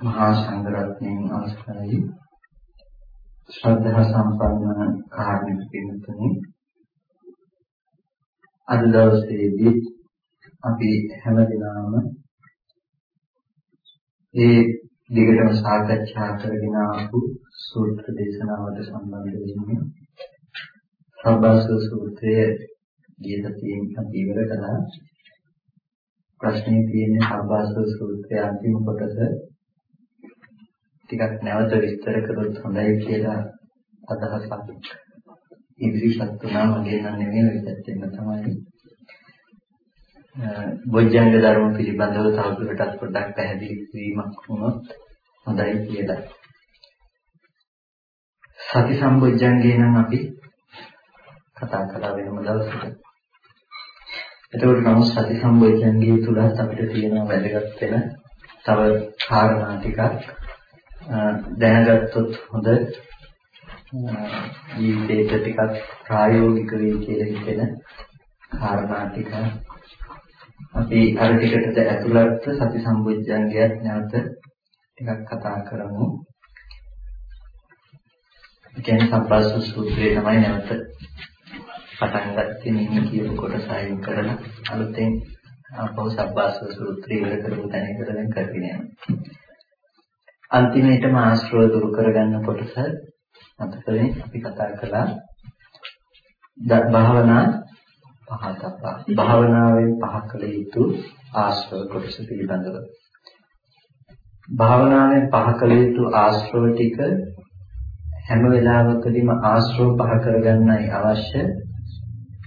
මහා සංඝරත්නයන් අවසරයි. ශ්‍රද්ධා සම්පන්න කාර්මික පින්තුනි අද දවසේදී අපි හැමදෙනාම ඒ දිගටම සාකච්ඡා කරගෙන ආපු සූත්‍ර දේශනාවට සම්බන්ධ වෙන්නේ සබ්බාස සූත්‍රයේ ගියසතියෙන් අපි ඉවර කළා. ප්‍රශ්නේ තියෙන්නේ සබ්බාස සූත්‍රයේ අන්තිම කොටස ටිකක් නැවත විස්තර කරොත් හොඳයි කියලා අදහසක් ඉදිරිපත් වුණා මගේ නම් නෙමෙයි විදැත්තෙන්න තමයි බොජ්ජංග ධර්ම පිළිබඳව තවදුරටත් පොඩ්ඩක් පැහැදිලි කිරීමක් වුණොත් හොඳයි කියලා. සති සම්බොජ්ජංගේ නම් අපි කතා කළා වෙනම දවසක. එතකොට නමුත් සති සම්බොජ්ජංගයේ තුලත් අපිට තියෙන වැදගත් වෙන තව කාරණා ටිකක් දැනගත්තොත් හොඳ ජීවිතේට ටිකක් ප්‍රායෝගික වෙයි කියලා හිතෙන කාරණා ටික අපි අර ටිකටද ඇතුළත් සති සම්බොජ්ජංගයත් නැවත ටිකක් කතා කරමු. ඒ කියන්නේ සම්බාස සූත්‍රයේ තමයි නැවත පටන් ගත්තේ මේ කියපු කොටස අයින් කරලා අලුතෙන් අපව සබ්බාස සූත්‍රය ඉවර කරපු තැන ඉඳලා දැන් කරගෙන යනවා. අන්තිමේටම ආශ්‍රව දුරු කරගන්න කොටස මතකනේ අපි කතා කළා භාවනා පහතපා භාවනාවෙන් පහ කළ යුතු ආශ්‍රව කොටස පිළිබඳව භාවනාවෙන් පහ කළ යුතු ආශ්‍රව ටික හැම වෙලාවකදීම ආශ්‍රව පහ කරගන්නයි අවශ්‍ය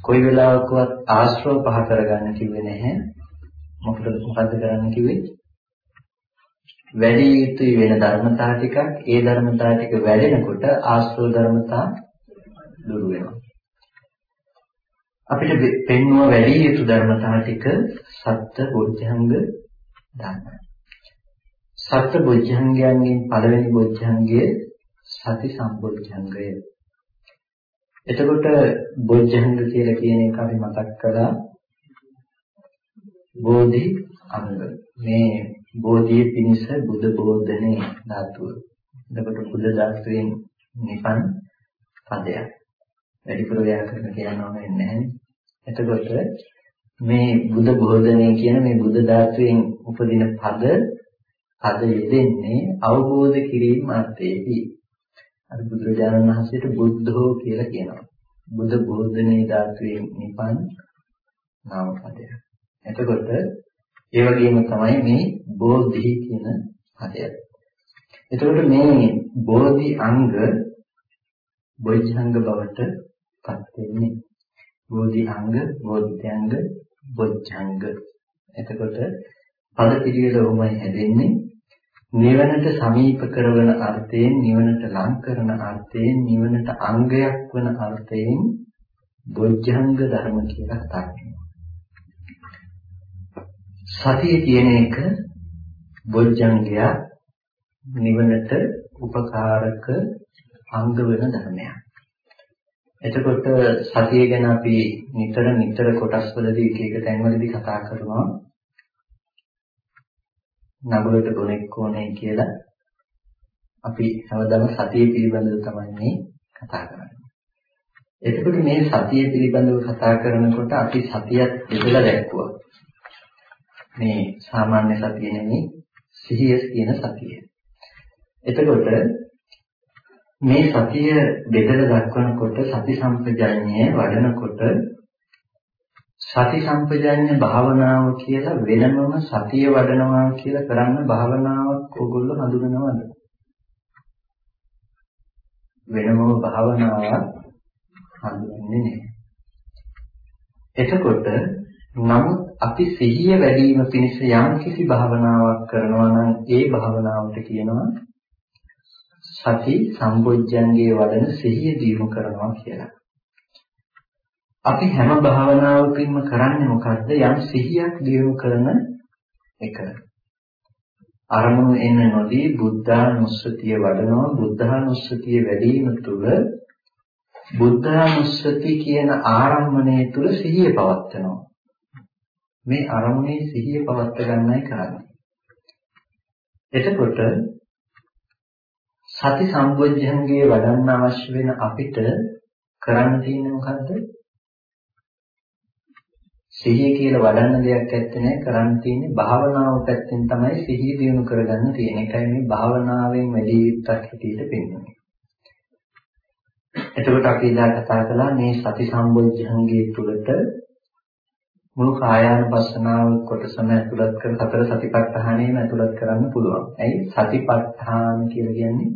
කොයි වෙලාවකවත් ආශ්‍රව පහ කරගන්න කිව්වේ නැහැ. මොකද මොකද්ද කරන්න කිව්වේ? වැඩි යුතුයි වෙන ධර්මතා ටිකක් ඒ ධර්මතා ටික වැඩෙනකොට ආශ්‍රව ධර්මතා දුරු වෙනවා. අපිට පෙන්වුව වැඩි යුතු ධර්මතා ටික සත්‍ය බොද්ධංග ධර්මයි. සත්‍ය බොද්ධංගයන්ගෙන් පළවෙනි බොද්ධංගය සති සම්බොද්ධංගය. එතකොට බොජ්ජංග කියලා කියන එක අපි මතක් කළා බෝධි අංග මේ බෝධියේ පිනිස බුද්ධ බෝධනේ ධාතුව. එතකොට බුද්ධ ධාතුවෙන් නිපන් පදයක්. වැඩිපුර ව්‍යාකරණ කියන්න ඕනේ නැහැ. එතකොට මේ බුද්ධ බෝධනේ කියන මේ බුද්ධ ධාතුවෙන් උපදින පද පද යෙදෙන්නේ අවබෝධ කිරීම අර්ථයේදී අර බුදුරජාණන් වහන්සේට බුද්ධෝ කියලා කියනවා. බුද්ධ බෝධනේ ධාතුවේ නිපන් නාම පදය. එතකොට ඒ වගේම තමයි මේ බෝධි කියන පදය. එතකොට මේ බෝධි අංග බොජ්ජංග බවට පත් වෙන්නේ. බෝධි අංග, බෝධ්‍යංග, බොජ්ජංග. එතකොට පද පිළිවෙල උමයි හැදෙන්නේ නිවනට සමීප කරවන අර්ථයෙන් නිවනට ලං කරන අර්ථයෙන් නිවනට අංගයක් වන අර්ථයෙන් බොජ්ජංග ධර්ම කියලා කතා කරනවා. සතිය කියන එක බොජ්ජංගය නිවනට උපකාරක අංග වෙන ධර්මයක්. එතකොට සතිය ගැන අපි නිතර නිතර කොටස්වලදී එක එක තැන්වලදී කතා කරනවා. නගුලට ගොනෙක් ඕනේ කියලා අපි හැමදාම සතිය පිළිබඳව තමයි මේ කතා කරන්නේ. එතකොට මේ සතිය පිළිබඳව කතා කරනකොට අපි සතියත් බෙදලා දැක්කුවා. මේ සාමාන්‍ය සතිය නෙමෙයි සිහිය කියන සතිය. එතකොට මේ සතිය බෙදලා දක්වනකොට සති සම්පජඤ්ඤය වඩනකොට සති සම්පජාඤ්ඤ භාවනාව කියලා වෙනමම සතිය වඩනවා කියලා කරන්න භාවනාවක් ඕගොල්ලෝ හඳුනනවද? වෙනමම භාවනාවක් හඳුනන්නේ නැහැ. එතකොට නමුත් අපි සිහිය වැඩි වීම පිණිස යම් කිසි භාවනාවක් කරනවා නම් ඒ භාවනාවට කියනවා සති සම්බොජ්ජංගේ වඩන සිහිය දියුණු කරනවා කියලා. අපි හැම භාවනාවකින්ම කරන්නේ මොකද්ද? යම් සිහියක් දියුණු කරන එක. අරමුණු එන්න නොදී බුද්ධානුස්සතිය වඩනවා. බුද්ධානුස්සතිය වැඩිම තුල බුද්ධානුස්සති කියන ආරම්භණය තුල සිහිය පවත්නවා. මේ අරමුණේ සිහිය පවත්ව ගන්නයි කරන්නේ. එතකොට සති සම්බොජ්ජංගේ වඩන්න අවශ්‍ය වෙන අපිට කරන්න තියෙන්නේ මොකද්ද? සිහිය කියලා වඩන්න දෙයක් ඇත්තේ නැහැ කරන්න තියෙන්නේ භාවනාව පැත්තෙන් තමයි සිහිය දියුණු කරගන්න තියෙන එකයි මේ භාවනාවෙන් වැඩි යුක්තක් හැටියට පෙන්වන්නේ. එතකොට අපි ඉදා කතා කළා මේ සති සම්බොජ්ජංගේ තුළට මුළු කායානුපස්සනාව කොටසම ඇතුළත් කර සතර සතිපට්ඨානයම ඇතුළත් කරන්න පුළුවන්. ඇයි සතිපට්ඨාන කියලා කියන්නේ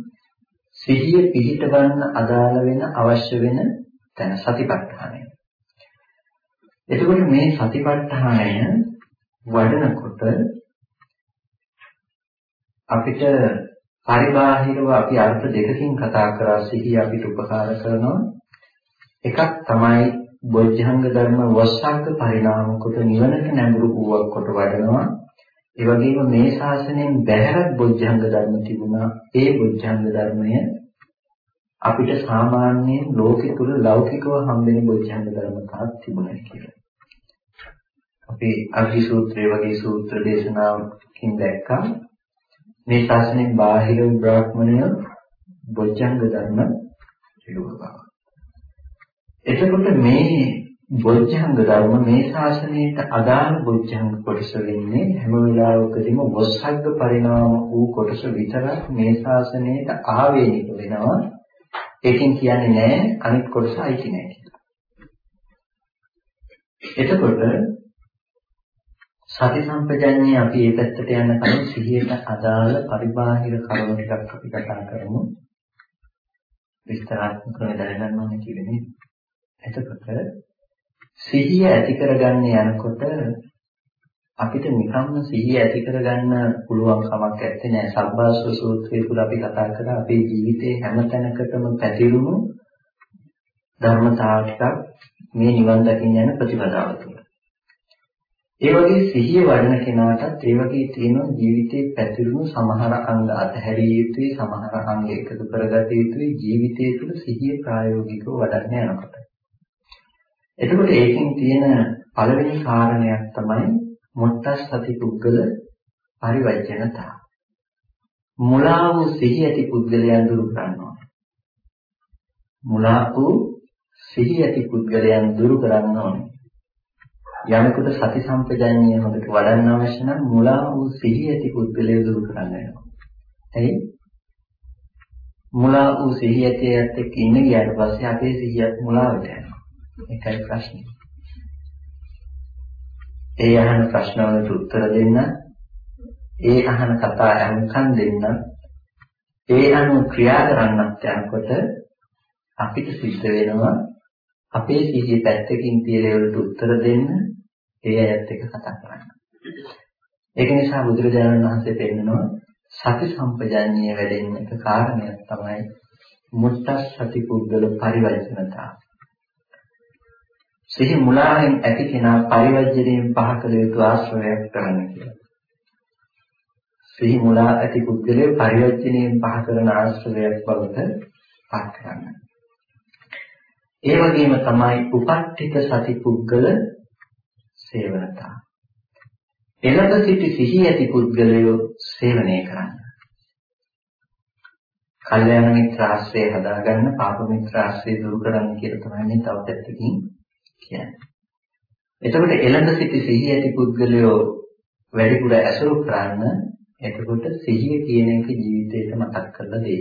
සිහිය පිහිටවන්න අදාළ වෙන අවශ්‍ය වෙන තැන සතිපට්ඨානය. එතකොට මේ සතිපට්ඨානය වඩනකොට අපිට පරිබාහිරව අපි අර්ථ දෙකකින් කතා කරා සිහිය අපිට උපකාර කරනවා. එකක් තමයි බොජ්ජංග ධර්ම වස්සංග පරිණාම කොට නිවනට නැඹුරු වූවක් කොට වඩනවා. ඒ වගේම මේ ශාසනයෙන් බැහැරත් බොජ්ජංග ධර්ම තිබුණා. ඒ බොජ්ජංග ධර්මය අපිට සාමාන්‍යයෙන් ලෝකෙ තුල ලෞකිකව හම්බෙන බොජ්ජංග ධර්ම තාක් තිබුණා කියලා. අපි අග්‍රි සූත්‍රයේ වගේ සූත්‍ර දේශනාවකින් දැක්කා මේ ශාසනයෙන් බාහිර බ්‍රාහ්මණය බොජ්ජංග ධර්ම පිළිගව බව. එතකොට මේ බොජ්ජංග ධර්ම මේ ශාසනයට අදාළ බොජ්ජංග කොටස වෙන්නේ හැම වෙලාවකදීම වස්සග්ග පරිණාම වූ කොටස විතරක් මේ ශාසනයට ආවේනික වෙනවා. ඒකෙන් කියන්නේ නෑ අනිත් කොටස අයිති නෑ කියලා. එතකොට සති සම්පජඤ්ඤය අපි මේ පැත්තට යන්න කලින් සිහියට අදාළ පරිබාහිර කරුණු ටිකක් අපි කතා කරමු. විස්තරාත්මකව දැනගන්න ඕනේ කියන්නේ. එතකොට සිහිය ඇති කරගන්න යනකොට අපිට නිකම්ම සිහිය ඇති කරගන්න පුළුවන් කමක් නැත්තේ නෑ. සබ්බාස්ව සූත්‍රයේ තුල අපි කතා කරා අපේ ජීවිතේ හැම තැනකටම පැතිරුණු ධර්මතාව ටිකක් මේ නිවන් දකින්න යන ප්‍රතිපදාව තුළ. ඒ වගේ සිහිය වඩන කෙනාටත් ඒ වගේ තියෙන ජීවිතේ පැතිරුණු සමහර අංග අතහැරිය යුතුයි සමහර අංග එකතු කරගත යුතුයි ජීවිතය තුළ සිහිය ප්‍රායෝගිකව වඩන්න යනකොට. එතකොට ඒකෙන් තියෙන පළවෙනි කාරණයක් තමයි මුත්තස් සති පුද්ගල පරිවර්ජනතා. මුලා වූ සිහිය ඇති පුද්ගලයන් දුරු කරනවා. මුලා වූ සිහිය ඇති පුද්ගලයන් දුරු කරන්න ඕනේ. යමෙකුට සති සම්පජඤ්ඤය හොඳට වඩන්න අවශ්‍ය නම් මුලා වූ සිහිය ඇති පුද්ගලයා දුරු කරන්න වෙනවා. එයි මුලා වූ සිහිය ඇතියත් එක්ක ඉන්න ගියාට පස්සේ අපේ සිහියත් මුලාවට යනවා. ඒකයි ප්‍රශ්නේ. ඒ අහන ප්‍රශ්න වලට උත්තර දෙන්න, ඒ අහන කතා අහුම්කම් දෙන්න, ඒ අනුව ක්‍රියා කරන්නත් යනකොට අපිට සිද්ධ වෙනවා අපේ සිහිය පැත්තකින් තියලා ඒකට උත්තර දෙන්න ඒ අයත් එක්ක කතා කරන්න. ඒක නිසා බුදුරජාණන් වහන්සේ පෙන්නනවා සති සම්පජාඤ්ඤය වැඩෙන්න එක කාරණයක් තමයි මුත්තස් සති පුද්ගල පරිවර්ජනතා. සිහි මුලාවෙන් ඇති කෙනා පරිවර්ජණයෙන් පහ කළ යුතු ආශ්‍රවයක් කරන්න කියලා. සිහි මුලා ඇති පුද්ගලයා පරිවර්ජණයෙන් පහ කරන ආශ්‍රවයක් බවට පත් කරන්න. ඒ වගේම තමයි උපට්ඨිත සති පුද්ගල සේවනතා. එළඹ සිටි සිහි ඇති පුද්ගලයෝ සේවනය කරන්න. කල්යාණ මිත්‍ර ආශ්‍රය හදාගන්න පාප මිත්‍ර ආශ්‍රය දුරු කරන්න කියලා තමයි මේ තව පැත්තකින් කියන්නේ. එතකොට එළඹ සිටි සිහි ඇති පුද්ගලයෝ වැඩිපුර ඇසුරු කරන්න එතකොට සිහිය කියන එක ජීවිතේට මතක් කරලා දෙයි.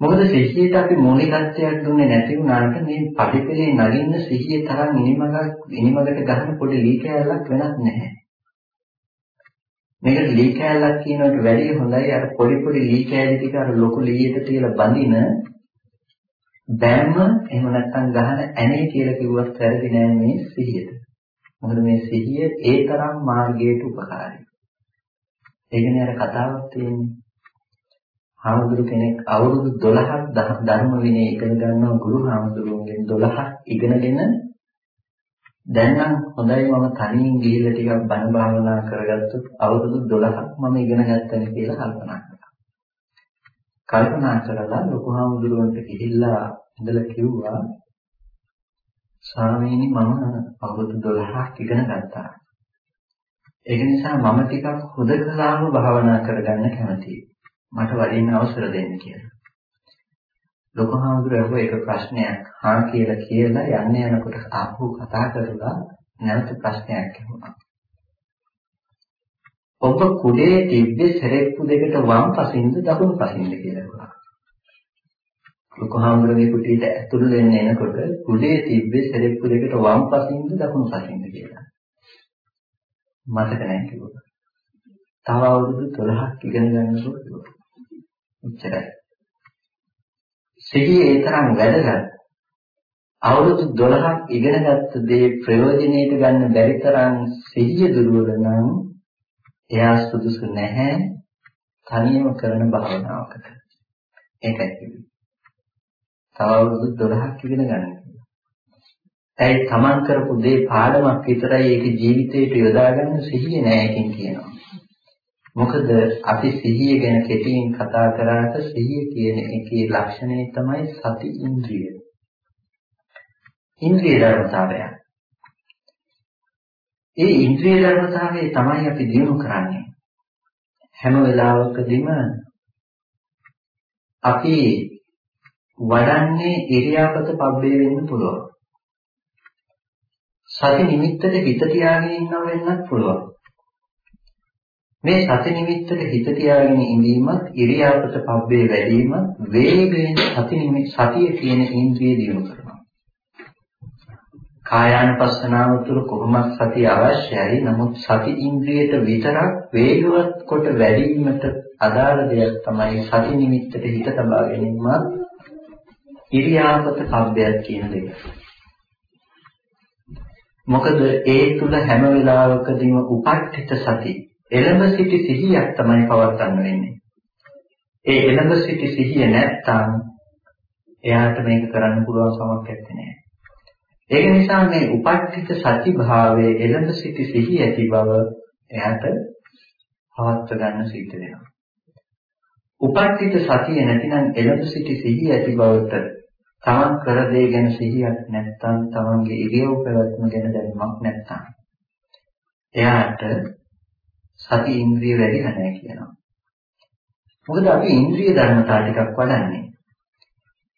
මොකද සිහියට අපි මූලිකත්වයක් දුන්නේ නැති වුණාට මේ පරිපලේ නගින්න සිහිය තරම් ඉනිමගක් ඉනිමගට ගන්න පොඩි ලී කෑල්ලක් වෙනත් නැහැ. මේක ලී කෑල්ලක් කියනකට වැඩිය හොඳයි අර පොඩි පොඩි ලී කෑලි ටික අර ලොකු ලීයට තියලා බඳින බෑම එහෙම නැත්නම් ගහන ඇනේ කියලා කිව්වත් වැරදි නෑ මේ සිහියට. මොකද මේ සිහිය ඒ තරම් මාර්ගයට උපකාරයි. ඒකනේ අර කතාවක් තියෙන්නේ. හාමුදුරු කෙනෙක් අවුරුදු 12ක් ධර්ම විනය ඉගෙන ගන්නවා ගුරු හාමුදුරුවන්ගෙන් 12ක් ඉගෙනගෙන දැන් නම් හොඳයි මම තනියෙන් ගිහිල්ලා ටිකක් බණ භාවනා කරගත්තොත් අවුරුදු 12ක් මම ඉගෙන ගත්තනේ කියලා කල්පනා කළා. කල්පනා කරලා ලොකු හාමුදුරුවන්ට ගිහිල්ලා ඉඳලා කිව්වා ස්වාමීනි මම අවුරුදු 12ක් ඉගෙන ගත්තා. ඒක නිසා මම ටිකක් හුදකලාම භාවනා කරගන්න කැමතියි. මට වඩින්න අවසර දෙන්න කියලා. ලොකු හාමුදුරුවෝ එක ප්‍රශ්නයක් හා කියලා කියලා යන්න යනකොට ආපහු කතා කරලා නැවත ප්‍රශ්නයක් අහුණා. ඔබ කුඩේ තිබ්බේ සරෙප්පු දෙකට වම් පසින්ද දකුණු පසින්ද කියලා අහුණා. ලොකු හාමුදුරුවෝ කුටියට ඇතුළු වෙන්න එනකොට කුඩේ තිබ්බේ සරෙප්පු දෙකට වම් පසින්ද දකුණු පසින්ද කියලා. මතක නැහැ කිව්වා. තව අවුරුදු 12ක් ඉගෙන ගන්නකොට කිව්වා. එච්චරයි. සිහිය ඒ තරම් වැදගත්. අවුරුදු 12ක් ඉගෙනගත්ත දේ ප්‍රයෝජනෙට ගන්න බැරි තරම් සිහිය දුර්වල නම් එයා සුදුසු නැහැ තනියම කරන භාවනාවකට. ඒකයි කිව්වේ. තව අවුරුදු 12ක් ඉගෙන ගන්න. ඇයි තමන් කරපු දේ පාඩමක් විතරයි ඒක ජීවිතේට යොදාගන්න සිහිය නෑ එකෙන් කියනවා. මොකද අපි සිහිය ගැන කෙටියෙන් කතා කරාට සිහිය කියන එකේ ලක්ෂණය තමයි සති ඉන්ද්‍රිය. ඉන්ද්‍රිය ධර්මතාවය. ඒ ඉන්ද්‍රිය ධර්මතාවය තමයි අපි දිනු කරන්නේ. හැම වෙලාවකදීම අපි වඩන්නේ ඉරියාපත පබ්බේ වෙන්න පුළුවන්. සති නිමිත්තට හිත තියාගෙන ඉන්නව වෙන්නත් පුළුවන්. මේ සති නිමිත්තට හිත තියාගෙන ඉඳීමත් ඉරියාපත පබ්බේ වැඩිමත් වේගයෙන් සති නිමිත් සතිය කියන ඉන්ද්‍රිය දියුණු කරනවා. කායානුපස්සනාව තුළ කොහොමත් සතිය අවශ්‍යයි. නමුත් සති ඉන්ද්‍රියට විතරක් වේගවත් කොට වැඩිවීමට අදාළ දෙයක් තමයි සති නිමිත්තට හිත තබා ගැනීමත් ඉරියාපත පබ්බයක් කියන දෙක. මොකද ඒ තුල හැම වෙලාවකදීම උපට්ඨිත සති එළඹ සිටි සිහියක් තමයි පවත්වන්න වෙන්නේ. ඒ එළඹ සිටි සිහිය නැත්තම් එයාට මේක කරන්න පුළුවන් කමක් නැත්තේ. ඒක නිසා මේ උපට්ඨිත සති භාවයේ එළඹ සිටි සිහිය ඇති බව එයාට පවත්ව ගන්න සිද්ධ වෙනවා. උපට්ඨිත සතිය නැතිනම් එළඹ සිටි සිහිය ඇති බවට තමන් කර දේ ගැන සිහියක් නැත්නම් තමන්ගේ ඉරියව් පැවැත්ම ගැන දැනුමක් නැත්නම් එයාට සති ඉන්ද්‍රිය වැඩිලා නැහැ කියනවා. මොකද අපි ඉන්ද්‍රිය ධර්මතා ටිකක් වඩන්නේ.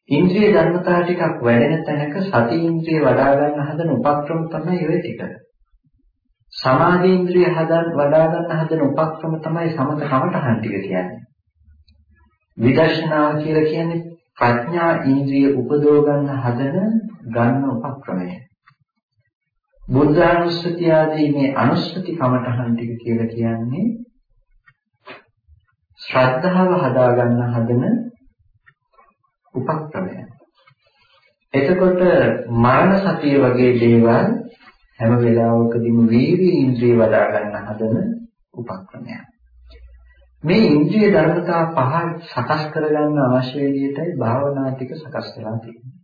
ඉන්ද්‍රිය ධර්මතා ටිකක් වැඩෙන තැනක සති ඉන්ද්‍රිය වඩා ගන්න හදන උපක්‍රම තමයි ඔය ටික. සමාධි ඉන්ද්‍රිය හදා වඩා ගන්න හදන උපක්‍රම තමයි සමත කමඨහන් ටික කියන්නේ. විදර්ශනාව කියලා කියන්නේ ප්‍රඥා ඉන්ද්‍රිය උපදව ගන්න හදන ගන්න උපක්‍රමය. බුද්ධානුස්සතිය ආදී මේ අනුස්සති කමඨහන් ටික කියලා කියන්නේ ශ්‍රද්ධාව හදා ගන්න හදන උපක්‍රමය. එතකොට මරණ සතිය වගේ දේවල් හැම වෙලාවකදීම වීර්ය ඉන්ද්‍රිය වඩා ගන්න හදන උපක්‍රමයක්. මේ ඉන්ද්‍රිය ධර්මතා පහ සකස් කරගන්න අවශ්‍ය විදිහටයි භාවනා ටික සකස් කරලා තියෙන්නේ.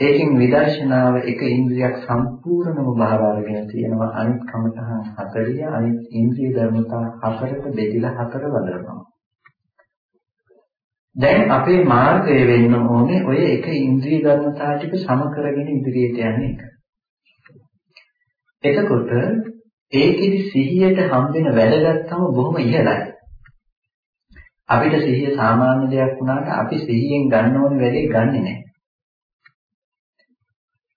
ඒකෙන් විදර්ශනාව එක ඉන්ද්‍රියක් සම්පූර්ණම බාර අරගෙන තියෙනවා අනිත් කමතහන් 40 අනිත් ඉන්ද්‍රිය ධර්මතා හතරට බෙදලා හතර වඩනවා. දැන් අපේ මාර්ගය වෙන්න ඕනේ ඔය එක ඉන්ද්‍රිය ධර්මතා ටික සම කරගෙන ඉදිරියට යන එක. එතකොට ඒකෙදි සිහියට හම්බෙන වැදගත්කම බොහොම ඉහළයි. අපිට සිහිය සාමාන්‍ය දෙයක් වුණාට අපි සිහියෙන් ගන්න ඕනේ වැඩේ ගන්නෙ නැහැ.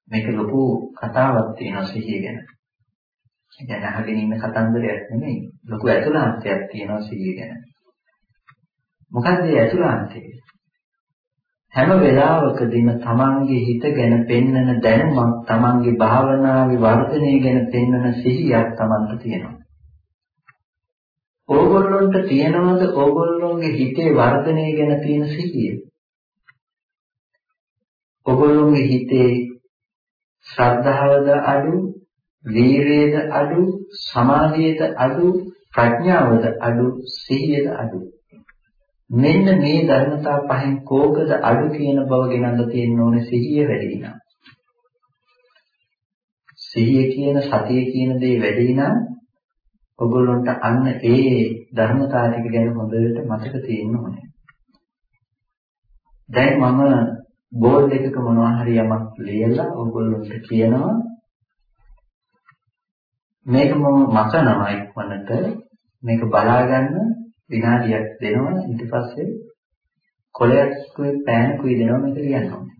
මේක ලොකු කතාවක් තියෙනවා සිහිය ගැන. දැන් අහගෙන ඉන්න කතන්දරයක් නෙමෙයි. ලොකු ඇතුළාන්තයක් තියෙනවා සිහිය ගැන. මොකක්ද ඒ ඇතුළාන්තය? හැම වෙලාවකදීම තමන්ගේ හිත ගැන පෙන්වන දැනුමක් තමන්ගේ භාවනාවේ වර්ධනය ගැන පෙන්වන සිහියක් තමන්ට තියෙනවා. ඕගොල්ලොන්ට තියනවද ඕගොල්ලොන්ගේ හිතේ වර්ධනය ගැන තියෙන සිහිය? ඕගොල්ලොන්ගේ හිතේ ශ්‍රද්ධාවද අඩු, වීරියද අඩු, සමාධියද අඩු, ප්‍රඥාවද අඩු, සිහියද අඩු. මෙන්න මේ ධර්මතා පහෙන් කෝකද අඩු කියන බව ගෙනල්ල තියෙන්න ඕනේ සිහිය වැඩි නම්. සිහිය කියන සතිය කියන දේ වැඩි නම් ඔගොල්ලන්ට අන්න ඒ ධර්මතා ටික ගැන හොඳට මතක තියෙන්න ඕනේ. දැන් මම බෝඩ් එකක මොනවා හරි යමක් ලියලා ඕගොල්ලන්ට කියනවා මේක මම මකනවා ඉක්මනට මේක බලාගන්න විනාඩියක් දෙනවා ඊට පස්සේ කොලයක්කුයි පෑනකුයි දෙනවා මේක ලියන්න ඕනේ.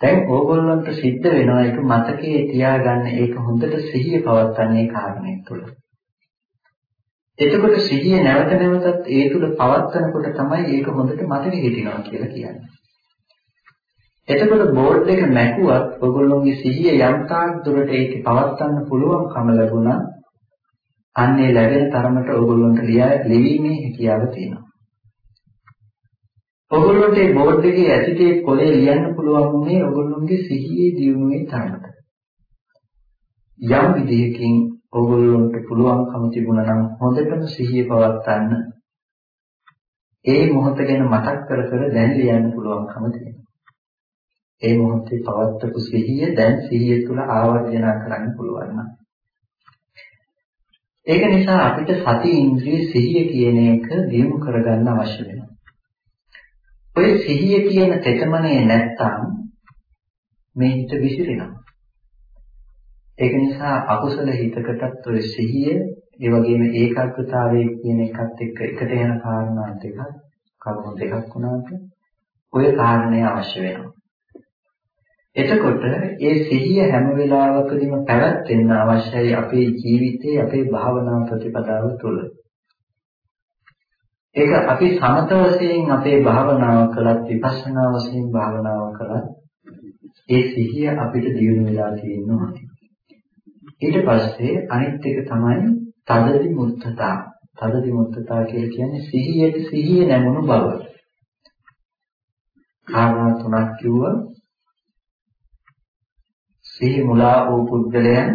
දැන් ඕගොල්ලන්ට සිද්ධ වෙනවා ඒක මතකයේ තියාගන්න ඒක හොඳට සිහිය පවත්වන්නේ කාරණේ තුල. එතකොට සිහිය නැවත නැවතත් ඒ තුල පවත්වනකොට තමයි ඒක හොඳට මතකෙ හිටිනවා කියලා කියන්නේ. එතකොට බෝඩ් එක මැකුවත් ඔයගොල්ලෝගේ සිහිය යම් තාක් දුරට ඒකේ පවත්වන්න පුළුවන්කම ලැබුණා අන්නේ ලැබෙන තරමට ඔයගොල්ලන්ට ලිවීමේ හැකියාව තියෙනවා. ඔයගොල්ලන්ට මේ බෝඩ් එකේ ඇතිතේ පොලේ ලියන්න පුළුවන් මේ ඔයගොල්ලන්ගේ සිහියේ දියුණුවේ තරමට. යම් විදිහකින් ඔයගොල්ලන්ට පුළුවන්කම තිබුණා නම් හොඳටම සිහිය පවත්වන්න ඒ මොහොත ගැන මතක් කර කර දැන් ලියන්න පුළුවන්කම තියෙනවා. ඒ මොහොතේ පවත්වපු සිහිය දැන් සිහිය තුළ ආවර්ජන කරන්න පුළුවන් නම් ඒක නිසා අපිට සති ඉන්ද්‍රිය සිහිය කියන එක දියුණු කරගන්න අවශ්‍ය වෙනවා. ඔය සිහිය කියන තෙතමනේ නැත්තම් මේ හිත විසිරෙනවා. ඒක නිසා අකුසල හිතකටත් ඔය සිහිය ඒ වගේම ඒකාග්‍රතාවය කියන එකත් එක්ක එකට යන කාරණා දෙකක් කරුණු දෙකක් වුණාට ඔය කාරණේ අවශ්‍ය වෙනවා. එතකොට ඒ සිහිය හැම වෙලාවකදීම පැවැත්වෙන්න අවශ්‍යයි අපේ ජීවිතයේ අපේ භාවනා ප්‍රතිපදාව තුළ. ඒක අපි සමත වශයෙන් අපේ භාවනාව කළත් විපස්සනා වශයෙන් භාවනාව කළත් ඒ සිහිය අපිට දියුණු වෙලා තියෙනවා. ඊට පස්සේ අනිත් එක තමයි තදදි මුත්තතා. තදදි මුත්තතා කියලා කියන්නේ සිහියට සිහිය නැමුණු බව. කාරණා තුනක් කිව්වා. සිහි මුලා වූ පුද්ගලයන්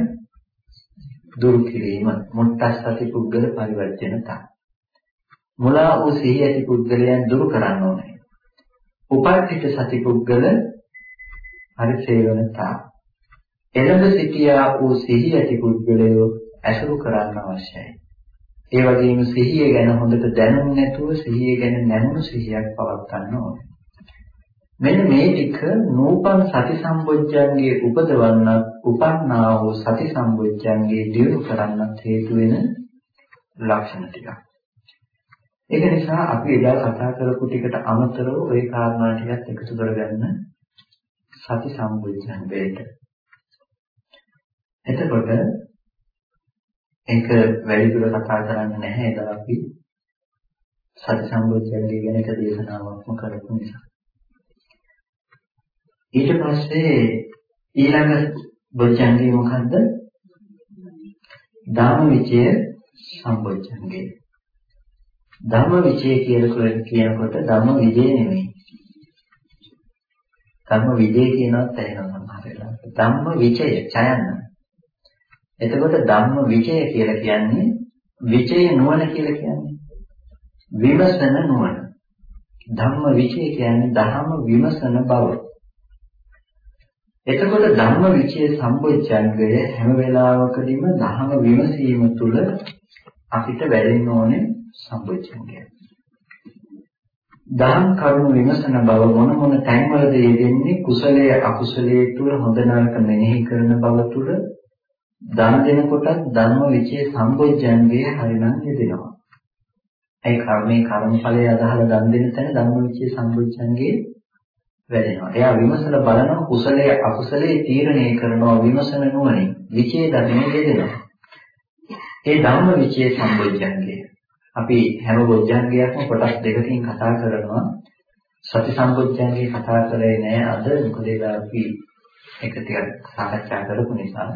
දුරු කිරීම මුත්තස්සති පුද්ගල පරිවර්ජනතා. මුලා වූ සිහි ඇති පුද්ගලයන් දුරු කරන්න ඕනේ. උපර්ථිත සති පුද්ගල පරිසේවනතා. එළඹ සිටියා වූ සිහි ඇති පුද්ගලයෝ ඇසුරු කරන්න අවශ්‍යයි. ඒ වගේම සිහිය ගැන හොඳට දැනුම් නැතුව සිහිය ගැන නැමුණු සිහියක් පවත්වන්න ඕනේ. මෙන්න මේ ටික නූපන් සති සම්බොජ්ජන්ගේ උපදවන්නත් උපන්නා වූ සති සම්බොජ්ජන්ගේ දියුණු කරන්නත් හේතු වෙන ලක්ෂණ ටිකක්. ඒක නිසා අපි එදා කතා කරපු ටිකට අමතරව ওই කාරණා ටිකත් එකතු කරගන්න සති සම්බොජ්ජන් වේට. එතකොට ඒක වැඩි දුර කතා කරන්න නැහැ එදා අපි සති සම්බොජ්ජන්ගේ ගැන එක දේශනාවක්ම කරපු නිසා. ඊට පස්සේ ඊළඟ බොජ්ජංගේ මොකද්ද? ධම්මවිචය සම්බොජ්ජංගේ. ධම්මවිචය කියලා කියනකොට ධම්ම විජය නෙමෙයි. ධම්ම විජය කියනවත් ඇහෙනවා සමහර වෙලාවට. ධම්ම විචය ඡයන්න. එතකොට ධම්ම විචය කියලා කියන්නේ විචය නුවණ කියලා කියන්නේ. විමසන නුවණ. ධම්ම විචය කියන්නේ ධර්ම විමසන බව. එතකොට ධම්ම විචය සම්පෝච්ඡංගය හැම වෙලාවකදීම ධර්ම විමසීම තුළ අපිට වැඩෙන්න ඕනේ සම්පෝච්ඡංගය. දහම් කරුණු විමසන බව මොන මොන තැන්වලද යෙදෙන්නේ කුසලයේ අකුසලයේ තුල හොඳ නරක මෙනෙහි කරන බව තුල දන් දෙනකොටත් ධර්ම විචය සම්පෝච්ඡංගය හරිනම් යෙදෙනවා. ඒ කර්මයේ කර්මඵලයේ අදහලා දන් දෙන තැන ධම්ම විචය සම්පෝච්ඡංගයේ වැඩෙනවා. එයා විමසලා බලනවා කුසලයේ අකුසලයේ තීරණය කරනවා විමසන නුවණින්. විචේ දකින්නේ දෙදෙනවා. ඒ ධම්ම විචේ සම්බොජ්ජංගය. අපි හැම බොජ්ජංගයක්ම කොටස් දෙකකින් කතා කරනවා. සති සම්බොජ්ජංගේ කතා කරේ නෑ අද මොකද ඒලා අපි එක ටිකක් සාකච්ඡා කරපු නිසා.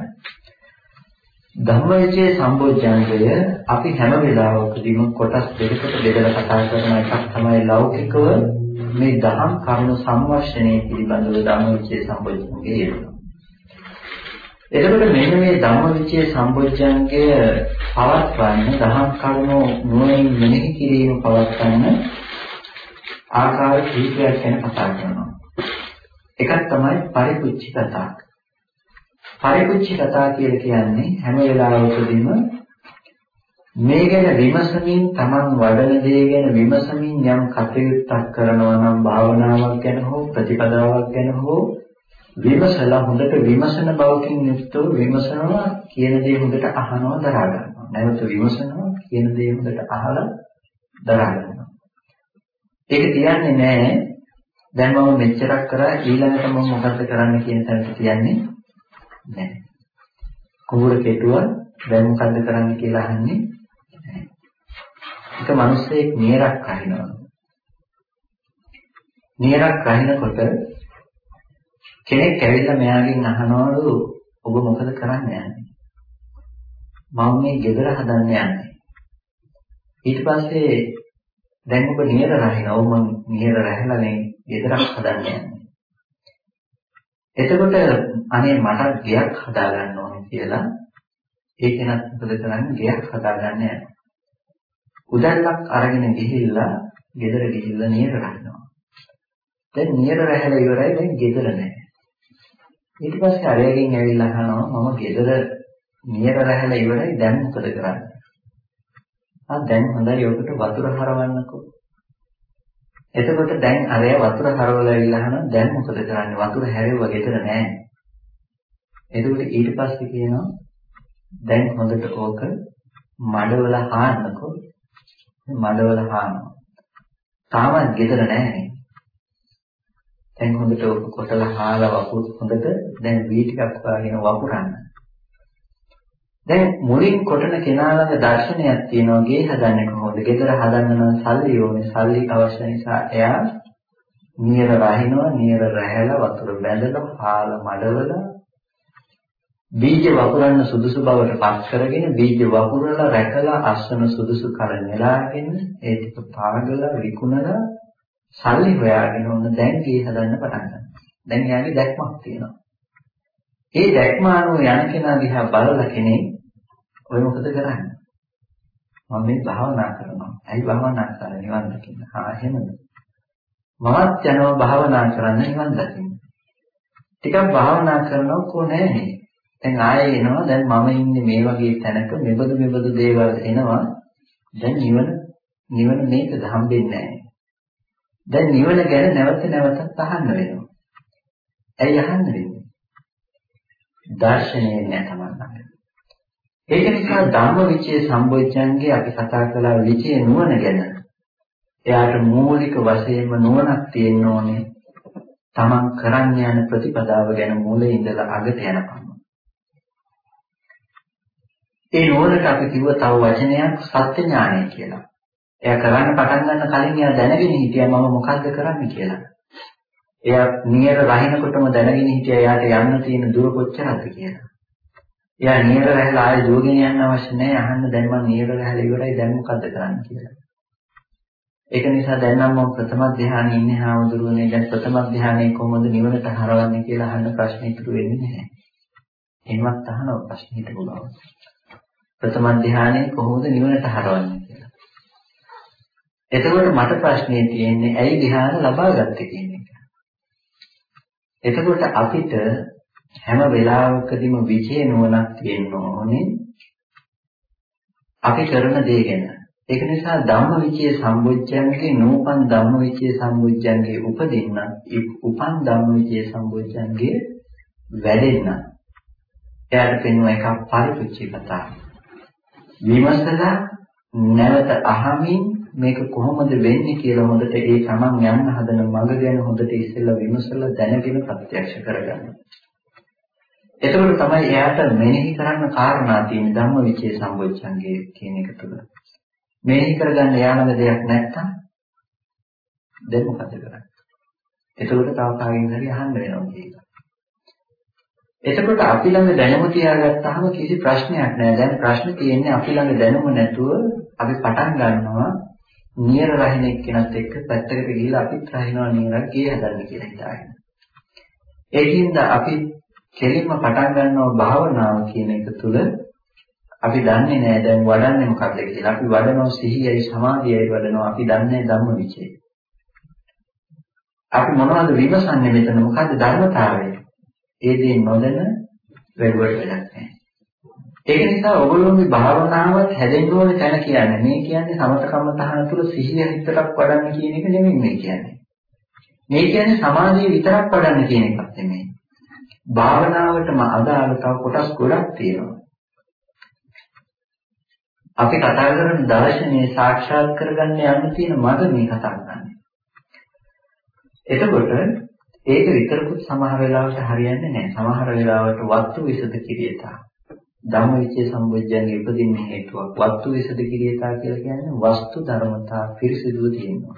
ධම්මවිචේ සම්බොජ්ජංගය අපි හැම වෙලාවකදීම කොටස් දෙකකට බෙදලා කතා කරන එකක් තමයි ලෞකිකව මේ දහම් කරුණු සම්වර්ෂණය පිළිබඳව ධම්මවිචේ සම්බොජ්ජංගේ යෙදෙනවා. එතකොට මෙන්න මේ ධම්මවිචේ සම්බොජ්ජංගය පවත්වන්න දහම් කරුණු නුවණින් මෙනෙහි කිරීම පවත්වන්න ආකාර කීපයක් ගැන කතා කරනවා. එකක් තමයි පරිපුච්චි කතා. පරිපුච්චි කතා කියලා කියන්නේ හැම වෙලාවකදීම මේ ගැන විමසමින් Taman වඩන දේ ගැන විමසමින් යම් කටයුත්තක් කරනවා නම් භාවනාවක් ගැන හෝ ප්‍රතිපදාවක් ගැන හෝ විමසලා හොඳට විමසන බවකින් යුක්තව විමසනවා කියන දේ හොඳට අහනවා දරා ගන්නවා. නැවත විමසනවා කියන දේ හොඳට අහලා දරා ගන්නවා. ඒක කියන්නේ නෑ දැන් මම මෙච්චරක් කරා ඊළඟට මම මොකද කරන්න කියන තැනට කියන්නේ නෑ. කුඹුර කෙටුවා දැන් මොකද්ද කරන්න කියලා අහන්නේ එක මිනිස්සෙක් නියරක් අහිනවා. නියරක් අහිනකොට කෙනෙක් ඇවිල්ලා මෙයාගෙන් අහනවලු ඔබ මොකද කරන්න යන්නේ? මම මේ ගෙදර හදන්න යන්නේ. ඊට පස්සේ දැන් ඔබ නියර රහිනවා. ඔව් මම නියර රැහැලා මේ ගෙදරක් හදන්න යන්නේ. එතකොට අනේ මට ගෙයක් හදාගන්න ඕනේ කියලා ඒ කෙනත් මොකද කරන්නේ ගෙයක් හදාගන්න යනවා. උදැල්ලක් අරගෙන ගිහිල්ලා ගෙදර ගිහිල්ලා නියර රහිනවා. දැන් නියර රැහැලා ඉවරයි දැන් ගෙදර නැහැ. ඊට පස්සේ අරයගෙන් ඇවිල්ලා අහනවා මම ගෙදර නියර රැහැලා ඉවරයි දැන් මොකද කරන්නේ? ආ දැන් හොඳයි ඔකට වතුර හරවන්නකෝ. එතකොට දැන් අරය වතුර හරවලා ඇවිල්ලා අහනවා දැන් මොකද කරන්නේ? වතුර හැරෙව්ව ගෙදර නැහැ. එතකොට ඊට පස්සේ කියනවා දැන් හොඳට ඕක මඩවල හාන්නකෝ මඩවල හානවා. තාමත් ගෙදර නැහැ. දැන් හොඳට කොටලා හාලා වපුර හොඳට දැන් වී ටිකක් වාගෙන වපුරන්න. දැන් මුලින් කොටන කෙනා ළඟ දර්ශනයක් තියෙනවා ගේ හදන්නේ කොහොමද? ගෙදර හදන්න නම් සල්ලි ඕනේ. සල්ලි අවශ්‍ය නිසා එයා නියර රහිනවා, නියර රැහැලා වතුර බැඳලා, හාලා මඩවලා බීජ වපුරන්න සුදුසු බවට පත් කරගෙන බීජ වපුරලා රැකලා අස්වන සුදුසු කල නෙලාගෙන ඒ ටික පාගලා විකුණලා සල්ලි හොයාගෙන ඔන්න දැන් ගේ හදන්න පටන් ගන්නවා. දැන් යාගේ දැක්මක් තියෙනවා. ඒ දැක්ම අනුව යන කෙනා දිහා බලලා කෙනෙක් ඔය මොකද කරන්නේ? මම මේ භාවනා කරනවා. ඇයි භාවනා කරන්නේ? නිවන් දකින්න. ආ එහෙමද? මමත් යනවා භාවනා කරන්න නිවන් දකින්න. ටිකක් භාවනා කරනකොට කොහේ නෑ දැන් ආයෙ එනවා. දැන් මම ඉන්නේ මේ වගේ තැනක. මෙබඳු මෙබඳු දේවල් එනවා. දැන් නිවන නිවන මේකද හම්බෙන්නේ නැහැ. දැන් නිවන ගැන නැවත නැවතත් අහන්න වෙනවා. ඇයි අහන්න වෙන්නේ? දර්ශනය නෑ තමන්ට ඒක නිසා ධම්මවිචේ සම්බොජ්ජංගේ අපි කතා කළා විචේ නුවණ ගැන. එයාට මූලික වශයෙන්ම නුවණක් තියෙන්න ඕනේ. තමන් කරන්න යන ප්‍රතිපදාව ගැන මුලින් ඉඳලා අගට යනකම්. ඒ නුවණට අපි කිව්ව තව වචනයක් සත්‍ය ඥානය කියලා. එයා කරන්න පටන් ගන්න කලින් එයා දැනගෙන හිටියා මම මොකද්ද කරන්නේ කියලා. එයා නියර රහිනකොටම දැනගෙන හිටියා එයාට යන්න තියෙන දුර කොච්චරද කියලා. එයා නියර රැහැලා ආයෙ දුවගෙන යන්න අවශ්‍ය නැහැ අහන්න දැන් මම නියර රැහැලා ඉවරයි දැන් මොකද්ද කරන්න කියලා. ඒක නිසා දැන් නම් මම ප්‍රථම ධ්‍යානෙ ඉන්නේ හාමුදුරුවනේ දැන් ප්‍රථම ධ්‍යානෙ කොහොමද නිවනට හරවන්නේ කියලා අහන්න ප්‍රශ්න ඉතුරු වෙන්නේ නැහැ. එහෙමත් අහනවා ප්‍රශ්න හිතපු බව. ප්‍රථම ධානය කොහොමද නිවනට හරවන්නේ කියලා. එතකොට මට ප්‍රශ්නේ තියෙන්නේ ඇයි ධ්‍යාන ලබා ගත්තේ කියන එක. එතකොට අපිට හැම වෙලාවකදීම විචේ නුවණක් තියෙන්න ඕනේ අපි කරන දේ ගැන. ඒක නිසා ධම්මවිචේ සම්බොජ්ජංගේ නූපන් ධම්මවිචේ සම්බොජ්ජංගේ උපදින්න උපන් ධම්මවිචේ සම්බොජ්ජංගේ වැඩෙන්න. එයාට පෙන්වන එකක් පරිපුච්චි කතාව. විමසලා නැවත අහමින් මේක කොහොමද වෙන්නේ කියලා හොඳට ඒ තමන් යන්න හදන මඟ ගැන හොඳට ඉස්සෙල්ලා විමසලා දැනගෙන ප්‍රත්‍යක්ෂ කරගන්න. එතකොට තමයි එයාට මෙනෙහි කරන්න කාරණා තියෙන ධම්මවිචේ සම්බොච්චංගේ කියන එක තුළ. මෙනෙහි කරගන්න යාළඟ දෙයක් නැත්තම් දැන් මොකද කරන්නේ? එතකොට තව කාගෙන් හරි අහන්න වෙනවා කියලා. එතකොට අපි ළඟ දැනුම තියාගත්තාම කිසි ප්‍රශ්නයක් නැහැ. දැන් ප්‍රශ්නේ තියෙන්නේ අපි ළඟ දැනුම නැතුව අපි පටන් ගන්නවා නියර රහින එක්කෙනත් එක්ක පැත්තකට ගිහිල්ලා අපිත් රහිනවා නියරක් ගේ හදන්න කියලා හිතාගෙන. ඒකින්ද අපි කෙලින්ම පටන් ගන්නවා භාවනාව කියන එක තුළ අපි දන්නේ නැහැ දැන් වඩන්නේ මොකක්ද කියලා. අපි වඩනවා සිහියයි සමාධියයි වඩනවා. අපි දන්නේ ධම්මවිචේ. අපි මොනවද විමසන්නේ මෙතන මොකද්ද ධර්මතාවය? ඒ දේ නොදැන වැළුවට වැඩක් නැහැ. ඒක නිසා ඔයගොල්ලෝගේ භාවනාවත් හැදෙන්න ඕන තැන කියන්නේ මේ කියන්නේ සමතකම්ම තහන තුල සිහිය හිතටක් වඩන්න කියන එක නෙමෙයි මේ කියන්නේ. මේ කියන්නේ සමාධිය විතරක් වඩන්න කියන එකක් නෙමෙයි. භාවනාවටම අදාළ තව කොටස් ගොඩක් තියෙනවා. අපි කතා කරන දර්ශනීය සාක්ෂාත් කරගන්න යන්න තියෙන මඟ මේ කතා කරන්නේ. එතකොට ඒක විතරකුත් සමහර වෙලාවට හරියන්නේ නැහැ. සමහර වෙලාවට වස්තු විසද කිරියතා. ධම්මවිචේ සම්බොජ්ජන්ගේ උපදින්න හේතුවක්. වස්තු විසද කිරියතා කියලා කියන්නේ වස්තු ධර්මතා පිරිසිදුව තියෙනවා.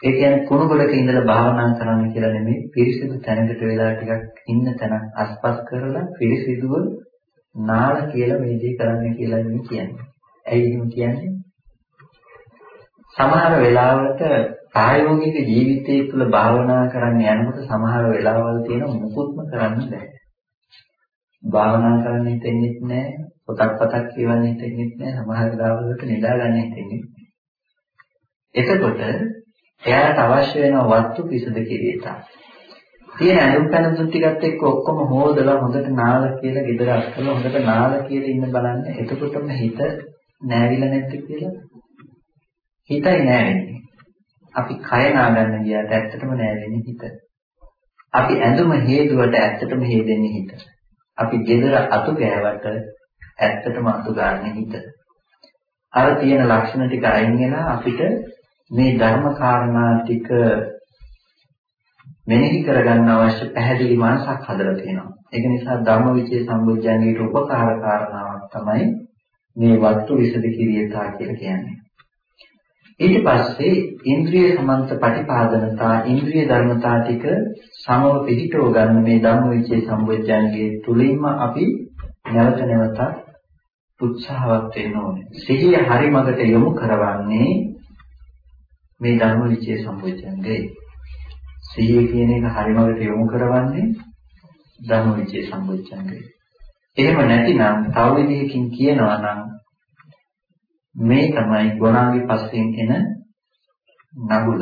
ඒ කියන්නේ කුණුගොඩක ඉඳලා භාවනා කරන්න කියලා නෙමෙයි පිරිසිදු තැනකට වෙලා ටිකක් ඉන්න තැනක් අස්පස් කරලා පිරිසිදුව නාල කියලා මේ දේ කරන්න කියලා මේ කියන්නේ. ඇයි එහෙම කියන්නේ? සමහර වෙලාවට ප්‍රායෝගික ජීවිතයේ තුල භාවනා කරන්න යනකොට සමහර වෙලාවල් තියෙන මුකුත්ම කරන්න බෑ. භාවනා කරන්න හිතෙන්නේ නැහැ, පොතක් පතක් කියවන්න හිතෙන්නේ නැහැ, සමහර වෙලාවලට නිදා ගන්න හිතෙන්නේ. එතකොට එයාට අවශ්‍ය වෙන වස්තු පිසුද කිරීමට. තියෙන ඇඳුම් පැනඳුම් ටිකත් එක්ක ඔක්කොම හොදලා හොඳට නාල කියලා ගෙදර අත්කල හොඳට නාල කියලා ඉන්න බලන්න. එතකොටම හිත නෑවිලා නැද්ද කියලා? හිතයි නෑවෙන්නේ. අපි කය නාගන්න ගියාට ඇත්තටම නෑවෙන්නේ හිත. අපි ඇඳුම හේදුවට ඇත්තටම හේදෙන්නේ හිත. අපි ගෙදර අතු ගෑවට ඇත්තටම අතු ගන්න හිත. අර තියෙන ලක්ෂණ ටික අයින් වෙලා අපිට මේ ධර්ම කාරණා ටික මෙනෙහි කරගන්න අවශ්‍ය පැහැදිලි මනසක් හදලා තියෙනවා. ඒක නිසා ධම්මවිචේ සම්බුද්ධයන්ගේ උපකාර කාරණාවක් තමයි මේ වස්තු විසද කිරියතා කියලා කියන්නේ. ඊට පස්සේ ඉන්ද්‍රිය සමන්ත ප්‍රතිපාදනතා ඉන්ද්‍රිය ධර්මතා ටික සමව පිළිටව ගන්න මේ ධම්මවිචේ සම්බුද්ධයන්ගේ තුලින්ම අපි නැවත නැවත උත්සාහවත් වෙන්න ඕනේ. සිහිය හරි මගට යොමු කරවන්නේ මේ ධර්ම විචේ සම්පූර්ණයේ සිහිය කියන එක හරිමකට යොමු කරවන්නේ ධර්ම විචේ සම්පූර්ණයේ. එහෙම නැතිනම් තව විදිහකින් කියනවා නම් මේ තමයි ගුණාංගි පස්සෙන් එන නගුල.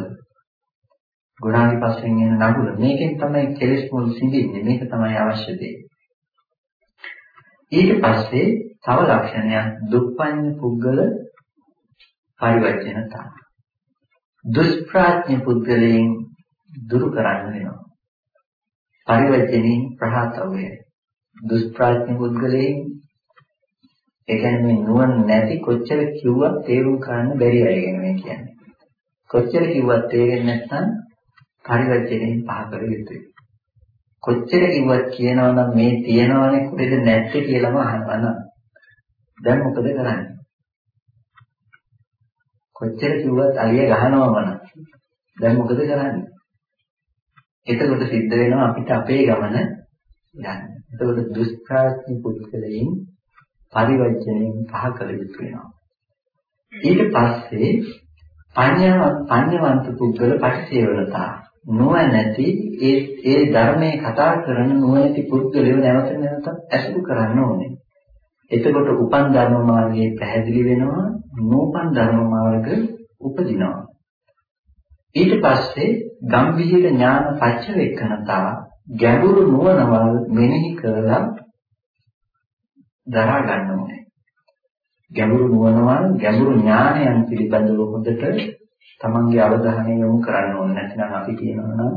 ගුණාංගි පස්සෙන් එන නගුල. මේකෙන් තමයි කෙලෙස් මුල් සිඳින්නේ. මේක තමයි අවශ්‍ය දේ. ඊට පස්සේ තව ලක්ෂණයක් දුප්පඤ්ඤ පුද්ගල පරිවර්ජනතා. දුෂ්ප්‍රඥ පුද්ගලයන් දුරු කරන්න වෙනවා. පරිවර්තනයේ ප්‍රහතවය. දුෂ්ප්‍රඥ පුද්ගලයන් ඒ කියන්නේ නුවණ නැති කොච්චර කිව්වත් තේරුම් ගන්න බැරි අය ගැන මේ කියන්නේ. කොච්චර කිව්වත් තේරෙන්නේ නැත්නම් පරිවර්තනයෙන් පහ කර යුතුයි. කොච්චර කිව්වත් කියනවා නම් මේ තියනවනේ කොහෙද නැත්තේ කියලාම අහනවා නම් දැන් මොකද කරන්නේ? කොච්චර කිව්වත් අලිය ගහනවම නම් දැන් මොකද කරන්නේ? එතකොට සිද්ධ වෙනවා අපිට අපේ ගමන යන්න. එතකොට දුෂ්ප්‍රාඥ පුද්ගලයන් පරිවර්ජණයෙන් පහ කළ යුතු වෙනවා. ඊට පස්සේ පඤ්ඤාවත් පඤ්ඤවන්ත පුද්ගල පටිසේවලතා නොවැනැති ඒ ඒ ධර්මයේ කතා කරන නොවැනැති පුද්ගලයෝ නැවත නැවතත් ඇසුරු කරන්න ඕනේ. එතකොට උපන් ධර්ම මාර්ගයේ පැහැදිලි වෙනවා නූපන් ධර්ම මාර්ග උපදිනවා ඊට පස්සේ ගම්භීර ඥාන පච්චවේකනතා ගැඹුරු නුවණවල් මෙනෙහි කරලා දරා ගන්න ඕනේ ගැඹුරු නුවණවල් ගැඹුරු ඥානයන් පිළිබඳව හොඳට තමන්ගේ අවධානය යොමු කරන්න ඕනේ නැත්නම් අපි කියනවා නම්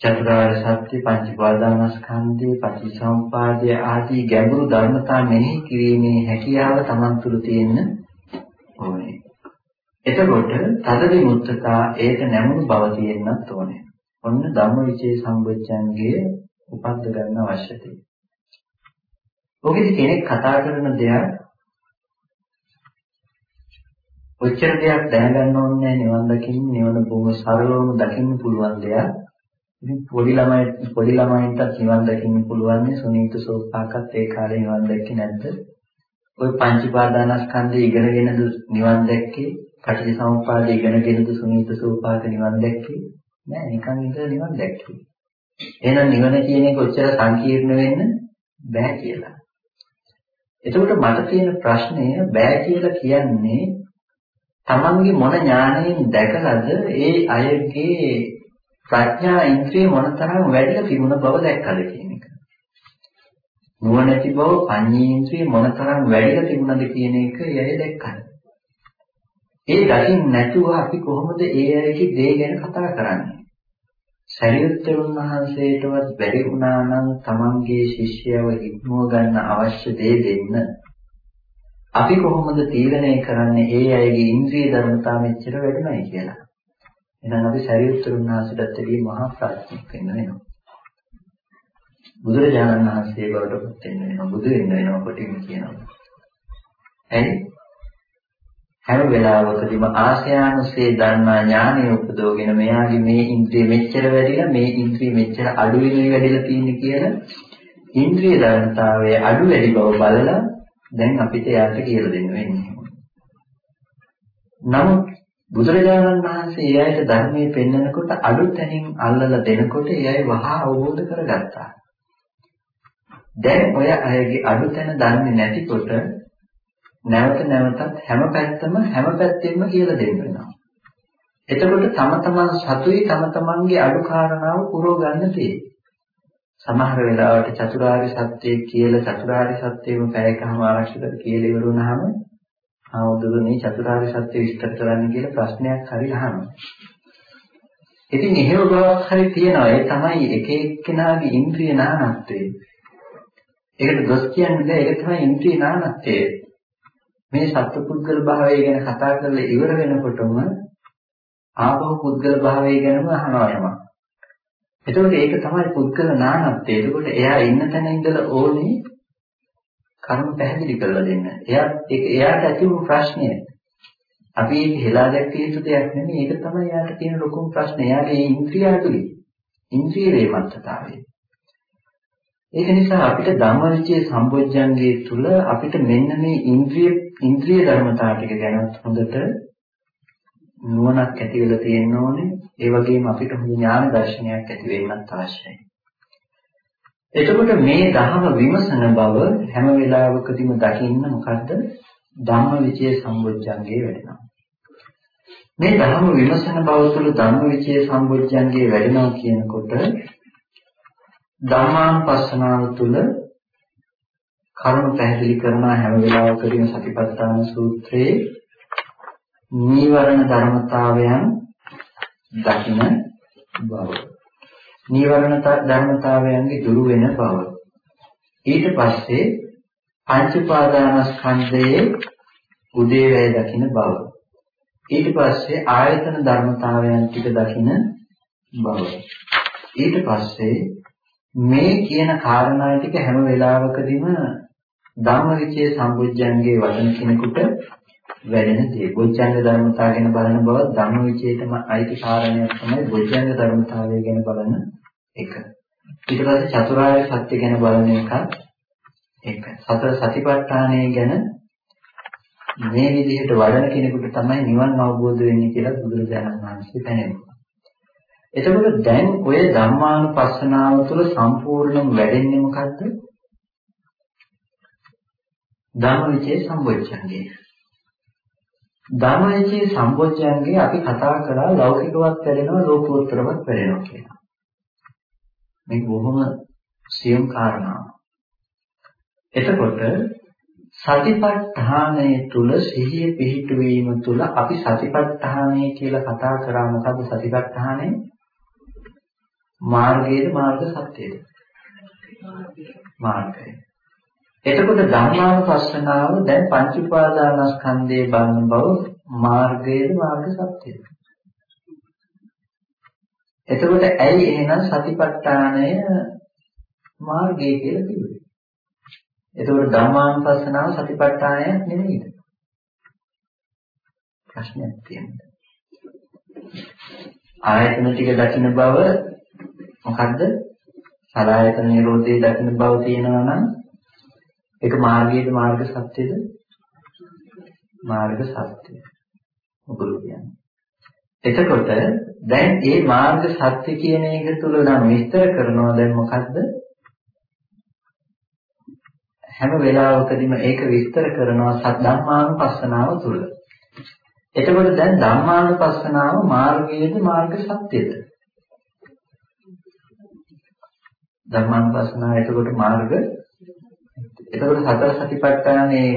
චතුරාර්ය සත්‍ය පංච පාදානස්කන්ධේ පටිසම්පාදයේ ආදී ගැඹුරු ධර්මතා මෙහි කිරීමේ හැකියාව Taman තුල තියෙන්න ඕනේ. එතකොට තද විමුක්තතා ඒක නැමුණු බව තියෙන්නත් ඕනේ. ඔන්න ධම්මවිචේ සම්බොච්චන්ගේ උපද්ද ගන්න අවශ්‍යතේ. ඔකෙදි කෙනෙක් කතා කරන දෙයක් ඔච්චර දෙයක් දැනගන්න ඕනේ නිවන් දකින්න නිවන බොහොම සරලවම දකින්න පුළුවන් දෙයක්. ඉතින් පොඩි ළමයි පොඩි ළමයින්ට නිවන් දකින්න පුළුවන් නේ සුනීත සෝපාකත් ඒ කාලේ නිවන් දැක්කේ නැද්ද? ওই පංච පාදානස්කන්ධය ඉගෙනගෙනද නිවන් දැක්කේ? පටිච්චසමුප්පාදය ඉගෙනගෙනද සුනීත සෝපාක නිවන් දැක්කේ? නෑ නිකන් ඉඳලා නිවන් දැක්කේ. එහෙනම් නිවන කියන එක ඔච්චර සංකීර්ණ වෙන්න බෑ කියලා. එතකොට මට තියෙන ප්‍රශ්නය බෑ කියලා කියන්නේ තමන්ගේ මොන ඥාණයෙන් දැකලාද ඒ අයගේ ප්‍රඥා ඉන්ද්‍රිය මොනතරම් වැඩිලා තිබුණ බව දැක්කද කියන එක. නුවණැති බව පඤ්ඤේන්ද්‍රිය මොනතරම් වැඩිලා තිබුණද කියන එක එයයි දැක්කා. ඒ දකින් නැතුව අපි කොහොමද ඒ අයගේ දේ ගැන කතා කරන්නේ? සරියුත්තරුන් වහන්සේටවත් බැරි වුණා නම් තමන්ගේ ශිෂ්‍යයව ඉක්මව ගන්න අවශ්‍ය දේ දෙන්න. අපි කොහොමද තීරණය කරන්නේ ඒ අයගේ ඉන්ද්‍රිය ධර්මතා මෙච්චර වැඩිමයි කියලා? එහෙනම් අපි සරියුත්තරුන් වහන්සේටත් එදී මහා ප්‍රඥෙක් වෙන්න වෙනවා. බුදුරජාණන් වහන්සේ බවට පත් වෙන්න වෙනවා. බුදු වෙන්න වෙනවා කොටින් කියනවා. ඇයි? හැම වෙලාවකදීම ආශ්‍රයානුසේ දන්නා ඥානය උපදවගෙන මෙයාගේ මේ ඉන්ද්‍රිය මෙච්චර වැඩිලා මේ ඉන්ද්‍රිය මෙච්චර අඩු වෙනුයි වැඩිලා තියෙන්නේ කියලා ඉන්ද්‍රිය ධර්මතාවයේ අඩු වැඩි බව බලලා දැන් අපිට යාට කියලා දෙන්න වෙන්නේ. නමුත් බුදුරජාණන් වහන්සේ ඒ අයට ධර්මයේ පෙන්වනකොට අඩු තැනින් අල්ලලා දෙනකොට ඒ අය වහා අවබෝධ කරගත්තා. දැන් ඔය අයගේ අඩු තැන දන්නේ නැතිකොට නැවත නැවතත් හැම පැත්තම හැම පැත්තෙම කියලා දෙන්න වෙනවා. එතකොට තම තමන් සතුයි තම තමන්ගේ අඩු කාරණාව පුරව ගන්න තියෙන්නේ. සමහර වෙලාවට චතුරාර්ය සත්‍යය කියලා චතුරාර්ය සත්‍යෙම පැයකම ආරක්ෂිතව කියලා ඉවර වුණාම ආවදුනේ චතුරාර්ය සත්‍ය විස්තර කරන්න කියලා ප්‍රශ්නයක් හරි අහනවා. ඉතින් එහෙම බවක් හරි තියෙනවා. ඒ තමයි එක එක්කෙනාගේ ඉන්ද්‍රිය නානත්වය. ඒකට දොස් කියන්නේ නැහැ. ඒක තමයි ඉන්ද්‍රිය නානත්වය. මේ සත්පුද්ගල භාවය ගැන කතා කරලා ඉවර වෙනකොටම ආපහු පුද්ගල භාවය ගැනම අහනවා යමක්. එතකොට ඒක තමයි පුද්ගල නානත්වය. එතකොට එයා ඉන්න තැන ඉඳලා ඕනේ කර්ම පැහැදිලි කරලා දෙන්න. එයා ඒක එයාට ඇති වුණු ප්‍රශ්නය. අපි ඒක හෙලා දැක්විය යුතු දෙයක් නෙමෙයි. ඒක තමයි එයාට තියෙන ලොකුම ප්‍රශ්නේ. එයාගේ ඉන්ද්‍රිය අඩුයි. ඉන්ද්‍රිය වේමත්තතාවය. ඒක නිසා අපිට ධම්මවිචේ සම්බොජ්ජංගයේ තුල අපිට මෙන්න මේ ඉන්ද්‍රිය ඉන්ද්‍රිය ධර්මතාව ටික ගැනත් හොඳට නුවණක් ඇති වෙලා තියෙන්න ඕනේ. ඒ වගේම අපිට හොඳ ඥාන දර්ශනයක් ඇති වෙන්නත් අවශ්‍යයි. එතකොට මේ ධහම විමසන බව හැම වෙලාවකදීම දකින්න මොකද්ද? ධම්මවිචේ සම්බොජ්ජංගේ වැඩෙනවා. මේ ධර්ම විමසන බව තුළ ධම්මවිචේ සම්බොජ්ජංගේ වැඩෙනවා කියනකොට ධර්මානුපස්සනාව තුළ කරුණු පැහැදිලි කරන හැම වෙලාවකදීම සතිපට්ඨාන සූත්‍රයේ නීවරණ ධර්මතාවයන් දකින බව. නීවරණ ධර්මතාවයන්ගේ දුරු වෙන බව. ඊට පස්සේ පංච පාදානස්කන්ධයේ උදේවැය දකින බව. ඊට පස්සේ ආයතන ධර්මතාවයන් ටික දකින බව. ඊට පස්සේ මේ කියන කාරණා ටික හැම වෙලාවකදීම ධම්මවිචේ සම්බුද්ධංගේ වදන කෙනෙකුට වැඩෙන දේ. බොජ්ජංග ධර්මතාව ගැන බලන බව ධම්මවිචේටම අයිති කාරණයක් තමයි බොජ්ජංග ධර්මතාවය ගැන බලන එක. ඊට පස්සේ චතුරාර්ය සත්‍ය ගැන බලන එකත් ඒක. සතර සතිපට්ඨානය ගැන මේ විදිහට වඩන කෙනෙකුට තමයි නිවන් අවබෝධ වෙන්නේ කියලා බුදුරජාණන් වහන්සේ පැනෙන්නේ. එතකොට දැන් ඔය ධම්මානුපස්සනාව තුළ සම්පූර්ණයෙන් වැඩෙන්නේ මොකද්ද? ධම්මවිචේ සම්බොච්චංගේ. ධම්මවිචේ සම්බොච්චංගේ අපි කතා කරා ලෞකිකවත් වැඩෙනවා ලෝකෝත්තරවත් වැඩෙනවා කියලා. මේක බොහොම සියුම් කාරණාවක්. එතකොට සතිපට්ඨානය තුල සිහිය පිහිටුවීම තුල අපි සතිපට්ඨානය කියලා කතා කරා මොකද්ද සතිපට්ඨානය? මාර්ගයේද මාර්ග සත්‍යයේද? මාර්ගය. එතකොට ධර්මානුපස්සනාව දැන් පංච උපාදානස්කන්ධයේ බලන බව මාර්ගයේද මාර්ග සත්‍යයේද? එතකොට ඇයි එහෙනම් සතිපට්ඨානය මාර්ගය කියලා කිව්වේ? එතකොට ධර්මානුපස්සනාව සතිපට්ඨානයක් නෙමෙයිද? ප්‍රශ්නයක් තියෙනවා. ආයතන ටික දකින්න බව මොකද්ද? සලආයතන නිරෝධයේ දකින්න බව තියෙනවා නම් ඒක මාර්ගයේද මාර්ග සත්‍යද? මාර්ග සත්‍යය. මොකද කියන්නේ? එතකොට දැන් මේ මාර්ග සත්‍ය කියන එක තුල නම් විස්තර කරනවා දැන් මොකද්ද? හැම වෙලාවකදීම ඒක විස්තර කරනවා සද්ධම්මානුපස්සනාව තුල. එතකොට දැන් ධම්මානුපස්සනාව මාර්ගයේද මාර්ග සත්‍යද? ධර්මානුපස්සනාව එතකොට මාර්ග එතකොට සතර සතිපට්ඨානේ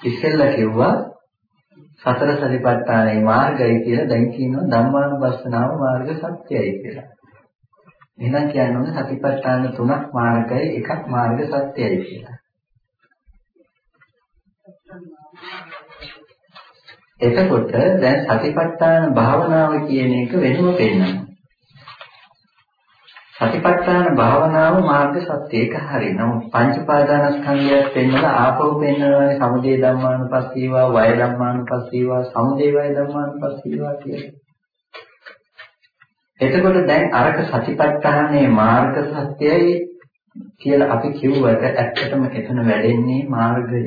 ඉස්සෙල්ලා කිව්වා සතර සතිපට්ඨානේ මාර්ගය කියලා දැන් කියනවා ධම්මානුපස්සනාව මාර්ග සත්‍යයි කියලා. එහෙනම් කියන්නේ සතිපට්ඨාන තුනක් මාර්ගය එකක් මාර්ග සත්‍යයි කියලා. එතකොට දැන් සතිපට්ඨාන භාවනාව කියන එක වෙනම පෙන්වනවා. සතිපට්ඨාන භාවනාව මාර්ග සත්‍ය ඒක හරි. නමුත් පංච පාදානස්කන්ධයත් පෙන්වලා ආපහු පෙන්වනවානේ සමුදය ධම්මානුපස්සීවා, වය ධම්මානුපස්සීවා, සමුදය වය ධම්මානුපස්සීවා කියලා. එතකොට දැන් අරක සතිපට්ඨානයේ මාර්ග සත්‍යයි කියලා අපි කිව්වට ඇත්තටම එතන වැඩෙන්නේ මාර්ගය.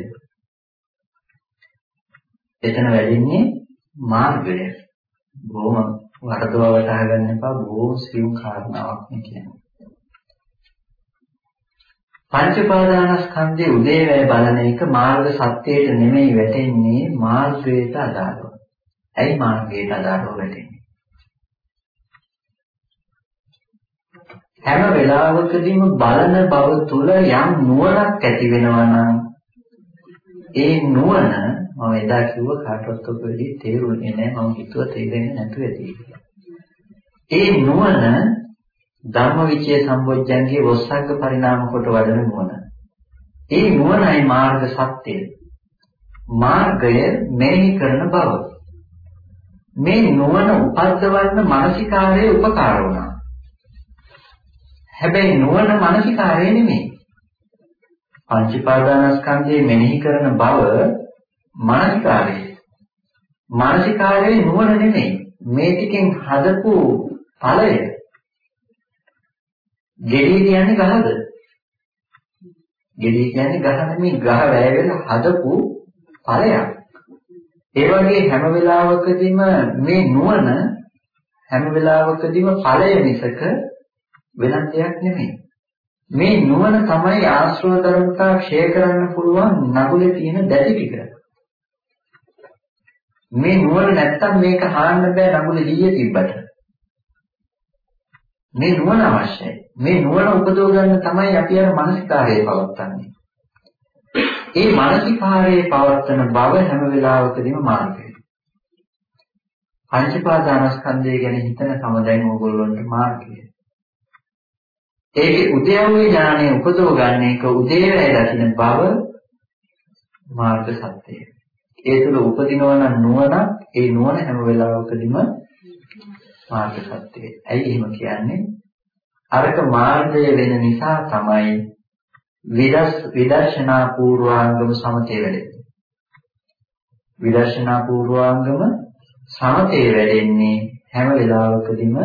එතන වැඩෙන්නේ මාර්ගය. බොහොම වරදව වටහා ගන්න එපා බොහොම සියුම් කාරණාවක් නේ කියන්නේ. පංච පාදානස්කන්ධයේ උදේවැය බලන එක මාර්ග සත්‍යයට නෙමෙයි වැටෙන්නේ මාර්ගයට අදාළව. ඇයි මාර්ගයට අදාළව වැටෙන්නේ? හැම වෙලාවකදීම බලන බව තුල යම් නුවණක් ඇති වෙනවා නම් ඒ නුවණ මම එදා කිව්ව කාටවත් ඔක වෙලී තේරුනේ නැහැ මම හිතුවා තේරෙන්නේ නැතුව ඇති කියලා. ඒ නුවණ ධම්මවිචය සම්බොජ්ජංගේ වස්සග්ග පරිණාම කොට වඩන නුවණ. ඒ නුවණයි මාර්ග සත්‍යය. මාර්ගය මෙහි කරන බව. මේ නුවණ උපද්දවන්න මානසිකාරයේ උපකාර වුණා. හැබැයි නුවණ මානසිකාරය නෙමෙයි. පංචපාදානස්කන්ධයේ මෙනෙහි කරන බව මානසිකාරය. මානසිකාරයේ නුවණ නෙමෙයි. මේ ටිකෙන් හදපු ඵලය. ගෙඩි කියන්නේ ගහද? ගෙඩි කියන්නේ ගහ නෙමෙයි ගහ වැය වෙලා හදපු ඵලයක්. ඒ වගේ හැම වෙලාවකදීම මේ නුවණ හැම වෙලාවකදීම ඵලය මිසක වෙනත් දෙයක් නෙමෙයි. මේ නුවණ තමයි ආශ්‍රව ධර්මතා ක්ෂය කරන්න පුළුවන් නගුලේ තියෙන දැටි ටික. මේ නුවණ නැත්තම් මේක හාන්න බෑ නඟුල ලීය තිබ්බට. මේ නුවණ අවශ්‍යයි. මේ නුවණ උපදව ගන්න තමයි අපි අර මානසිකාරයේ පවත්න්නේ. ඒ මානසිකාරයේ පවත්වන බව හැම වෙලාවකදීම මාර්ගය. පංචපාදානස්කන්ධය ගැන හිතන කම දැන් ඕගොල්ලන්ට මාර්ගය. ඒකේ උද්‍යව්‍ය ඥානය උපදව ගන්න එක උදේවැය දකින්න බව මාර්ග සත්‍යය. ඒ තුළ උපදිනවා නම් නුවණ ඒ නුවණ හැම වෙලාවකදීම මාර්ග සත්‍යයි. ඇයි එහෙම කියන්නේ? අරක මාර්ගය වෙන නිසා තමයි විදස් විදර්ශනා පූර්වාංගම සමතේ වැඩෙන්නේ. විදර්ශනා පූර්වාංගම සමතේ වැඩෙන්නේ හැම වෙලාවකදීම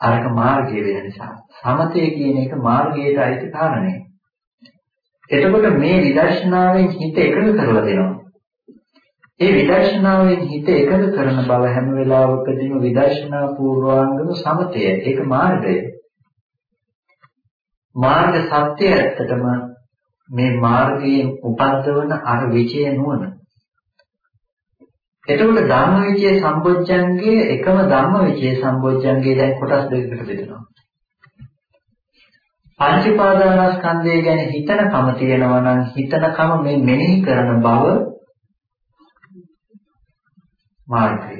අරක මාර්ගය වෙන නිසා. සමතේ කියන එක මාර්ගයට අයිති කාරණේ. එතකොට මේ විදර්ශනාවෙන් හිත එකඟ කරලා දෙනවා. ඒ විදර්ශනාවෙන් හිත එකඟ කරන බව හැම වෙලාවකදීම විදර්ශනා පූර්වාංගම සමතය. ඒක මාර්ගය. මාර්ග සත්‍ය ඇත්තටම මේ මාර්ගයෙන් උපද්දවන අර විචය නුවණ. එතකොට ධම්මවිචය සම්බොජ්ජංගයේ එකම ධම්මවිචය සම්බොජ්ජංගයේ දැන් කොටස් දෙකකට බෙදෙනවා. පංචපාදානස්කන්ධය ගැන හිතන කම තියෙනවා නම් හිතන කම මේ මෙනෙහි කරන බව මාර්ගය.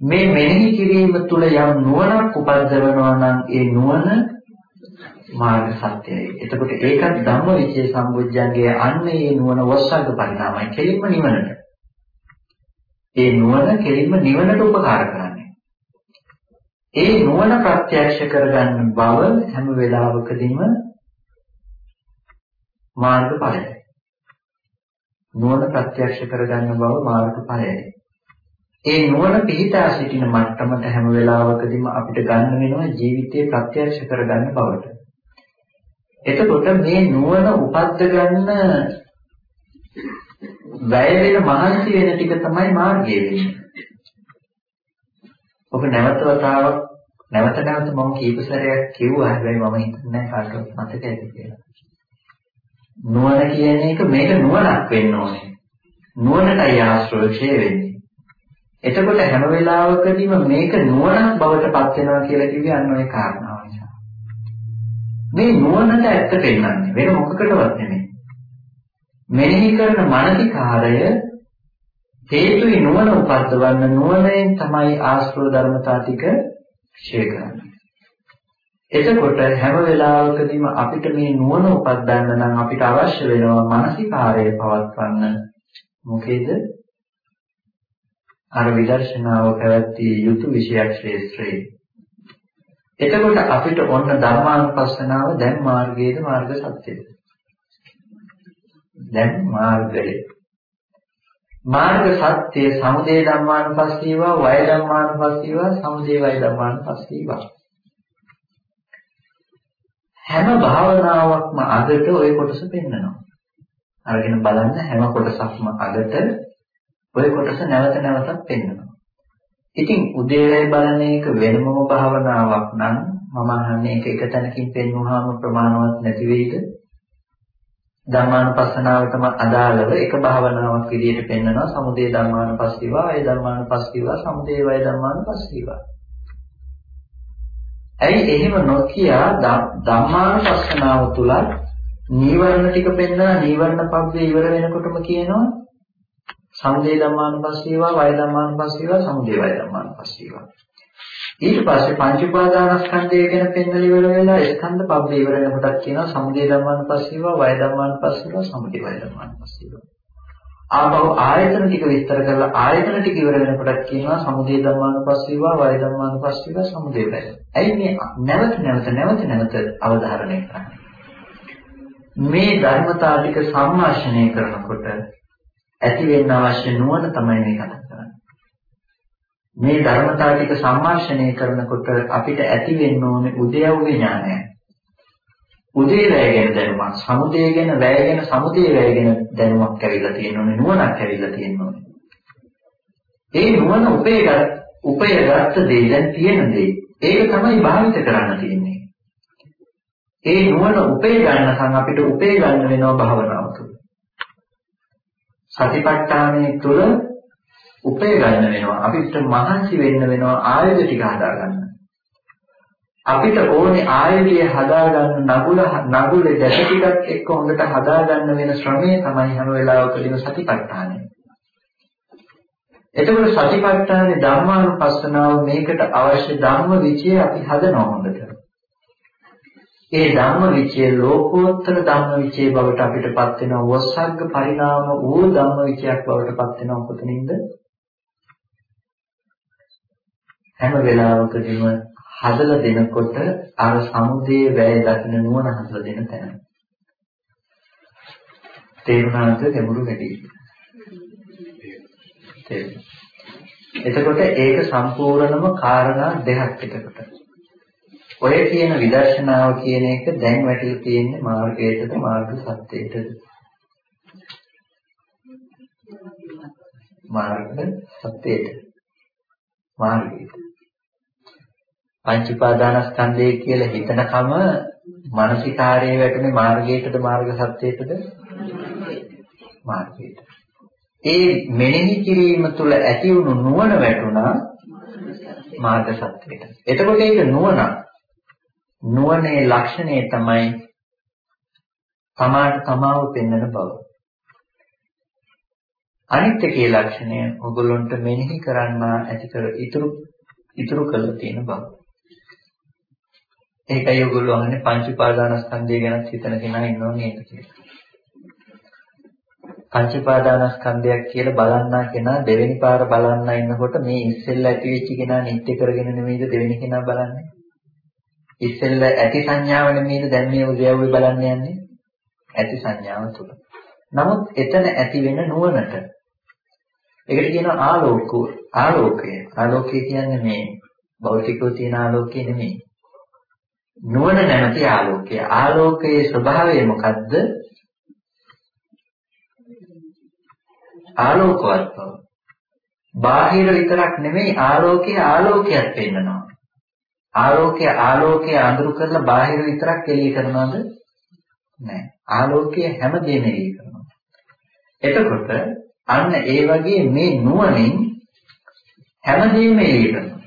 මේ මෙනෙහි කිරීම තුළ යම් නුවණක් උපද්දවනවා නම් ඒ නුවණ මාර්ග සත්‍යයි. එතකොට ඒකත් ධම්මවිචේ සම්බුද්ධංගයේ අන්න ඒ නුවණ වස්සග්ග පරිණාමයි කෙලින්ම නිවනට. ඒ නුවණ කෙලින්ම නිවනට උපකාර කරන්නේ. ඒ නුවණ ප්‍රත්‍යක්ෂ කරගන්න බව හැම වෙලාවකදීම මාර්ගඵලයි. නුවණ ප්‍රත්‍යක්ෂ කරගන්න බව මාර්ගඵලයයි. ඒ නුවණ පිහිටා සිටින මට්ටමට හැම වෙලාවකදීම අපිට ගන්න වෙනවා ජීවිතේ ප්‍රත්‍යක්ෂ කරගන්න බවට. එතකොට මේ නුවණ උපද්ද ගන්න වැය වෙන මහන්සි වෙන ටික තමයි මාර්ගය වෙන්නේ. ඔබ නැවත වතාවක් නැවත නැවත මම කීප සැරයක් කිව්වා හැබැයි මම හිතන්නේ කාටවත් මතක ඇති කියලා. නුවණ කියන එක මේක නුවණක් වෙන්න ඕනේ. නුවණටයි ආශ්‍රය ක්ෂය වෙන්නේ. එතකොට හැම වෙලාවකදීම මේක නුවණක් බවට පත් වෙනවා කියලා කිව්වේ අන්න ওই කාරණාව නිසා. මේ නුවණට ඇත්ත පෙන්වන්නේ වෙන මොකකටවත් නෙමෙයි. මෙනෙහි කරන මානසිකාරය හේතුයි නුවණ උපද්දවන්න නුවණෙන් තමයි ආශ්‍රව ධර්මතා ටික ක්ෂය කරන්නේ. එතකොට හැම වෙලාවකදීම අපිට මේ නුවණ උපද්දන්න නම් අපිට අවශ්‍ය වෙනවා මානසිකාරය පවත්වන්න මොකේද? අර විදර්ශනාව පැවැත්විය යුතු විෂයක් ශ්‍රේෂ්ඨයි. එතකොට අපිට ඔන්න ධර්මානුපස්සනාව දැන් මාර්ගයේද මාර්ග සත්‍යද? දැන් මාර්ගය. මාර්ග සත්‍ය සමුදය ධම්මානුපස්සීවා වය ධම්මානුපස්සීවා සමුදය වය ධම්මානුපස්සීවා හැම භාවනාවක්ම අගට ওই කොටස පෙන්නනවා. අරගෙන බලන්න හැම කොටසක්ම අගට ওই කොටස නැවත නැවතත් පෙන්වනවා. ඉතින් උදේවැය බලන එක වෙනමම භාවනාවක් නම් මම අහන්නේ ඒක එක තැනකින් පෙන්වුවාම ප්‍රමාණවත් නැති වෙයිද? ධර්මානුපස්සනාවටම අදාළව එක භාවනාවක් විදිහට පෙන්වනවා සමුදේ ධර්මානුපස්සීවා, වය ධර්මානුපස්සීවා, සමුදේ වය ධර්මානුපස්සීවා. ඇයි එහෙම නොකිය ධම්මානුපස්සනාව තුල නීවරණ ටික පෙන්නා නීවරණ පබ්බේ ඉවර වෙනකොටම කියනවා. සමුදේ ධම්මානුපස්සීවා වය ධම්මානුපස්සීවා සමුදේ වය ධම්මානුපස්සීවා. ඊට පස්සේ පංච උපාදානස්කන්ධය ගැන පෙන්වලා ඉවර වෙලා ස්කන්ධ පබ්බේ ඉවර වෙනකොටත් කියනවා සමුදේ ධම්මානුපස්සීවා වය ධම්මානුපස්සීවා සමුදේ වය ධම්මානුපස්සීවා. ආපහු ආයතන ටික විස්තර කරලා ආයතන ටික ඉවර වෙනකොටත් කියනවා සමුදේ ධම්මානුපස්සීවා වය ධම්මානුපස්සීවා සමුදේ වය. ඇයි මේ නැවත නැවත නැවත නැවත අවධාරණය කරන්නේ? මේ ධර්මතා ටික සම්මාෂණය කරනකොට ඇති වෙන්න අවශ්‍ය නුවණ තමයි මේ කතා කරන්නේ. මේ ධර්මතා ටික සම්මාෂණය කරනකොට අපිට ඇති වෙන්න ඕනේ උද්‍යව්‍ය ඥානය. උදේ වැය ගැන දැනුමක්, සමුදය ගැන වැය ගැන සමුදය වැය ගැන දැනුමක් ඇවිල්ලා තියෙනෝනේ නුවණක් ඇවිල්ලා තියෙනෝනේ. ඒ නුවණ උපේගත් උපයගත් දේ දැන් තියෙන දේ. ඒක තමයි භාවිත කරන්න තියෙන්නේ. ඒ නුවණ උපේ ගන්නකම් අපිට උපේ ගන්න වෙනවා භාවනාව තුළ. සතිපට්ඨානයේ තුළ උපේ ගන්න වෙනවා. අපිට මහන්සි වෙන්න වෙනවා ආයුධ ටික හදාගන්න. අපිට ඕනේ ආයතය හදාගන්න නගුල නගුලේ දැස ටිකක් එක්ක හොඳට හදාගන්න වෙන ශ්‍රමය තමයි හැම වෙලාවකදීම සතිපට්ඨානය. එතකොට සතිපට්ඨානේ ධර්මානුපස්සනාව මේකට අවශ්‍ය ධම්ම විචය අපි හදනවා හොඳට. ඒ ධම්ම විචය ලෝකෝත්තර ධම්ම විචය බවට අපිටපත් වෙන වස්සග්ග පරිණාම වූ ධම්ම විචයක් බවට පත් වෙනවා කොතනින්ද? හැම වෙලාවකදීම හදලා දෙනකොට අර සමුදේ වැය දකින්න නුවණ හදලා දෙන තැන. තේරුණාද ගැඹුරු වැඩි. එතකොට ඒක සම්පූර්ණම කාරණා දෙකක් එතකොට. ඔය කියන විදර්ශනාව කියන එක දැන් වැටිලා තියෙන්නේ මාර්ගයටද මාර්ග සත්‍යයටද? මාර්ග සත්‍යයට. මාර්ගයට. පංච උපාදානස්කන්ධය කියලා හිතනකම මානසිකාරයේ වැටෙන මාර්ගයටද මාර්ග සත්‍යයටද මාර්ගයට. ඒ මෙනෙහි කිරීම තුළ ඇති වුණු නුවණ වැටුණා මාර්ග සත්‍යයට. එතකොට ඒක නුවණ. නුවණේ ලක්ෂණය තමයි තමාට තමාව පෙන්වන බව. අනිත්‍යකයේ ලක්ෂණය ඔගොල්ලන්ට මෙනෙහි කරන්න ඇති කර ඉතුරු ඉතුරු කරලා තියෙන බව. ඒකයි ඔයගොල්ලෝ අහන්නේ පංච උපාදානස්කන්ධය ගැන හිතන කෙනා ඉන්නව නේද කියලා. පංච උපාදානස්කන්ධයක් කියලා බලන්නා කෙනා දෙවෙනි පාර බලන්න ඉන්නකොට මේ ඉස්සෙල්ලා ඇති වෙච්ච කෙනා නිත්‍ය කරගෙන නෙමෙයිද දෙවෙනි කෙනා බලන්නේ. ඉස්සෙල්ලා ඇති සංඥාව නෙමෙයිද දැන් මේ උදයව්වේ බලන්න යන්නේ. ඇති සංඥාව තුල. නමුත් එතන ඇති වෙන නුවණට ඒකට කියනවා ආලෝකෝ ආලෝකය. ආලෝකය කියන්නේ මේ භෞතිකව තියෙන ආලෝකය නෙමෙයි. නුවණ නැමැති ආලෝකය. ආලෝකයේ ස්වභාවය මොකද්ද? ආලෝකවත් බව. බාහිර විතරක් නෙමෙයි ආලෝකයේ ආලෝකයක් පෙන්නනවා. ආලෝකය ආලෝකය අඳුරු කරලා බාහිර විතරක් එළිය කරනවද? නැහැ. ආලෝකය හැමදේම එළිය කරනවා. එතකොට අන්න ඒ වගේ මේ නුවණින් හැමදේම එළිය කරනවා.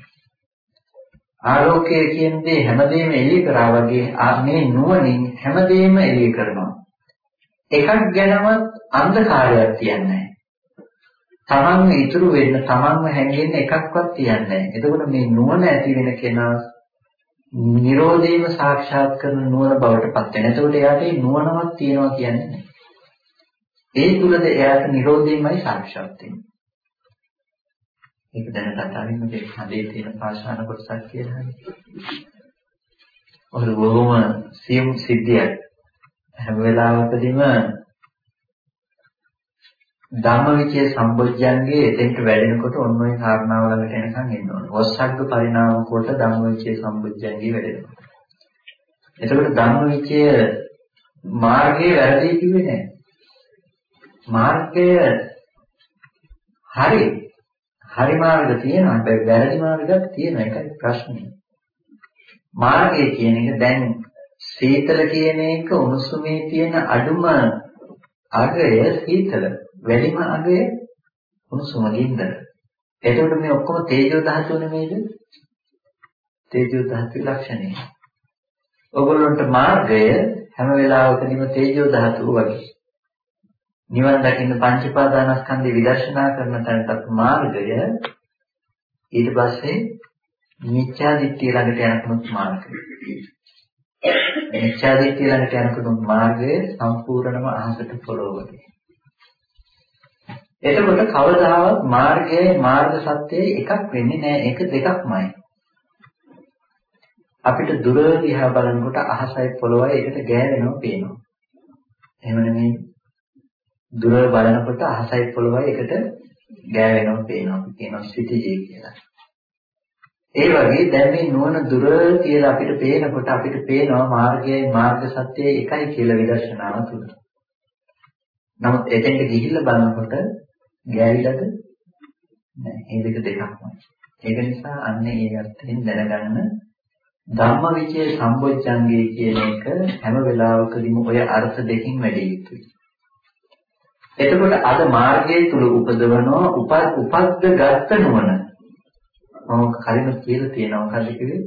ආලෝකය කියන දේ හැමදේම එළිය කරා වගේ මේ නුවණින් හැමදේම එළිය කරනවා. එකක් ගැනවත් අන්ධකාරයක් තියන්නේ තමන්ම ඉතුරු වෙන්න තමන්ම හැංගෙන්න එකක්වත් තියන්නේ නැහැ. එතකොට මේ නුවණ ඇති වෙන කෙනා නිරෝධීව සාක්ෂාත් කරන නුවණ බවට පත් වෙනවා. එතකොට එයාට ඒ නුවණවත් තියනවා කියන්නේ නැහැ. ඒ තුලද එයාට නිරෝධීමයි සාක්ෂාත් වෙන්නේ. ඒක දැනගත් අරින්න මේ හදේ තියෙන පාෂාණ කොටසක් කියලා හරි. ඔහු බොහොම සියුම් සිද්ධියක්. හැම වෙලාවකදීම ධම්මවිචේ සම්බොජ්ජංගේ එතෙන්ට වැඩෙනකොට ඔන්න ඔය කාරණාව ළඟට එනකන් එන්න ඕනේ. වස්සග්ග පරිණාම කොට ධම්මවිචේ සම්බොජ්ජංගේ වැඩෙනවා. එතකොට ධම්මවිචේ මාර්ගයේ වැරදි කිව්වේ නැහැ. මාර්ගය හරි. හරි මාර්ග තියෙනවා. හැබැයි වැරදි මාර්ගයක් තියෙනවා. ඒකයි ප්‍රශ්නේ. මාර්ගය කියන එක දැන් සීතල කියන එක උණුසුමේ තියෙන අඩුම අගය සීතල. වැඩිම අගය උණුසුම ගින්දර. එතකොට මේ ඔක්කොම තේජෝ ධාතුව නෙමෙයිද? තේජෝ ධාතුවේ ලක්ෂණය. ඔයගොල්ලන්ට මාර්ගය හැම වෙලාවකදීම තේජෝ ධාතුව වගේ. නිවන් දකින්න පංච පාදානස්කන්ධේ විදර්ශනා කරන තැනට මාර්ගය ඊට පස්සේ මිච්ඡා දිට්ඨිය ළඟට යනකොට මාර්ගය. මිච්ඡා දිට්ඨිය ළඟට යනකොට මාර්ගය සම්පූර්ණම අහසට පොළොවගේ. එතකොට කවදාවත් මාර්ගයයි මාර්ග සත්‍යයයි එකක් වෙන්නේ නැහැ. ඒක දෙකක්මයි. අපිට දුර දිහා බලනකොට අහසයි පොළොවයි එකට ගෑවෙනවා පේනවා. එහෙම නෙමෙයි. දුර බලනකොට අහසයි පොළොවයි එකට ගෑවෙනවා පේනවා. අපි කියනවා සිටිජේ කියලා. ඒ වගේ දැන් මේ නුවණ දුර කියලා අපිට පේනකොට අපිට පේනවා මාර්ගයයි මාර්ග සත්‍යයයි එකයි කියලා විදර්ශනාව තුළ. නමුත් එතෙන්ට ගිහිල්ලා බලනකොට ගෑවිලාද? නෑ. මේ දෙක දෙකක්මයි. ඒක නිසා අන්න ඒ අර්ථයෙන් දැනගන්න ධම්මවිචේ සම්බොච්චංගේ කියන එක හැම වෙලාවකදීම ඔය අර්ථ දෙකකින් වැඩි යුතුයි. එතකොට අද මාර්ගයේ තුල උපදවනවා උපද්ද ගත්ත නුවණ. මම කලින් කියලා තියෙනවා මොකද කිව්වේ?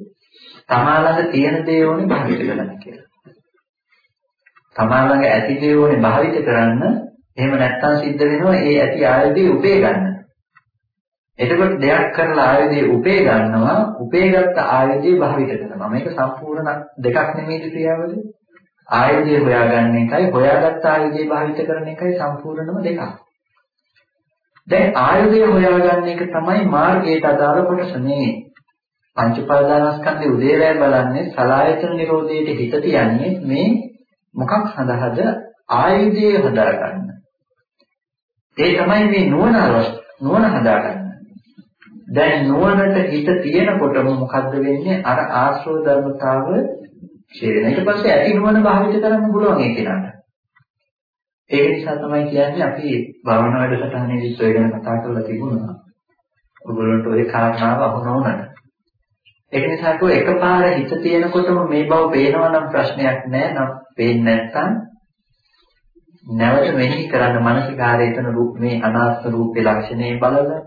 තමා ළඟ තියෙන දේ ඕනේ භාවිත කරන්න කියලා. තමා ළඟ ඇති දේ ඕනේ භාවිත කරන්න එහෙම නැත්තම් සිද්ධ වෙනවා ඒ ඇති ආයුධය උපේ ගන්න. එතකොට දෙයක් කරලා ආයුධය උපේ ගන්නවා උපේගත්ත ආයුධය භාවිත කරනවා. මේක සම්පූර්ණ දෙකක් නෙමෙයි ක්‍රියාවලිය. ආයුධය හොයාගන්න එකයි හොයාගත්ත ආයුධය භාවිත කරන එකයි සම්පූර්ණම දෙකක්. දැන් ආයුධය හොයාගන්න එක තමයි මාර්ගයට අදාළ කොටස මේ පංච පාදානස්කන්ධේ උදේවැය බලන්නේ සලායතන නිරෝධයට හිත තියන්නේ මේ මොකක් සඳහාද ආයුධය හදාගන්න. ඒ තමයි මේ නුවණ නුවණ හදාගන්න. දැන් නුවණට හිත තියෙනකොටම මොකද්ද වෙන්නේ? අර ආශ්‍රව ධර්මතාව ඡේදන. ඊට පස්සේ ඇති නුවණ භාවිත කරන්න පුළුවන් ඒ කෙනාට. ඒක නිසා තමයි කියන්නේ අපි භාවනා වැඩසටහනේදී ඔය ගැන කතා කරලා තිබුණා. ඔයගොල්ලන්ට ওই කාරණාව අහු නොවුනට. ඒක නිසා කෝ එකපාර හිත තියෙනකොටම මේ බව පේනවා නම් ප්‍රශ්නයක් නෑ. නම් පේන්නේ නැත්නම් නැවත මෙහි කරන්න මානසිකාරය එතන රූප මේ අනාත්ම රූපේ ලක්ෂණේ බලලා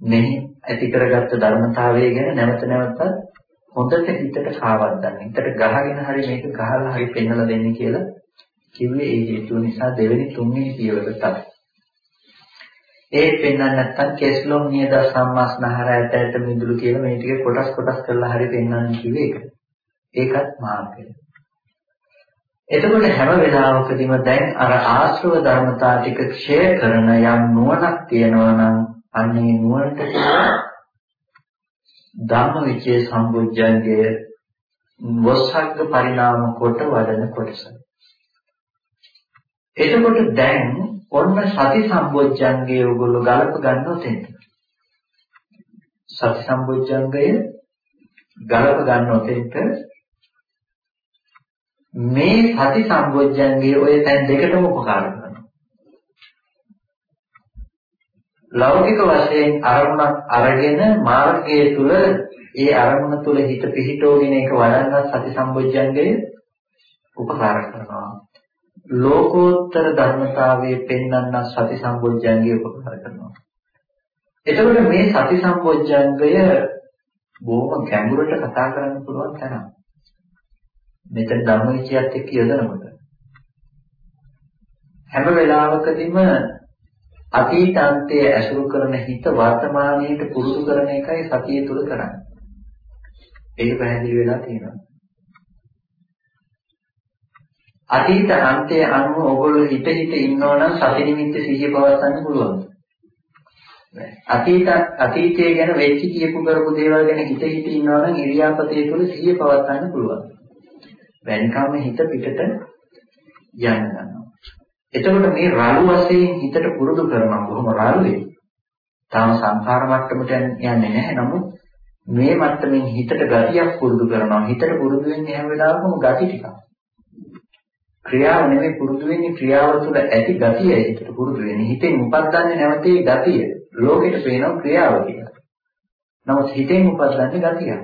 මෙහි ඇති කරගත්ත ධර්මතාවය ගැන නැවත නැවතත් හොඳට හිතට කාවද්දන්න. හිතට ගහගෙන හරි මේක ගහලා හරි පෙන්වලා දෙන්න කියලා කිව්වේ ඒ හේතුව නිසා දෙවෙනි තුන්වෙනි පියවර තමයි. ඒ පෙන්වන්න නැත්තම් කෙස්ලොම් නියද සම්මාස්නහර ඇටයට මිදුළු කියලා මේ ටික කොටස් කොටස් කරලා හරි පෙන්වන්න කිව්වේ ඒක. ඒකත් මාර්ගය. එතකොට හැම වෙලාවකදීම දැන් අර ආශ්‍රව ධර්මතා ටික ක්ෂය කරන යම් නුවණක් තියෙනවා නම් අන්නේ නුවණට ධම්මවිචේ සම්බුද්ධංගයේ වස්සග්ග පරිණාම කොට වඩන කොටස. එතකොට දැන් ඔන්න සති සම්බොජ්ජංගයේ ඔයගොල්ලෝ ගලප ගන්නොත් එන්න. සති සම්බොජ්ජංගය ගලප ගන්නොත් එන්න මේ සති සම්බොජ්ජංගයේ ඔය තැන් දෙකටම උපකාර කරනවා. ලෞකික වශයෙන් අරමුණක් අරගෙන මාර්ගයේ තුල ඒ අරමුණ තුල හිත පිහිටෝගෙන ඒක වඩන්න සති සම්බොජ්ජංගය උපකාර කරනවා. ලෝකෝත්තර ධර්මතාවයේ පෙන්වන්න සති සම්බොජ්ජංගය උපකාර කරනවා. එතකොට මේ සති සම්බොජ්ජංගය බොහොම ගැඹුරට කතා කරන්න පුළුවන් තරම්. මෙතන ධම්මවිචයත් එක්ක යොදනකොට හැම වෙලාවකදීම අතීත අන්තයේ ඇසුරු කරන හිත වර්තමානයට පුරුදු කරන එකයි සතිය තුල කරන්නේ. ඒක පැහැදිලි වෙලා තියෙනවා. අතීත අන්තයේ අනුව ඔයගොල්ලෝ හිත හිත ඉන්නවා නම් සති නිමිත්ත සිහිය පවත්වන්න පුළුවන්. අතීත අතීතය ගැන වෙච්ච කියපු කරපු දේවල් ගැන හිත හිත ඉන්නවා නම් ඉරියාපතේ තුල සිහිය පවත්වන්න පුළුවන්. වෙනකම් හිත පිටට යන්න ගන්නවා. එතකොට මේ රළු වශයෙන් හිතට පුරුදු කරනවා බොහොම රළුවේ. තාම සංඛාර මට්ටමට යන්නේ නැහැ. නමුත් මේ මට්ටමින් හිතට ගතියක් පුරුදු කරනවා. හිතට පුරුදු වෙන්නේ හැම වෙලාවෙම ගති ටිකක්. ක්‍රියාව නෙමෙයි පුරුදු වෙන්නේ ක්‍රියාව තුළ ඇති ගතිය හිතට පුරුදු වෙන්නේ. හිතෙන් උපද්දන්නේ නැවතේ ගතිය. ලෝකෙට පේනවා ක්‍රියාව කියලා. නමුත් හිතෙන් උපද්දන්නේ ගතිය.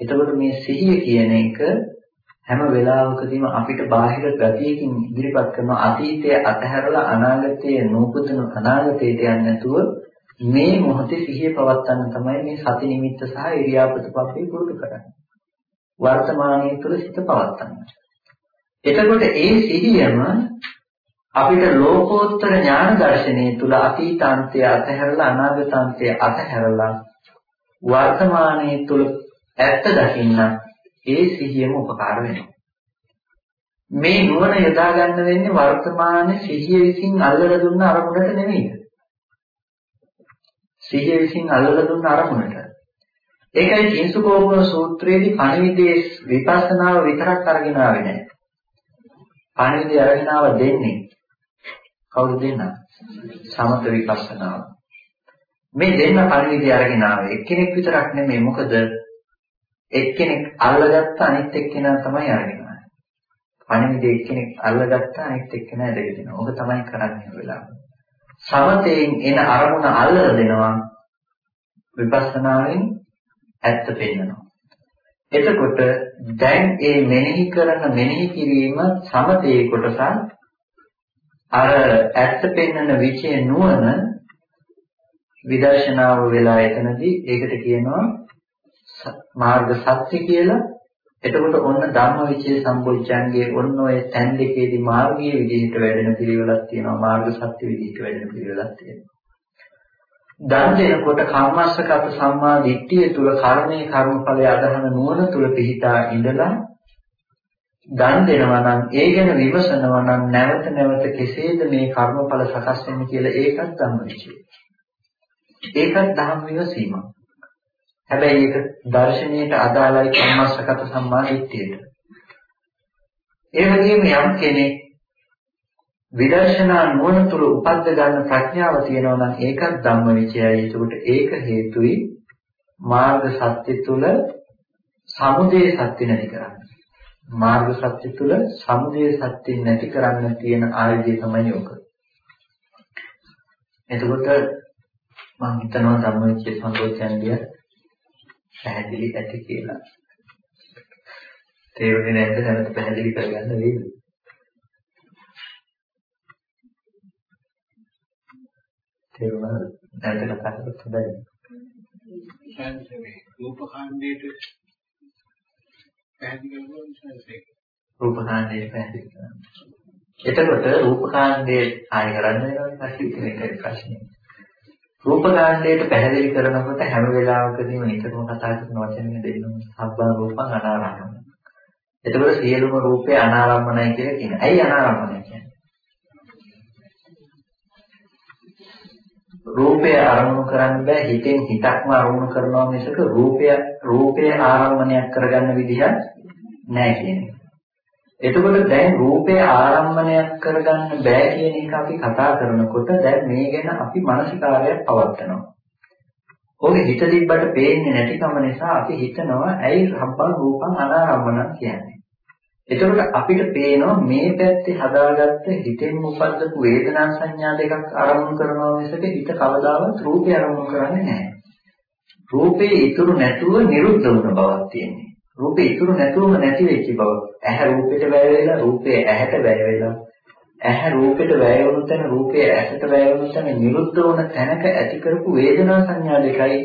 එතකොට මේ සිහිය කියන එක හැම වෙලාවකදීම අපිට බාහිර ගතියකින් ඉදිරිපත් කරන අතීතයේ අතහැරලා අනාගතයේ නූපදින අනාගතයට යන්නේ නැතුව මේ මොහොතේ සිහිය පවත්වන්න තමයි මේ සති නිමිත්ත සහ ඉරියාපත පපේ පුරුදු කරන්නේ. වර්තමානයේ තුල සිත පවත්වන්න. එතකොට ඒ සිහියම අපිට ලෝකෝත්තර ඥාන දර්ශනයේ තුල අතීතාන්තය අතහැරලා අනාගතාන්තය අතහැරලා වර්තමානයේ තුල ඇත්ත දකින්න ඒ සිහියම උපකාර වෙනවා. මේ නුවණ යොදා ගන්න වෙන්නේ වර්තමාන සිහිය විසින් අල්ලලා දුන්න අරමුණට නෙමෙයි. සිහිය විසින් අල්ලලා දුන්න අරමුණට. ඒකයි කිංසුකෝපන සූත්‍රයේදී පණිවිඩයේ විපස්සනාව විතරක් අරගෙන ආවේ නැහැ. පණිවිඩය අරගෙන ආව දෙන්නේ. කවුද දෙන්න? සමත විපස්සනාව. මේ දෙන්න පණිවිඩය අරගෙන ආවේ එක්කෙනෙක් විතරක් නෙමෙයි මොකද එක්කෙනෙක් අල්ලගත්ත අනිත් එක්කෙනා තමයි අරගෙන යන්නේ. පණිවිඩය එක්කෙනෙක් අල්ලගත්ත අනිත් එක්කෙනා ඇදගෙන යනවා. ඔබ තමයි කරන්නේ වෙලාව. සමතයෙන් එන අරමුණ අල්ලලා දෙනවා විපස්සනාවෙන් ඇත්ත පෙන්නනවා. එතකොට දැන් ඒ මෙනෙහි කරන මෙනෙහි කිරීම සමතේ කොටස අර ඇත්ත පෙන්නන විචය නුවණ විදර්ශනාව වෙලා එතනදී ඒකට කියනවා මාර්ග සත්‍ය කියලා. එතකොට ඔන්න ධම්මවිචේ සම්බොජ්ජංගේ ඔන්න ඔය තැන් දෙකේදී මාර්ගයේ විදිහට වැඩෙන පිළිවෙලක් තියෙනවා. මාර්ග සත්‍ය විදිහට වැඩෙන පිළිවෙලක් තියෙනවා. දන් දෙනකොට කර්මස්සකත සම්මා දිට්ඨිය තුල කර්මයේ කර්මඵලය අදහන නුවණ තුල පිහිටා ඉඳලා දන් දෙනවා නම් ඒ ගැන විමසනවා නම් නැවත නැවත කෙසේද මේ කර්මඵල සකස් වෙන්නේ කියලා ඒකත් ධම්මවිචේ. ඒකත් ධම්ම විමසීමක්. හැබැයි ඒක දර්ශනීයට අදාළයි කම්මස්සගත සම්මාදිට්ඨියට. ඒ වගේම යම් කෙනෙක් විදර්ශනා නුවණ තුළ උපද්ද ගන්න ප්‍රඥාව තියෙනවා නම් ඒකත් ධම්මවිචයයි. ඒකට ඒක හේතුයි මාර්ග සත්‍ය තුළ සමුදය සත්‍ය නැති කරන්න. මාර්ග සත්‍ය තුළ සමුදය සත්‍ය නැති කරන්න තියෙන ආයුධය තමයි ඔක. එතකොට මම හිතනවා ධම්මවිචේ සම්බෝධයන්දිය පැහැදිලි ඇති කියලා. තේරුනේ නැද්ද දැනට පැහැදිලි කරගන්න වේද? තේරුණාද? දැනට කතා කරත් හොඳයි. සංසමේ රූපකාණ්ඩයට පැහැදිලි කරනවා රූපකාණ්ඩයට පැහැදිලි කරනවා. එතකොට රූපකාණ්ඩයේ ආය කරන්න වෙනවනේ පස්සේ ඒක ප්‍රශ්නේ. රූපකාණ්ඩයට පැහැදිලි කරනකොට හැම වෙලාවකදීම නිතරම කතා කරන වචනේ දෙන්නම් සබ්බා රූපං අනාරම්මන. එතකොට සියලුම රූපේ අනාරම්මනයි කියලා කියනවා. ඇයි අනාරම්මනයි කියන්නේ? රූපය අරමුණු කරන්න බෑ හිතෙන් හිතක්ම අරමුණු කරනවා මිසක රූපය රූපය ආරම්මණයක් කරගන්න විදිහක් නෑ කියන්නේ. එතකොට දැන් රූපය ආරම්භණයක් කරගන්න බෑ කියන එක අපි කතා කරනකොට දැන් මේ ගැන අපි මානසිකාරයක් පවත්නවා. ඔගේ හිත දිබ්බට පේන්නේ නැතිකම නිසා අපි හිතනවා ඇයි රබ්බන් රූපං අනාරම්මන කියන්නේ. එතකොට අපිට පේනවා මේ පැත්තේ හදාගත්ත හිතෙන් උපද්දපු වේදනා සංඥා දෙකක් ආරම්භ කරනවා මිසක හිත කවදාවත් රූපය ආරම්භ කරන්නේ නැහැ. රූපේ ඉතුරු නැතුව නිරුද්ධ වුණ බවක් තියෙනවා. රූපේ ඉතුරු නැතුවම නැති වෙච්ච බව. ඇහැ රූපෙට වැය වෙලා, රූපේ ඇහැට වැය වෙලා. ඇහැ රූපෙට වැය වුණු තැන, රූපේ ඇහැට වැය වුණු තැන නිරුද්ධ වුණ තැනක ඇති කරපු වේදනා සංඥා දෙකයි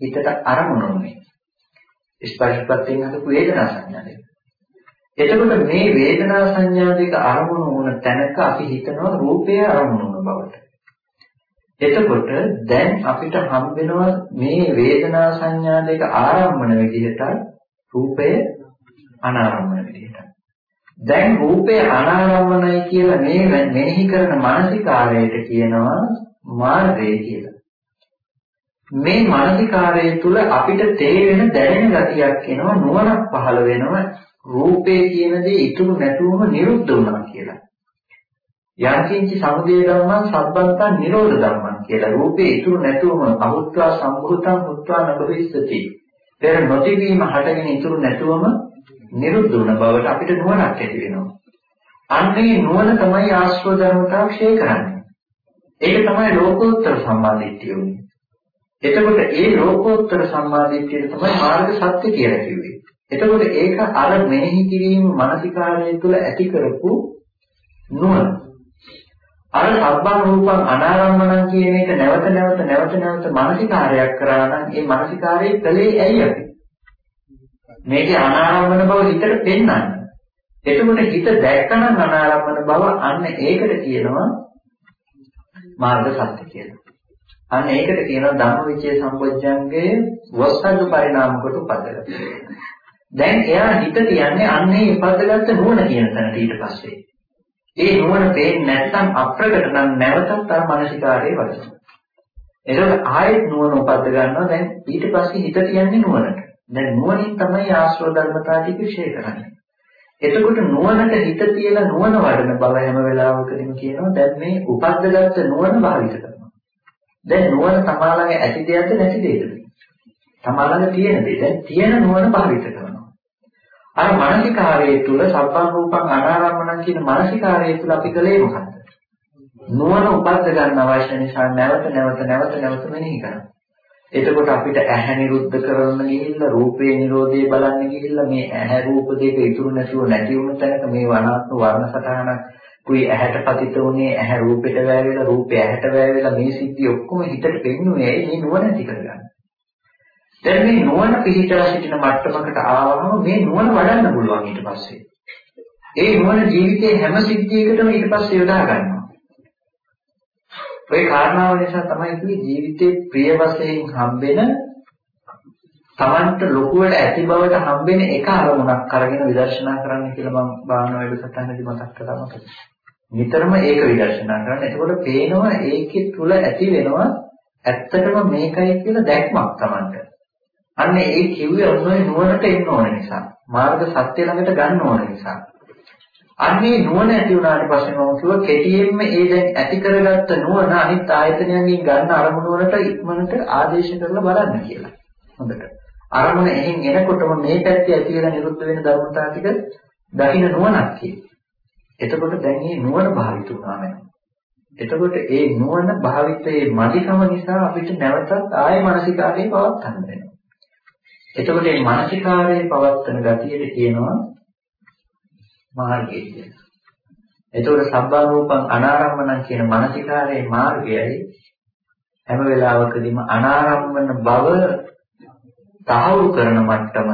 හිතට අරමුණු උනේ. ස්පර්ශපත්යෙන් හදපු වේදනා සංඥා දෙක. එතකොට මේ වේදනා සංඥා දෙක අරමුණු වුණ තැනක අපි හිතනවා රූපය අරමුණු වුණ බවට. එතකොට දැන් අපිට හම්බෙනවා මේ වේදනා සංඥා දෙක ආරම්භන විදිහට රූපය අනාරම්භන විදිහට. දැන් රූපය අනාරම්භනයි කියලා මේ මෙනෙහි කරන මානසිකාරයට කියනවා මාර්ගය කියලා. මේ මානසිකාරය තුල අපිට තේරෙන දැනෙන ගතියක් එනවා නුවණක් පහළ වෙනවා රූපේ කියන දේ ඉතුරු නැතුවම නිරුද්ධ වුණා කියලා. යංකින්චි සමුදය ධම්මං සම්බන්තං නිරෝධ ධම්මං කියලා. රූපේ ඉතුරු නැතුවම අහුත්වා සම්භූතං හුත්වා නබවිස්සති. පෙර නොතිබීම හටගෙන ඉතුරු නැතුවම නිරුද්ධ වුණ බවට අපිට නුවණක් ඇති වෙනවා. අන්නේ නුවණ තමයි ආශ්‍රව ධර්මතාව ක්ෂය කරන්නේ. ඒක තමයි ලෝකෝත්තර සම්මාදිට්ඨිය උනේ. එතකොට ඒ ලෝකෝත්තර සම්මාදිට්ඨිය තමයි මාර්ග සත්‍ය කියලා කිව්වේ. එතකොට ඒක අර මෙනෙහි කිරීම මානසිකාරය තුළ ඇති කරපු නුවණ. අර සබ්බං රූපං අනාරම්මණං කියන එක නැවත නැවත නැවත නැවත මානසිකාරයක් කරා නම් ඒ මානසිකාරයේ කලේ ඇයි අපි? මේකේ අනාරම්මන බව හිතට පෙන්වන්න. එතකොට හිත දැක්කනම් අනාරම්මන බව අන්න ඒකට කියනවා මාර්ග සත්‍ය කියලා. අන්න ඒකට කියනවා ධම්මවිචේ සම්පොඥංගේ වස්සද්ද පරිණාම කොට උපදලා. දැන් එයා හිත තියන්නේ අන්නේ ඉපදගත්ත නුවණ කියන තැනට ඊට පස්සේ. ඒ නුවණ පේන්නේ නැත්නම් අප්‍රකට නම් නැවතත් අර මානසිකාරයේ වදිනවා. එතකොට ආයෙත් නුවණ උපද්ද ගන්නවා දැන් ඊට පස්සේ හිත තියන්නේ නුවණට. දැන් නුවණින් තමයි ආශ්‍රව ධර්මතා ටික ක්ෂය කරන්නේ. එතකොට නුවණට හිත තියලා නුවණ වඩන බව හැම වෙලාවකදීම කියනවා දැන් මේ උපද්දගත්ත නුවණ භාවිත කරනවා. දැන් නුවණ තමා ළඟ ඇති දෙයක්ද නැති දෙයක්ද? තමා ළඟ තියෙන දේ. දැන් තියෙන නුවණ භාවිත කරනවා. අර මානසිකාරයේ තුල සබ්බං රූපං අනාරම්මණං කියන මානසිකාරයේ තුල අපි කලේ මොකද්ද? නුවණ උපද්ද ගන්න අවශ්‍ය නිසා නැවත නැවත නැවත නැවත මෙනෙහි කරනවා. එතකොට අපිට ඇහැ නිරුද්ධ කරන්න ගිහිල්ලා රූපේ නිරෝධය බලන්න ගිහිල්ලා මේ ඇහැ රූප දෙක ඉතුරු නැතුව නැති වුණ තැනක මේ වනාත්ම වර්ණ සටහනක් කුයි ඇහැට පතිත උනේ ඇහැ රූපෙට වැයවිලා රූපේ ඇහැට වැයවිලා මේ සිද්ධි ඔක්කොම හිතට පෙන්නුනේ ඇයි මේ නුවණ ඇති කරගන්න. දැන් මේ නුවණ පිළිතලා සිටින මට්ටමකට ආවම මේ නුවණ වඩන්න පුළුවන් ඊට පස්සේ. ඒ නුවණ ජීවිතයේ හැම සිද්ධියකටම ඊට පස්සේ යොදා ගන්නවා. ওই කාරණාව නිසා තමයි කිව්වේ ජීවිතේ ප්‍රිය වශයෙන් හම්බෙන Tamanට ලොකුවට ඇති බවට හම්බෙන එක අරමුණක් අරගෙන විදර්ශනා කරන්න කියලා මම භාවනා වැඩසටහනදී මතක් කළා මතක. නිතරම ඒක විදර්ශනා කරන්න. එතකොට පේනවා ඒකේ තුල ඇති වෙනවා ඇත්තටම මේකයි කියලා දැක්මක් Tamanට. අන්න ඒ කිව්වේ ඔන්නෝයි නුවණට එන්න ඕන නිසා. මාර්ග සත්‍ය ළඟට ගන්න ඕන නිසා. අන්නේ නුවණ ඇති වුණාට පස්සේ මම කිව්වා කෙටියෙන්ම ඒ දැන් ඇති කරගත්ත නුවණ අනිත් ආයතනයන්ගෙන් ගන්න අරමුණ වලට ඉක්මනට ආදේශ කරලා බලන්න කියලා. හොඳට. අරමුණ එහෙන් එනකොටම මේ පැත්තේ ඇති වෙලා නිරුද්ධ වෙන ධර්මතාව ටික දකින්න නුවණක් කියලා. එතකොට දැන් මේ නුවණ භාවිත වුණා වෙනවා. එතකොට ඒ නුවණ භාවිතයේ මදිකම නිසා අපිට නැවතත් ආයේ මානසිකාරේ පවත්වන්න වෙනවා. එතකොට මේ මානසිකාරයේ පවත්තන ගතියට කියනවා මාර්ගය කියලා. එතකොට සබ්බාරූපං අනාරම්මණං කියන මානසිකාරයේ මාර්ගයයි හැම වෙලාවකදීම අනාරම්මන බව තහවුරු කරන මට්ටම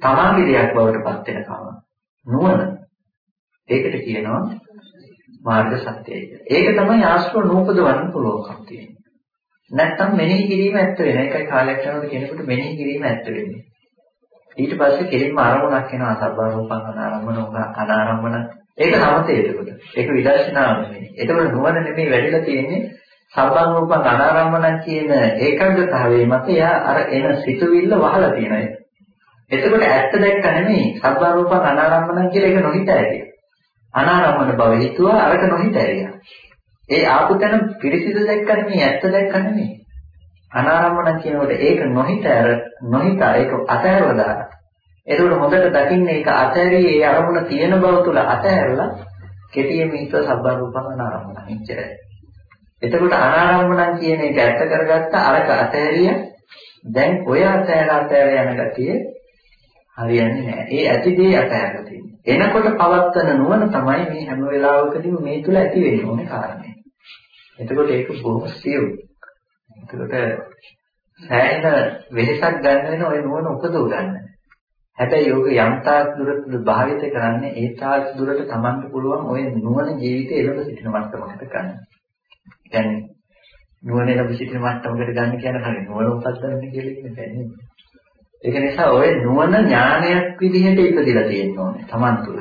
තමාගේ දෙයක් බවට පත් වෙනකම නුවණ ඒකට කියනවා මාර්ග සත්‍යය කියලා. ඒක තමයි ආශ්‍රව නූපදවන්න පුළුවන්කම් තියෙන්නේ. නැත්තම් මෙනෙහි කිරීම ඇත්ත වෙන එකයි කාලයක් යනකොට කෙනෙකුට මෙනෙහි කිරීම ඇත්ත වෙන්නේ. ඊට පස්සේ කෙලින්ම ආරමුණක් එනවා සබ්බා රූපං අනාරම්මන උග අනාරම්මන ඒක නමතේ එතකොට. ඒක විදර්ශනාව නෙමෙයි. එතකොට නුවණ නෙමෙයි වැඩිලා තියෙන්නේ සබ්බා රූපං අනාරම්මන කියන ඒකාග්‍රතාවයේ මත යා අර එන සිතුවිල්ල වහලා තියෙනවා. එතකොට ඇත්ත දැක්ක නෙමෙයි සබ්බා රූපං අනාරම්මන කියලා ඒක නොහිත ඇරියා. අනාරම්මන බව හිතුවා අරක නොහිත ඇරියා. ඒ ආපු තැන පිරිසිදු දැක්ක නෙමෙයි ඇත්ත දැක්ක නෙමෙයි. අනාරම්මන කියනකොට ඒක නොහිත අර නොහිත ඒක අතහැරලා දාන. ඒකෝට හොඳට දකින්නේ ඒක අතහැරී ඒ අරමුණ තියෙන බව තුල අතහැරලා කෙටියෙන් හිත සබ්බරූපං අනාරම්මන ඉච්චරයි. එතකොට අනාරම්මන කියන එක ඇත්ත කරගත්ත අරක අතහැරිය දැන් ඔය අතහැර අතහැර යන ගතිය හරියන්නේ නැහැ. ඒ ඇති දේ අතහැරලා තියෙන්නේ. එනකොට පවත්තන නුවණ තමයි මේ හැම වෙලාවකදීම මේ තුල ඇති වෙන්න ඕනේ කාරණේ. එතකොට ඒක බොහොම සියුම්. එතකොට සෑහෙන වෙහෙසක් ගන්න වෙන ওই නුවණ උපදව ගන්න. හැබැයි යෝග යම් තාක් දුරට භාවිත කරන්නේ ඒ තාක් දුරට Tamanට පුළුවන් ওই නුවණ ජීවිතේ එළඹ සිටින මට්ටමකට ගන්න. කියන්නේ නුවණ එළඹ සිටින මට්ටමකට ගන්න කියන හරිය නුවණ උපදින්න කියලා කියන්නේ නේද? ඒක නිසා ওই නුවණ ඥානයක් විදිහට ඉපදිලා තියෙන්න ඕනේ Taman තුල.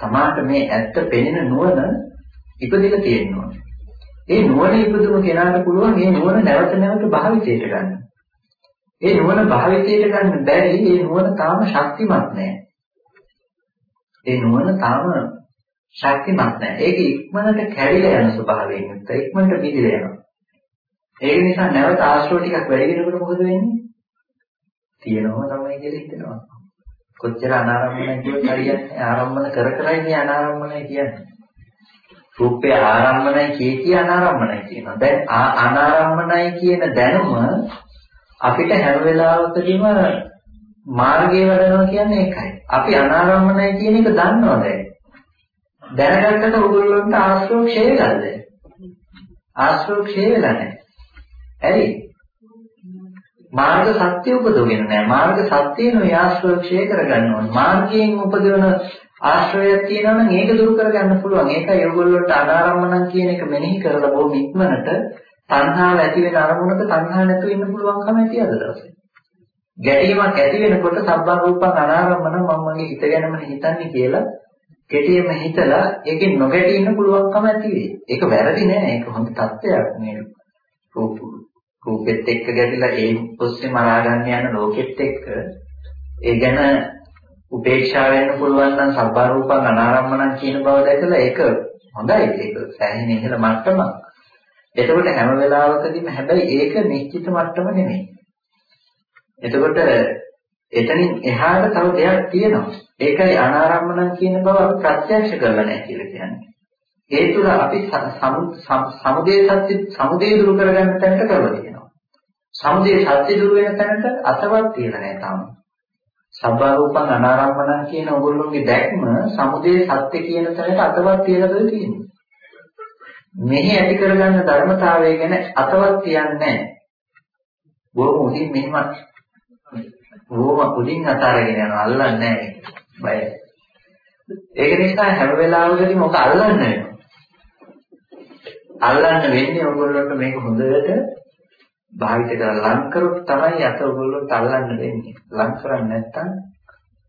තමාට මේ ඇත්ත පෙනෙන නුවණ ඉපදිලා තියෙන්න ඕනේ. ඒ නුවණ ඉපදුණු කෙනාට පුළුවන් මේ නුවණ නැවත නැවත භාවිතයට ගන්න. ඒ නුවණ භාවිතයට ගන්න බැරි ඒ නුවණ තාම ශක්තිමත් නැහැ. ඒ නුවණ තාම ශක්තිමත් නැහැ. ඒක ඉක්මනට කැඩිලා යන ස්වභාවයෙන් යුක්ත. ඉක්මනට පිළිලා යනවා. ඒක නිසා නැවත ආශ්‍රව ටිකක් වැඩි වෙනකොට මොකද වෙන්නේ? තියෙනවම තමයි කියලා හිතෙනවා. කොච්චර අනාරම්මණය කියොත් හරියන්නේ ආරම්මන කර කර ඉන්නේ අනාරම්මණය කියන්නේ. රූපේ ආරම්මණය කිය කිය අනාරම්මණය කියනවා. දැන් අනාරම්මණය කියන දැනුම අපිට හැම වෙලාවකදීම මාර්ගයේ වැඩනවා කියන්නේ ඒකයි. අපි අනාරම්මණය කියන එක දන්නවා දැන්. දැනගත්තට ඔයගොල්ලන්ට ආශ්‍රව ක්ෂය වෙලාද? ආශ්‍රව ක්ෂය වෙලා නැහැ. ඇයි? මාර්ග සත්‍ය උපදවගෙන නැහැ. මාර්ග සත්‍යේන ඔය ආශ්‍රව ක්ෂය කරගන්න ඕනේ. මාර්ගයෙන් උපදවන ආශ්‍රයයක් තියෙනවා නම් ඒක දුරු කරගන්න පුළුවන්. ඒකයි ඔයගොල්ලන්ට අනාරම්මණම් කියන එක මෙනෙහි කරලා බොහොම ඉක්මනට තණ්හාව ඇති වෙන අරමුණක තණ්හා නැතුව ඉන්න පුළුවන්කම ඇති අද දවසේ. ගැටීමක් ඇති වෙනකොට සබ්බන් රූපං අනාරම්මන මම මගේ හිත ගැනම හිතන්නේ කියලා කෙටියෙම හිතලා ඒකෙන් නොගැටී ඉන්න පුළුවන්කම ඇති වෙයි. ඒක වැරදි නෑ. ඒක හොඳ තත්ත්වයක් මේ රූප රූපෙත් එක්ක ගැටිලා ඒ ඔස්සේ මරා ගන්න යන ලෝකෙත් එක්ක ඒ ගැන උපේක්ෂා වෙන්න පුළුවන් නම් සබ්බා රූපං අනාරම්මණං කියන බව දැකලා ඒක හොඳයි ඒක සෑහෙන ඉහළ මට්ටමක්. එතකොට හැම වෙලාවකදීම හැබැයි ඒක නිශ්චිත මට්ටම නෙමෙයි. එතකොට එතනින් එහාට තව දෙයක් තියෙනවා. ඒකයි අනාරම්මණං කියන බව අපි ප්‍රත්‍යක්ෂ කරලා නැහැ කියලා කියන්නේ. ඒ තුල අපි සමුදේ සත්‍ය සමුදේ දුරු කරගන්න තැනට කරලා තියෙනවා. සමුදේ සත්‍ය දුරු වෙන තැනට අතවත් තියලා නැහැ තාම. සබ්බාරූපං අනාරම්මණං කියන ඕගොල්ලෝගේ දැක්ම සමුදේ සත්‍ය කියන තැනට අතවත් තියලාද තියෙන්නේ. මෙහි ඇති කරගන්න ධර්මතාවය ගැන අතවත් තියන්නේ නැහැ. බොහොම උදින් මෙහෙම බොහොම උදින් අතාරගෙන යනවා අල්ලන්නේ නැහැ. බයයි. ඒක නිසා හැම වෙලාවෙකදීම ඔක අල්ලන්න වෙනවා. අල්ලන්න වෙන්නේ ඔයගොල්ලන්ට මේක හොඳට භාවිත කරලා ලං කරොත් තමයි අත ඔයගොල්ලන්ට අල්ලන්න වෙන්නේ. ලං කරන්නේ නැත්නම්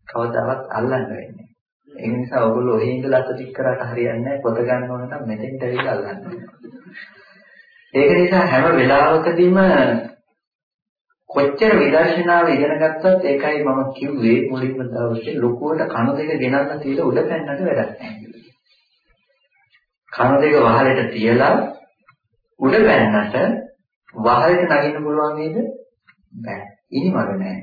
කවදාවත් අල්ලන්න වෙන්නේ. ඒ නිසා ඔයගොල්ලෝ ඔහේ ඉඳලා අත ටික කරාට හරියන්නේ නැහැ. පොත ගන්න ඕන නම් මෙතෙන්ට ඇවිල්ලා අල්ලන්න ඒක නිසා හැම වෙලාවකදීම කොච්චර විදර්ශනාව ඉගෙන ගත්තත් ඒකයි මම කිව්වේ මුලින්ම දවසේ ලොකුවට කන දෙක ගෙනල්ලා තියලා උඩ පැන්නට වැඩක් නැහැ කන දෙක වහලට තියලා උඩ පැන්නට වහලට නගින්න පුළුවන් නේද? බෑ. ඉනිමග නෑ.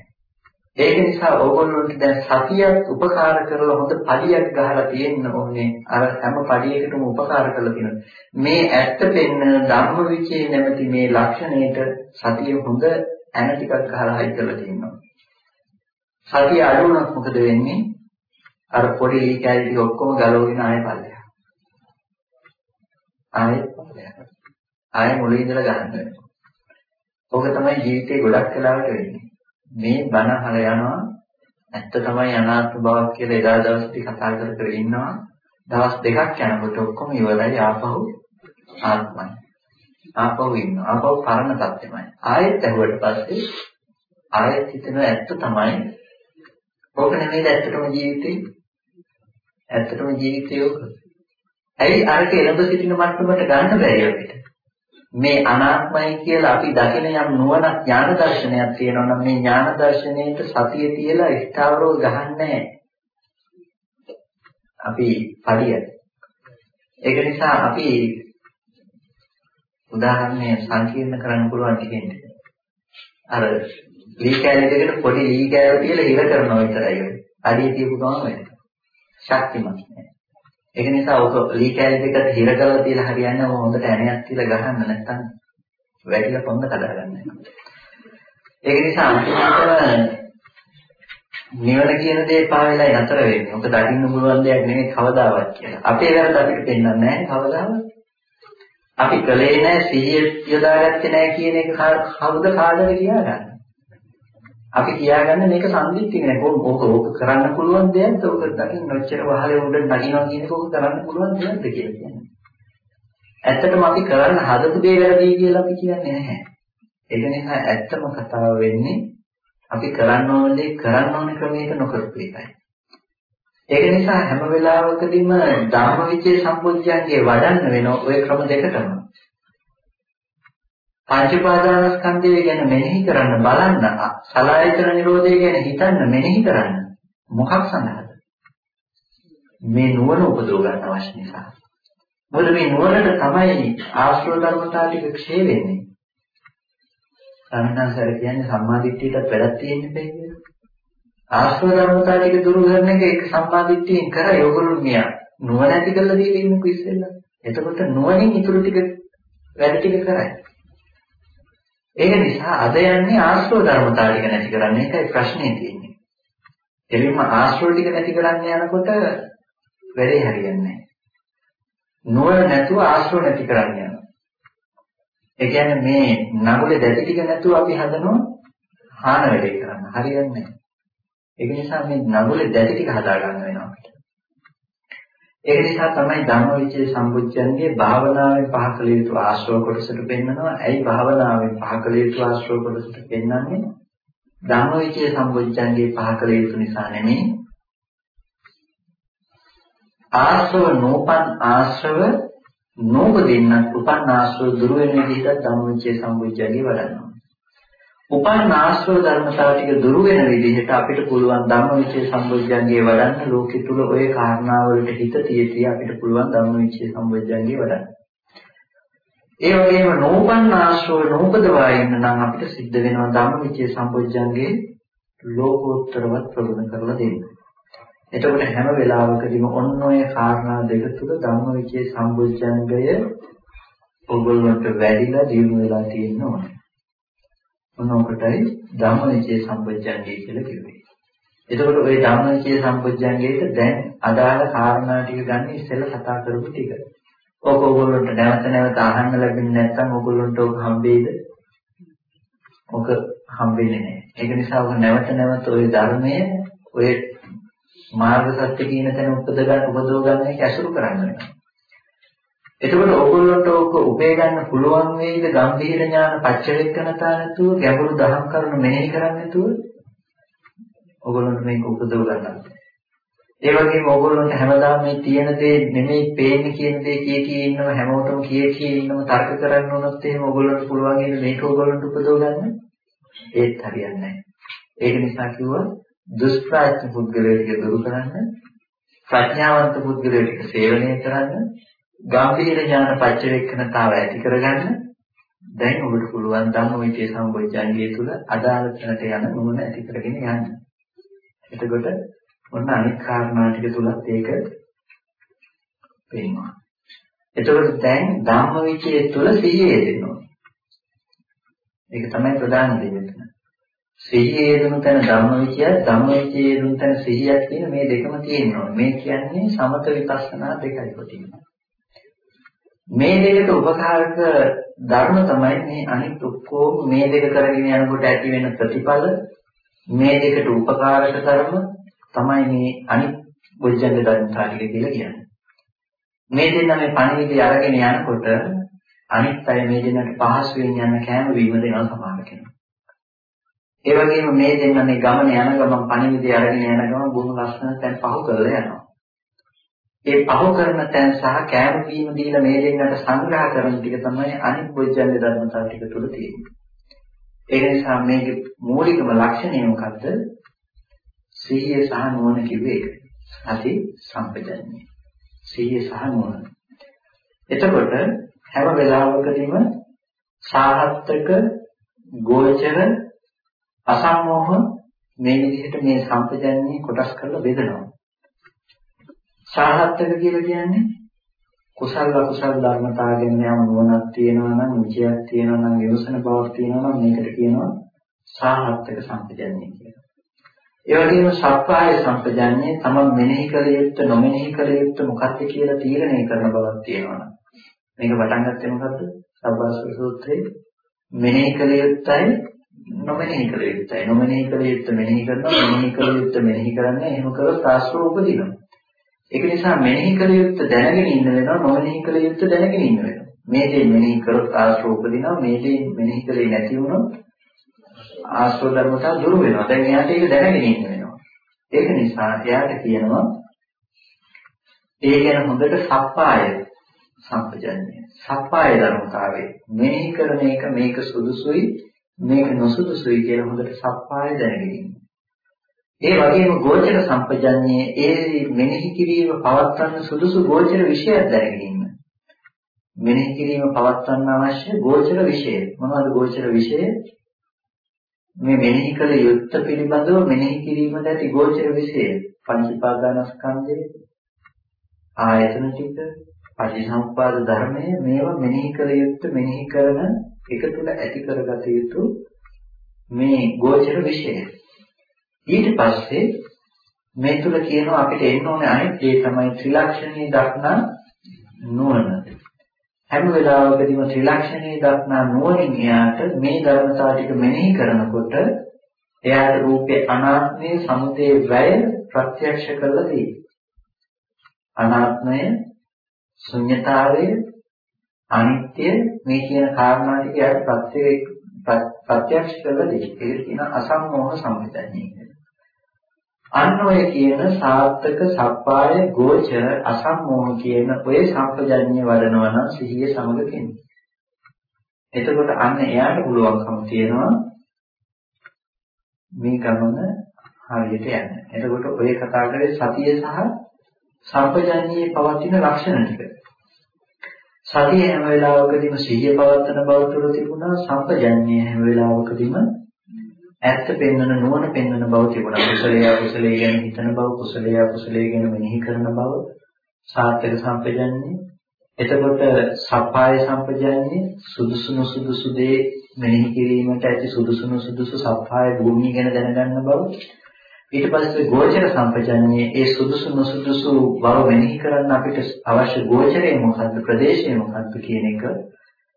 ඒක නිසා ඕගොල්ලොන්ට දැන් සතියක් උපකාර කරලා හොඳ පඩියක් ගහලා තියෙන්න ඕනේ. අර හැම පඩියකටම උපකාර කරලා තියෙනවා. මේ ඇත්ත පෙන්න ධම්මවිචේ නැමැති මේ ලක්ෂණයට සතිය හොඳ ඇන ටිකක් ගහලා හයි කරලා තියෙනවා. සතිය අඩු වුණොත් මොකද වෙන්නේ? අර පොඩි ලී කැලි ටික ඔක්කොම ගලවගෙන ආයෙ පල්ලෙහා. ආයෙත් පල්ලෙහා. ආයෙ මුලින් ඉඳලා ගන්න වෙනවා. ඕක තමයි ජීවිතේ ගොඩක් වෙලාවට වෙන්නේ. මේ බණ අහල යනවා ඇත්ත තමයි අනාත්ම බවක් කියලා එදා දවසේදී කතා කර කර ඉන්නවා. දවස් දෙකක් යනකොට ඔක්කොම ඉවරයි ආපහු ආත්මයි. ආපහු ඉන්නවා. ආපහු පරණ තත්ත්වමයි. ආයෙත් ඇහුවට පස්සේ ආයෙත් හිතන ඇත්ත තමයි. ඕක නෙමෙයිද ඇත්තටම ජීවිතේ? ඇත්තටම ජීවිතය ඕක. ඇයි අරක එළඹ සිටින මට්ටමට ගන්න බැරි අපිට? මේ අනාත්මයි කියලා අපි දකින යම් නුවණක් ඥාන දර්ශනයක් තියෙනවා නම් මේ ඥාන දර්ශනයේට සතිය තියලා ස්ථාවරව ගහන්නේ අපි පරිය. ඒක නිසා අපි උදාහරණය සංකීර්ණ කරන්න පුළුවන් දෙන්නේ. අර ලී කෑලි දෙකට පොඩි ලී කෑල්ල තියලා හිර කරනවා විතරයි. අඩිය තියපු ගමන් වෙන්නේ. ශක්තිමත් නෑ. ඒක නිසා ඔක ලී කෑලි දෙකට හිර කරලා තියලා හරියන්නේ ඔය හොඳට ඇණයක් තියලා ගහන්න නැත්නම් වැටිලා පොන්න කඩා ගන්න. ඒක නිසා අන්තිමට නිවන කියන දේ පාවෙලා නතර වෙන්නේ. ඔක දකින්න පුළුවන් දෙයක් නෙමෙයි කවදාවත් කියලා. අපේ වැරද්ද අපිට පෙන්වන්නේ නැහැ කවදාවත්. අපි කලේ නැහැ සිහිය යොදාගත්තේ නැහැ කියන එක කවුද කාටද කියාගන්නේ? අපි කියාගන්න මේක සම්දිත්තික නෑ. ඕක ඕක කරන්න පුළුවන් දෙයක්ද? ඕක දකින්න ඔච්චර වහලේ උඩ නගිනවා කියන එක ඕක කරන්න පුළුවන් දෙයක්ද කියලා කියන්නේ. ඇත්තටම අපි කරන්න හදපු දේ වැරදි කියලා අපි කියන්නේ නැහැ. ඒක නිසා ඇත්තම කතාව වෙන්නේ අපි කරන්න ඕන දේ කරන්න ඕන ක්‍රමයක නොකරපු එකයි. ඒක නිසා හැම වෙලාවකදීම ධම්මවිචේ සම්පූර්ණයන්ගේ වඩන්න වෙන ওই ක්‍රම දෙකටම. පංච පාදානස්කන්ධය ගැන මෙනෙහි කරන්න බලන්න සලායතන නිරෝධය ගැන හිතන්න මෙනෙහි කරන්න මොකක් සඳහාද? මේ නුවණ උපදව ගන්න අවශ්‍ය නිසා. මොකද මේ නුවණට තමයි ආශ්‍රව ධර්මතා ටික ක්ෂය වෙන්නේ සම්මාසර කියන්නේ සම්මාදිට්ඨියටත් වැඩක් තියෙන්නේ කියලා. ආශ්‍රව ධර්මතා ටික දුරු කරන එක ඒක සම්මාදිට්ඨියෙන් කරා යෝගලු මියා නුවණ ඇති කරලා දීලා ඉන්නකෝ ඉස්සෙල්ලා එතකොට නුවණින් ඊටු ටික වැඩ ටික කරයි. ඒක නිසා අද යන්නේ ආශ්‍රව ධර්මතාව ටික නැති කරන්න එකයි ප්‍රශ්නේ තියෙන්නේ. එළින්ම ආශ්‍රව ටික නැති කරන්න යනකොට වැඩේ හරියන්නේ නැහැ. නුවණ නැතුව ආශ්‍රව නැති කරන්න යනවා. ඒ කියන්නේ මේ නගුලේ දැටි ටික නැතුව අපි හදනවා හාන වැඩේ කරන්න. හරියන්නේ නැහැ. ඒක නිසා මේ නගුලේ දැටි ටික හදා ගන්න වෙනවා අපිට. ඒක නිසා තමයි ධම්මවිචේ සම්බුද්ධයන්ගේ භාවනාවෙන් පහ කළ යුතු ආශ්‍රව කොටසට පෙන්නනවා. ඇයි භාවනාවෙන් පහ කළ යුතු ආශ්‍රව කොටසට පෙන්වන්නේ? ධම්මවිචේ සම්බුද්ධයන්ගේ පහ කළ යුතු නිසා නෙමෙයි. ආශ්‍රව නෝපන් ආශ්‍රව නෝපදින්නත් උපන් ආශ්‍රව දුර වෙන විදිහට ධම්මවිචේ සම්බුද්ධයන්ගේ වඩනවා. උපන් ආශ්‍රව ධර්මතාව ටික දුරු වෙන විදිහට අපිට පුළුවන් ධම්මවිචේ සම්බොජ්ජංගේ වඩන්න ලෝකෙ තුල ওই කාරණාවලට හිත තියදී අපිට පුළුවන් ධම්මවිචේ සම්බොජ්ජංගේ වඩන්න. ඒ වගේම නෝපන් ආශ්‍රව නෝපදවා ඉන්න නම් අපිට සිද්ධ වෙනවා ධම්මවිචේ සම්බොජ්ජංගේ ලෝකෝත්තරවත් ප්‍රගුණ කරලා දෙන්න. එතකොට හැම වෙලාවකදීම ඔන්න ඔය කාරණා දෙක තුල ධම්මවිචේ සම්බොජ්ජංගය ඔයගොල්ලන්ට වැඩිලා දියුණු වෙලා තියෙන්න ඕනේ. මොනකටයි ධම්මවිචේ සම්පජ්ජංගය කියලා කිව්වේ. එතකොට ওই ධම්මවිචේ සම්පජ්ජංගයට දැන් අදාළ කාරණා ටික ගන්න ඉස්සෙල්ලා කතා කරපු ටික. ඔක ඕගොල්ලන්ට නැවත නැවත අහන්න ලැබෙන්නේ නැත්නම් ඕගොල්ලන්ට ඔක හම්බෙයිද? ඔක හම්බෙන්නේ නැහැ. ඒක නිසා ඔක නැවත නැවත ওই ධර්මයේ ඔය මාර්ග සත්‍ය කියන තැන උපද ගන්න උපදව ගන්න එක ඇසුරු කරන්න වෙනවා. එතකොට ඕගොල්ලන්ට ඕක උපේ ගන්න පුළුවන් වේද ගම්භීර ඥාන පච්චවෙක්කනතා නැතුව ගැඹුරු දහම් කරුණු මෙහෙය කරන්නේ නැතුව ඕගොල්ලන්ට මේක උපදව ගන්න. ඒ වගේම ඕගොල්ලන්ට හැමදාම මේ තියෙන දේ නෙමෙයි පේන්නේ කියන දේ කිය කී ඉන්නව හැමෝටම කිය කී ඉන්නව තර්ක කරන්න උනොත් එහෙම ඕගොල්ලන්ට පුළුවන් ඉන්නේ මේක ඕගොල්ලන්ට උපදව ගන්න. ඒත් හරියන්නේ නැහැ. ඒක නිසා කිව්වා දුෂ්ප්‍රාඥ පුද්ගලයෙක් දුරු කරන්න ප්‍රඥාවන්ත පුද්ගලයෙක් සේවනය කරන්න ගාම්භීර ඥාන පච්චවේක්ෂණතාව ඇති කරගන්න දැන් ඔබට පුළුවන් ධම්මවිචේ සම්බොජ්ජංගය තුල අදාළ තැනට යන නුවණ ඇති කරගෙන යන්න. එතකොට ඔන්න අනිත් කාරණා ටික තුලත් ඒක පේනවා. එතකොට දැන් ධම්මවිචේ තුල සිහිය දෙනවා. ඒක තමයි ප්‍රධාන දේ මෙතන. සිහිය යෙදුණු තැන ධම්මවිචය ධම්මවිචය යෙදුණු තැන සිහියක් කියන මේ දෙකම තියෙනවා. මේ කියන්නේ සමත විපස්සනා දෙකයි කොටින්ම. මේ දෙකට උපකාරක ධර්ම තමයි මේ අනිත් ඔක්කොම මේ දෙක කරගෙන යනකොට ඇති වෙන ප්‍රතිඵල මේ දෙකට උපකාරක ධර්ම තමයි මේ අනිත් බොජ්ජංග ධර්මතාලික කියලා කියන්නේ. මේ දෙන්න මේ පණිවිඩය අරගෙන යනකොට අනිත් අය මේ දෙන්නට පහසුවෙන් යන කෑම වීම දෙනවා සමාන කෙනෙක්. ඒ වගේම මේ දෙන්න මේ ගමන යන ගමන් පණිවිඩය අරගෙන යන ගමන් බොහොම ලස්සන තැන් පහු කරලා යනවා. ඒ පහු කරන තැන් සහ කෑම බීම දීලා මේ දෙන්නට සංග්‍රහ කරන ටික තමයි අනිත් බොජ්ජංග ධර්මතාව ටික තුල තියෙන්නේ. ඒ නිසා මේකේ මූලිකම ලක්ෂණය මොකද්ද? සිහිය සහ නුවණ කිව්වේ ඒක. අති සම්පජන්‍ය. සිහිය සහ නුවණ. එතකොට හැම වෙලාවකදීම සාහත්තක ගෝචර අසම්මෝහ මේ විදිහට මේ සම්පජන්‍ය කොටස් කරලා බෙදනවා. සාහත්තක කියලා කියන්නේ කුසල අකුසල ධර්මතා ගැන යම් නුවණක් තියෙනවා නම් විචයක් තියෙනවා නම් විවසන බවක් තියෙනවා නම් මේකට කියනවා සාහත්තක සම්පජන්ණය කියලා. ඒ වගේම සප්පාය සම්පජන්ණය තමයි මෙනෙහි කළ යුත්තේ නොමෙනෙහි කළ යුත්තේ මොකක්ද කියලා තීරණය කරන බවක් තියෙනවා. මේක පටන් ගත්තේ මොකද්ද? සබ්බාසව සූත්‍රයේ මෙනෙහි කළ යුත්තයි නොමෙනෙහි කළ යුත්තයි. නොමෙනෙහි කළ යුත්ත මෙනෙහි කරනවා, මෙනෙහි කළ යුත්ත මෙනෙහි කරන්නේ එහෙම කරොත් ආශ්‍රව උපදිනවා. ඒක නිසා මෙනෙහි කළ යුත්ත දැනගෙන ඉන්න වෙනවා, නොමෙනෙහි කළ යුත්ත දැනගෙන ඉන්න වෙනවා. මේ දේ මෙනෙහි කරොත් ආශ්‍රව උපදිනවා, මේ දේ මෙනෙහි කළේ නැති වුණොත් ආශ්‍රව ධර්මතා දුරු වෙනවා. දැන් එයාට ඒක දැනගෙන ඉන්න වෙනවා. ඒක නිසා එයාට කියනවා ඒ ගැන හොඳට සප්පාය සම්පජන්‍ය. සප්පාය ධර්මතාවය. මෙනෙහි කරන එක මේක සුදුසුයි මේක නොසුදුසුයි කියලා හොඳට සප්පාය දැනගෙන ඉන්න. ඒ වගේම ගෝචර සම්පජන්යේ ඒ මෙනෙහි කිරීම පවත්වන්න සුදුසු ගෝචර විෂයක් දැනගෙන ඉන්න. මෙනෙහි කිරීම පවත්වන්න අවශ්‍ය ගෝචර විෂය. මොනවද ගෝචර විෂය? මේ මෙනෙහි කළ යුත්ත පිළිබඳව මෙනෙහි කිරීමට ඇති ගෝචර විෂය. පංචපාදානස්කන්ධය ආයතන ටික පටිසම්පාද ධර්මය මේවා මෙනෙහි කළ යුත්ත මෙනෙහි කරන එක තුල ඇති කරගත යුතු මේ ගෝචර විෂය. ඊට පස්සේ මේ තුල කියනවා අපිට එන්න ඕනේ අනිත් දේ තමයි ත්‍රිලක්ෂණී දක්නා නුවණ. හැම වෙලාවකදීම ත්‍රිලක්ෂණී දක්නා නුවණින් එයාට මේ ධර්මතාව ටික මෙනෙහි කරනකොට එයාට රූපේ අනාත්මයේ සමුදේ වැය ප්‍රත්‍යක්ෂ කරලා තියෙනවා. අනාත්මය ශුන්්‍යතාවය අනිත්‍ය මේ කියන කාරණා ටික යාට ප්‍රත්‍යක්ෂ කරලා දෙයි. ඒකට කියන අසම්මෝහ සම්පතන්නේ කියලා. අන්න ඔය කියන සාර්ථක සප්පාය ගෝචර අසම්මෝහ කියන ඔය සම්පජඤ්ඤය වඩනවා නම් සිහිය සමග කෙනෙක්. එතකොට අන්න එයාට පුළුවන්කම තියෙනවා මේ ගමන හරියට යන්න. එතකොට ඔය කතා කරේ සතිය සහ සම්පජඤ්ඤයේ පවතින ලක්ෂණ ටික. සතිය හැම වෙලාවකදීම සිහිය පවත්වන බව තුළ තිබුණා සම්පජඤ්ඤය හැම වෙලාවකදීම ඇත්ත පෙන්වන නුවණ පෙන්වන බව තිබුණා. කුසලයේ අකුසලයේ ගැන හිතන බව, කුසලයේ අකුසලයේ ගැන මෙනෙහි කරන බව සාත්‍යක සම්පජඤ්ඤය. එතකොට සප්පාය සම්පජඤ්ඤය සුදුසු නුසුදුසු දේ මෙනෙහි කිරීමට ඇති සුදුසු නුසුදුසු සප්පාය භූමිය ගැන දැනගන්න බව ඊට පස්සේ ගෝචර සම්පජන්යේ ඒ සුදුසු නොසුදුසු බව මෙනෙහි කරන්න අපිට අවශ්‍ය ගෝචරය මොකද්ද ප්‍රදේශය මොකද්ද කියන එක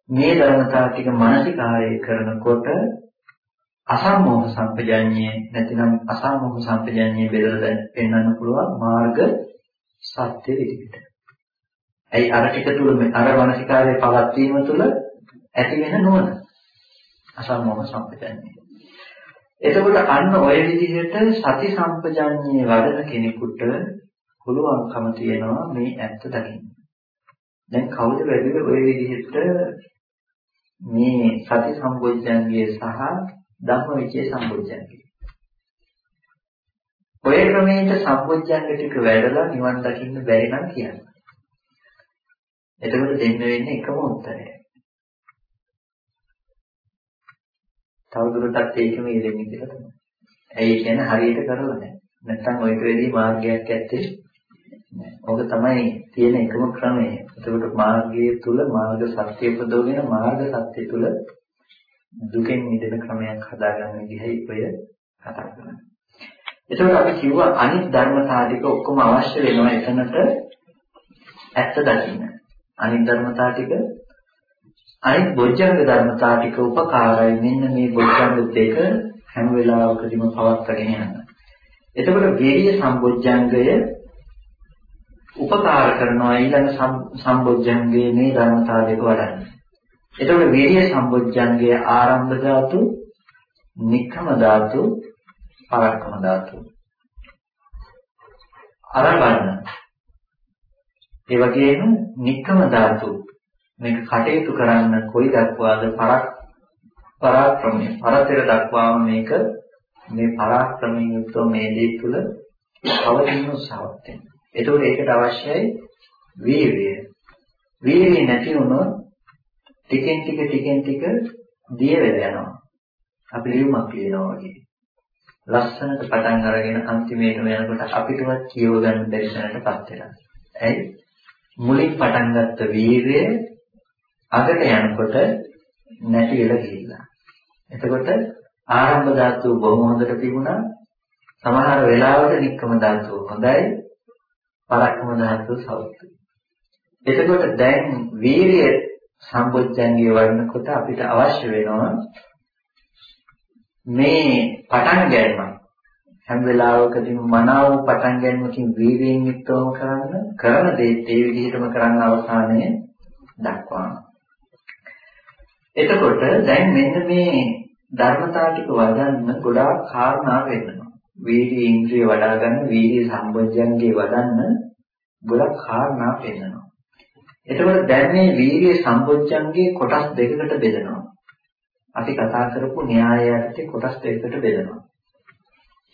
මේ ධර්මතාව ටික මානසිකාරය කරනකොට අසම්මෝහ සම්පජඤ්ඤය නැතිනම් අසම්මෝහ සම්පජඤ්ඤය බෙදලා පෙන්වන්න පුළුවන් මාර්ග සත්‍ය විදිහට. ඇයි අර ටික තුල අර මානසිකාවේ පවත්වීම තුල ඇති වෙන නෝන අසම්මෝහ සම්පජඤ්ඤය. එතකොට අන්න ඔය විදිහට සති සම්පජඤ්ඤයේ වඩන කෙනෙකුට පුළුවන්කම තියෙනවා මේ ඇත්ත දකින්න. දැන් කවුද වැඩිද ඔය විදිහට මේ සති සම්බොජ්ජංගය සහ ධම්මවිචේ සම්පජාඤ්ඤය. ඔය ක්‍රමයට සම්පජාඤ්ඤ ටික වැඩලා නිවන් දකින්න බැරි නම් කියන්න. එතකොට දෙන්න වෙන්නේ එකම උත්තරය. තවදුරටත් ඒකම යෙදෙන්නේ කියලා තමයි. ඇයි කියන්නේ හරියට කරලා නැහැ. නැත්තම් ඔය වෙලෙදි මාර්ගයක් ඇත්තේ නැහැ. ඕක තමයි තියෙන එකම ක්‍රමය. එතකොට මාර්ගයේ තුල මාර්ග සත්‍ය ප්‍රදෝගෙන මාර්ග සත්‍ය තුල දුකෙන් මිදෙන ක්‍රමයක් හදාගන්න විදිහයි ඔය කතා කරන්නේ. එතකොට අපි කිව්වා අනිත් ධර්මතා ටික ඔක්කොම අවශ්‍ය වෙනවා එතනට ඇත්ත දකින්න. අනිත් ධර්මතා ටික අනිත් බොජ්ජංග ධර්මතා ටික උපකාරයි මෙන්න මේ බොජ්ජංග දෙක හැම වෙලාවකදීම පවත්වාගෙන යන්න. එතකොට වේරිය සම්බොජ්ජංගය උපකාර කරනවා ඊළඟ සම්බොජ්ජංගයේ මේ ධර්මතා දෙක වඩන්න. එතකොට වේරිය සම්බොජ්ජංගයේ ආරම්භ ධාතු, නික්කම ධාතු, පරක්කම ධාතු. අරබන්න. ඒ වගේම නික්කම ධාතු මේක කටයුතු කරන්න කොයි දක්වාද පරක් පරාක්‍රමය පරතර දක්වාම මේක මේ පරාක්‍රමයෙන් යුක්ත මේ දේ තුල පවතින උත්සාහවත් වෙනවා. ඒතකොට ඒකට අවශ්‍යයි වීර්යය. වීර්යය නැති වුණොත් ටිකෙන් ටික ටිකෙන් ටික දිය වෙලා යනවා. අපි ලියුමක් ලියනවා වගේ. ලස්සනට පටන් අරගෙන අන්තිමේට යනකොට අපිටවත් කියව ගන්න බැරි තැනටපත් වෙනවා. ඇයි? මුලින් පටන් ගත්ත වීර්යය අගට යනකොට නැති වෙලා ගිහිල්ලා. එතකොට ආරම්භ ධාතුව බොහොම හොඳට තිබුණා. සමහර වෙලාවට නික්කම ධාතුව හොඳයි. පරක්කම ධාතුව සෞඛ්‍යයි. එතකොට දැන් වීරිය සම්බොජ්ජංගේ වඩනකොට අපිට අවශ්‍ය වෙනවා මේ පටන් ගැනීම හැම වෙලාවකදීම මනාව පටන් ගැනීමකින් වීර්යයෙන් යුක්තවම කරන්න කරන දේත් ඒ විදිහටම කරන්න අවසානයේ දක්වනවා. එතකොට දැන් මෙන්න මේ ධර්මතාව ටික වඩන්න ගොඩාක් කාරණා වෙනවා. වීර්ය ඉන්ද්‍රිය වඩා ගන්න වීර්ය සම්බොජ්ජංගේ වඩන්න ගොඩක් කාරණා වෙනවා. එතකොට දැන් මේ වීර්ය සම්බොජ්ජංගේ කොටස් දෙකකට බෙදෙනවා. අපි කතා කරපු න්‍යාය යටතේ කොටස් දෙකකට බෙදෙනවා.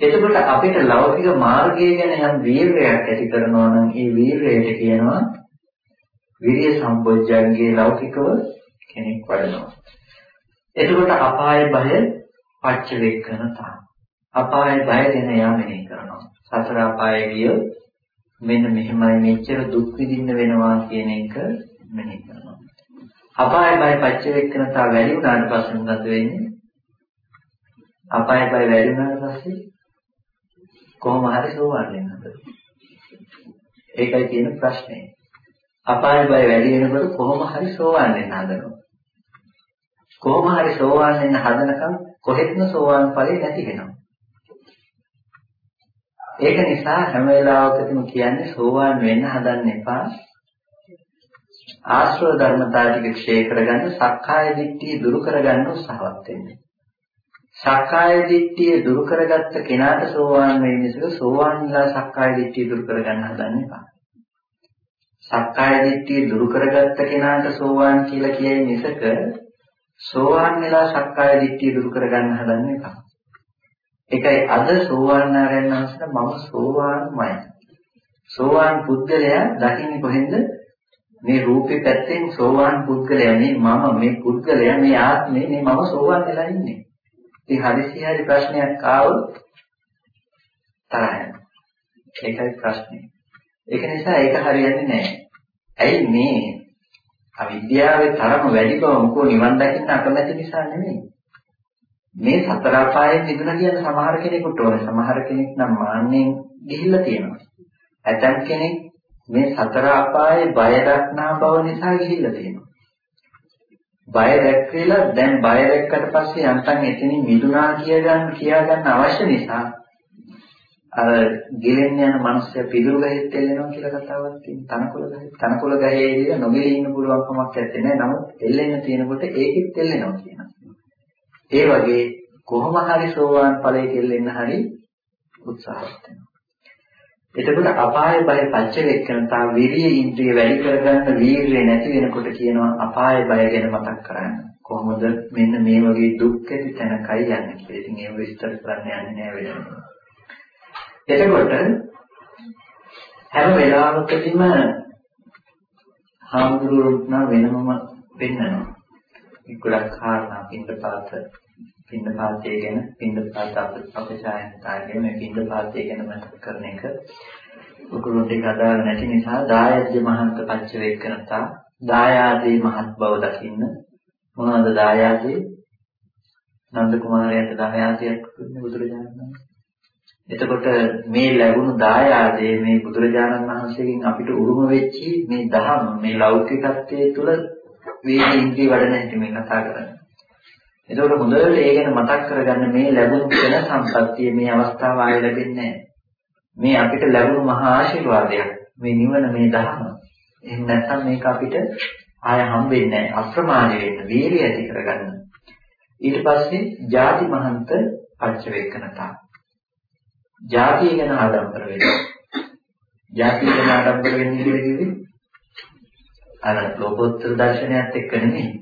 එතකොට අපිට ලෞකික මාර්ගය ගැන යම් වීරයක් ඇති කරනවා නම් ඒ වීරයට කියනවා විරිය සම්පෝඥයන්ගේ ලෞකිකව කෙනෙක් වඩනවා. එතකොට අපාය භය පච්ච වේකනතා. අපාය භය ගැන යා මෙනෙහි කරනවා. සතර අපාය ගිය මෙන්න මෙහෙමයි මෙච්චර දුක් විඳින්න වෙනවා කියන එක මෙනෙහි කරනවා. අපාය භය පච්ච වේකනතා වැඩි වුණාට පස්සේ මොකද වෙන්නේ? අපාය භය වැඩි වුණාට පස්සේ කොහොම හරි සෝවන් වෙන්න හදනවා. ඒකයි තියෙන ප්‍රශ්නේ. අපාය බය වැඩි වෙනකොට කොහොම හරි සෝවන් වෙන්න හදනවා. කොහොම හරි සෝවන් වෙන්න හදනකම් කොහෙත්ම සෝවන් ඵලෙ නැති වෙනවා. ඒක නිසා හැම වෙලාවකදීම කියන්නේ සෝවන් වෙන්න හදන්න එපා. ආශ්‍රව ධර්මතාව ටික ක්ෂය කරගන්න සක්කාය දිට්ඨිය දුරු කරගන්න උත්සාහවත් වෙන්න. සක්කාය දිට්ඨිය දුරු කරගත්ත කෙනාට සෝවාන් වෙන්නේ මිසක සෝවාන් වෙලා සක්කාය දිට්ඨිය දුරු කරගන්න හදන්න එපා. සක්කාය දිට්ඨිය දුරු කරගත්ත කෙනාට සෝවාන් කියලා කියයි මිසක සෝවාන් වෙලා සක්කාය දිට්ඨිය දුරු කරගන්න හදන්න එපා. ඒකයි අද සෝවාන් ආරයන් වහන්සේ මම සෝවාන්මයි. සෝවාන් පුද්ගලයා දකින්නේ කොහෙන්ද? මේ රූපේ පැත්තෙන් සෝවාන් පුද්ගලයා මේ මම මේ පුද්ගලයා මේ ආත්මේ මේ මම සෝවාන් වෙලා ඉන්නේ. ඉතින් හදිසි හරි ප්‍රශ්නයක් ආවොත් තරහ යනවා. ඒකයි ප්‍රශ්නේ. ඒක නිසා ඒක හරියන්නේ නැහැ. ඇයි මේ අවිද්‍යාවේ තරම වැඩි බව මොකෝ නිවන් දකින්න අකමැති නිසා නෙමෙයි. මේ සතර අපායෙන් මිදුණා කියන සමහර කෙනෙකුට ඕන. සමහර කෙනෙක් නම් මාන්නෙන් ගිහිල්ලා තියෙනවා. ඇතම් කෙනෙක් මේ සතර අපායේ බය දක්නා බව නිසා ගිහිල්ලා තියෙනවා. බය දැක්කලා දැන් බය දැක්කට පස්සේ යන්තම් එතනින් මිදුණා කිය ගන්න කියා ගන්න අවශ්‍ය නිසා අර ගෙලෙන්න යන මිනිස්සු පිදුරු ගහෙත් එල්ලෙනවා කියලා කතාවක් තියෙනවා තනකොළ ගහේ තනකොළ ගහේ ඉඳලා නොගෙලී ඉන්න පුළුවන් කමක් නැත්තේ නෑ නමුත් එල්ලෙන්න තියෙනකොට ඒකෙත් එල්ලෙනවා කියනවා ඒ වගේ කොහොම හරි සෝවාන් ඵලයේ කෙල්ලෙන්න හරි උත්සාහවත් වෙනවා එතකොට අපාය බය පච්ච වෙක්කනතා විරිය ඉන්ද්‍රිය වැඩි කරගන්න වීරිය නැති වෙනකොට කියනවා අපාය බය ගැන මතක් කරන්න. කොහොමද මෙන්න මේ වගේ දුක් ඇති තැනකයි යන්නේ කියලා. ඉතින් ඒක විස්තර කරන්න යන්නේ නෑ වෙනම. එතකොට හැම වෙලාවකදීම හාමුදුරුවෝ වෙනමම පෙන්නනවා. ගොඩක් කාරණා පිටපාත පින්දපාතය ගැන පින්දපාත අපචායනතාවය ගැන මේ පින්දපාතය ගැන මතක කරන එක. උකුරුන්ට අදාළ නැති නිසා දායජ්‍ය මහන්ත පච්ච වේකනතා දායාදී මහත් බව දකින්න. මොනවද දායාදී? නන්ද කුමාරයාට දායාදයක් දුන්නේ බුදුරජාණන් වහන්සේ. එතකොට මේ ලැබුණු දායාදේ මේ බුදුරජාණන් වහන්සේගෙන් අපිට උරුම වෙච්චි මේ දහම මේ ලෞකිකත්වයේ තුල වේදී ඉන්ද්‍රිය වඩන හැටි මේ කතා කරන්නේ. එතකොට හොඳට ඒ ගැන මතක් කරගන්න මේ ලැබුණු වෙන සම්පත්තිය මේ අවස්ථාව ආයෙ ලැබෙන්නේ මේ අපිට ලැබුණු මහා ආශිර්වාදයක්. මේ නිවන මේ ධර්ම. එහෙම නැත්නම් මේක අපිට ආය හම්බෙන්නේ නැහැ. අප්‍රමාණ වෙන්න, වීර්යය ඇති කරගන්න. ඊට පස්සේ ಜಾති මහන්ත පච්චවේකනතා. ಜಾතිය ගැන ආඩම්බර වෙනවා. ಜಾතිය ගැන ආඩම්බර වෙන්නේ කියන්නේ අර ලෝකෝත්තර දර්ශනයත් එක්ක නෙමෙයි.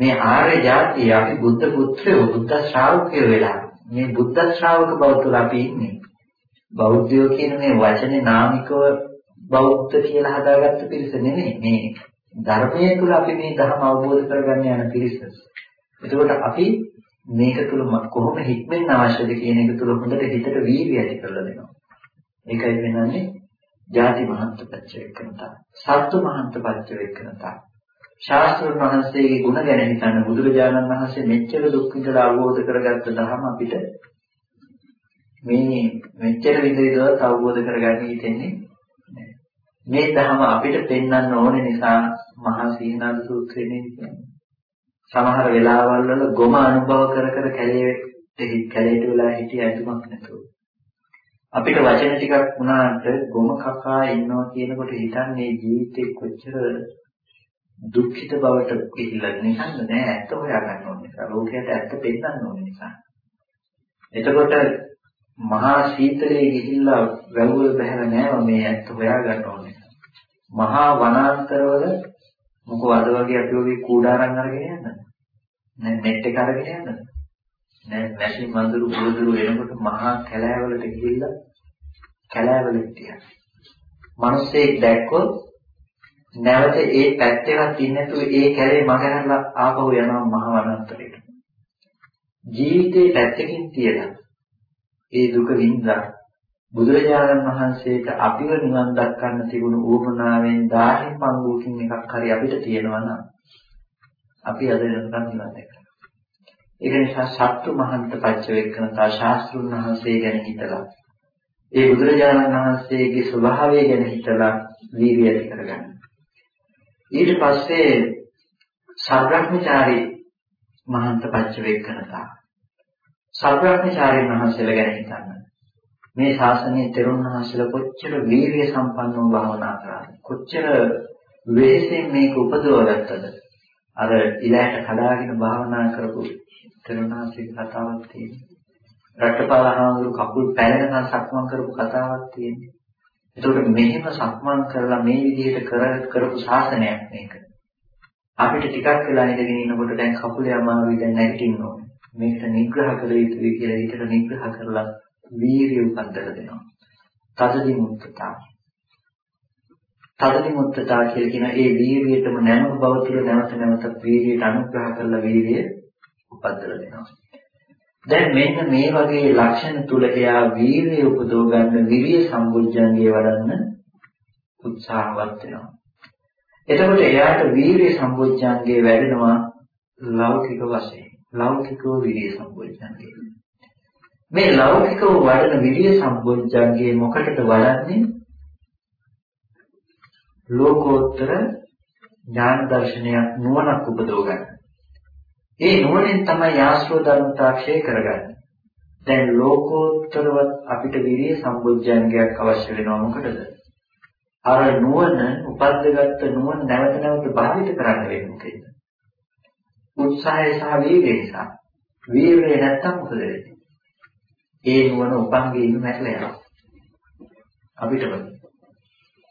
මේ ආර්ය જાතිය අපි බුද්ධ පුත්‍රයෝ බුද්ධ ශ්‍රාවකයෝ වෙලා මේ බුද්ධ ශ්‍රාවක බව තුළ අපි ඉන්නේ. බෞද්ධයෝ කියන මේ වචනේ නාමිකව බෞද්ධ කියලා හදාගත්ත පිරිස නෙමෙයි. මේ ධර්මයේ තුල අපි මේ ධර්ම අවබෝධ කරගන්න යන පිරිස. එතකොට අපි මේක තුල කොහොම හික්මෙන්න අවශ්‍යද කියන එක තුල හොඳට හිතට වීර්යය ඇති කරලා දෙනවා. ඒකයි වෙනන්නේ ಜಾති මහන්ත පච්ච වෙකනතා. සත්තු මහන්ත පච්ච වෙකනතා. ශාස්ත්‍රඥ වහන්සේගේ ගුණ ගැන හිතන්න බුදුරජාණන් වහන්සේ මෙච්චර දුක් විඳලා අවබෝධ කරගත්ත ධර්ම අපිට මේ මෙච්චර විදිහට අවබෝධ කරගන්න හිතෙන්නේ මේ ධම අපිට පෙන්වන්න ඕනේ නිසා මහා සීනාද සූත්‍රයේ කියන්නේ. සමහර වෙලාවල් වල ගොම අනුභව කර කර කැලේ කැලේට වෙලා හිටිය ඇතුමක් නැතුව. අපිට වචන ටිකක් වුණාට ගොම කකා ඉන්නවා කියනකොට හිතන්නේ ජීවිතේ කොච්චර දුක්ඛිත බවට ගිහිල්ලා නිකන් නෑ. ඇත්ත හොයාගන්න ඕනේ නිසා ලෝකයට ඇත්ත පෙන්නන්න ඕනේ නිසා. එතකොට මහා සීතලේ ගිහිල්ලා වැවුල් බහැර නෑ මේ ඇත්ත හොයාගන්න ඕනේ මහා වනාන්තරවල මොකෝ අද වගේ අපි ඔගේ කූඩාරම් අරගෙන යන්නද? නෑ නෙට් එක අරගෙන යන්නද? නෑ මැෂින් වඳුරු බුදුරු එනකොට මහා කැලෑවලට ගිහිල්ලා කැලෑවල හිටියා මිනිස්සෙක් දැක්කොත් නැවත ඒ පැත්තේවත් ඉන්නේ නැතුව ඒ කැලේ මගහැරලා ආපහු යනවා මහ වනාන්තරයට. ජීවිතේ පැත්තකින් තියලා ඒ දුක විඳලා බුදුරජාණන් වහන්සේට අපිව නිවන් දක්වන්න තිබුණු ඌපනාවෙන් 1000 පංගුවකින් එකක් හරි අපිට තියෙනවා නම් අපි අද වෙනකන් නිවන් දැක්කා. ඒක නිසා සත්තු මහන්ත පච්චවේක්කනතා ශාස්ත්‍රුන් වහන්සේ ගැන හිතලා ඒ බුදුරජාණන් වහන්සේගේ ස්වභාවය ගැන හිතලා වීර්යය ඇති කරගන්න. ඊට පස්සේ සර්වඥචාරී මහන්ත පච්චවේක්කනතා සර්වඥචාරී මහන්සලා ගැන හිතන්න. මේ ශාසනයේ තෙරුන් වහන්සේලා කොච්චර වීර්ය සම්පන්නව භාවනා කරාද? කොච්චර වෙහෙසෙන් මේක උපදවගත්තද? අර ඉලෑට කඩාගෙන භාවනා කරපු තෙරුන් වහන්සේගේ කතාවක් තියෙනවා. රටපාල හාමුදුරු කකුල් පැලෙනකන් සක්මන් කරපු කතාවක් තියෙනවා. එතකොට මෙහෙම සක්මන් කරලා මේ විදිහට කර කරපු ශාසනයක් මේක. අපිට ටිකක් වෙලා ඉඳගෙන ඉන්නකොට දැන් කකුලේ අමාරුයි දැන් නැගිටින්න ඕනේ. මේකට නිග්‍රහ කළ යුතුයි කියලා හිතට නිග්‍රහ කරලා වීරිය උපන්තර දෙනවා. තදදි මුත්තතා. තදදි මුත්තතා කියලා කියන ඒ වීරියටම නැමු බව තුළ නැවත නැවත වීරියට අනුග්‍රහ කරලා වීරිය උපද්දලා දෙනවා. දැන් මෙන්න මේ වගේ ලක්ෂණ තුල එයා වීරිය උපදව ගන්න විරිය සම්බුද්ධංගේ වඩන්න උත්සාහවත් වෙනවා. එතකොට එයාට වීරිය සම්බුද්ධංගේ වැඩෙනවා ලෞකික වශයෙන්. ලෞකිකව විරිය සම්බුද්ධංගේ. මේ ලෞකිකව වඩන විරිය සම්බුද්ධංගේ මොකටද වඩන්නේ? ලෝකෝත්තර ඥාන දර්ශනයක් නුවණක් උපදව ගන්න. ඒ නුවණින් තමයි ආශ්‍රව ධර්මතා ක්ෂය කරගන්නේ. දැන් ලෝකෝත්තරව අපිට විරිය සම්බුද්ධයන්ගයක් අවශ්‍ය වෙනවා මොකටද? අර නුවණ උපද්දගත්ත නුවණ නැවත නැවත භාවිත කරන්න වෙන්නේ උත්සාහය සහ වීර්යය නිසා. වීර්යය නැත්තම් මොකද වෙන්නේ? ඒ නුවණ උපංගේ ඉන්න මැරලා යනවා. අපිට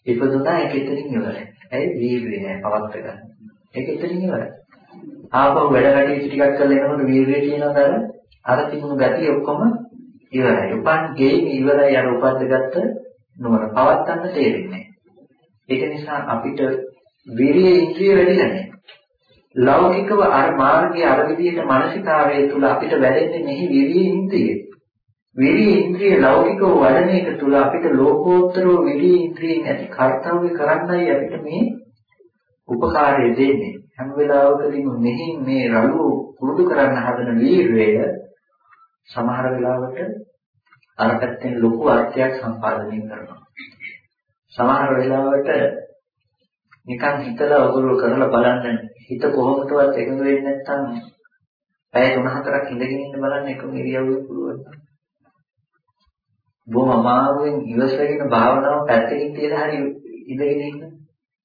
ඉපදුනා ඒක එතනින් ඉවරයි. ඇයි වීර්යය නැහැ පවත් ගන්න. ඒක එතනින් ඉවරයි. ආපහු වැඩ කටයුතු ටිකක් කරලා එනකොට වීර්යය කියනවාද අර තිබුණු ගතිය ඔක්කොම ඉවරයි. උපන් ගෙයින් ඉවරයි අර උපද්දගත්ත නුවණ පවත්තන්න තේරෙන්නේ ඒක නිසා අපිට විරිය ඉන්ද්‍රිය වැඩිලා නැහැ. ලෞකිකව අර මාර්ගයේ අර විදිහට මානසිකාරය තුල අපිට වැඩෙන්නේ මෙහි විරිය ඉන්ද්‍රිය. විරිය ඉන්ද්‍රිය ලෞකිකව වඩන එක තුල අපිට ලෝකෝත්තරව විරිය ඉන්ද්‍රියෙන් ඇති කර්තව්‍ය කරන්නයි අපිට මේ උපකාරය දෙන්නේ. හැම වෙලාවකදීම මෙහි මේ රළුව කුරුදු කරන්න හදන වීර්යය සමහර වෙලාවට අර පැත්තෙන් ලොකු අර්ථයක් සම්පාදනය කරනවා. සමහර වෙලාවට නිකන් හිතලා ඔගොල්ලෝ කරලා බලන්න හිත කොහොමදවත් එකඟ වෙන්නේ නැත්නම් පැය 3-4ක් ඉඳගෙන ඉන්න බලන්න එකම ඉරියව්වේ පුළුවන්. බොහොම අමාරුවෙන් ඉවසගෙන භාවනාව පැත්තකින් තියලා හරි ඉඳගෙන ඉන්න.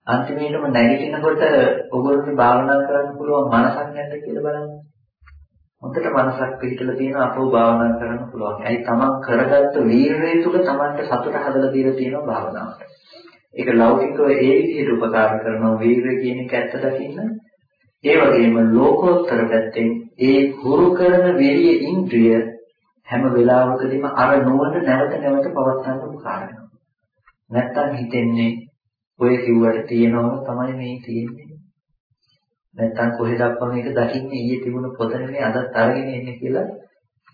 අන්තිමේටම නැගිටිනකොට ඔයගොල්ලෝ භාවනා කරන්න පුළුවන් මනසක් නැද්ද කියලා බලන්න. හොඳට මනසක් පිළිතලා තියෙන අපෝ භාවනා කරන්න පුළුවන්. ඇයි තමන් කරගත්ත වීරය තුල තමන්ට සතුට හදලා දීලා තියෙනවා භාවනාවට. ඒක ලෞකිකව ඒ විදිහට උපකාර කරනවා වීරය කියන එක ඇත්ත දකින්න. ඒ වගේම ලෝකෝත්තර පැත්තෙන් ඒ හුරු කරන විරිය ඉන්ද්‍රිය හැම වෙලාවකදීම අර නුවණ නැවත නැවත පවත්වන්න උපකාර වෙනවා. නැත්තම් හිතෙන්නේ ඔය කිව්වට තියෙනවම තමයි මේ තියෙන්නේ. නැත්තම් කොහෙද අප්පා මේක දකින්නේ ඊයේ තිබුණ පොත නෙමෙයි අදත් අරගෙන ඉන්නේ කියලා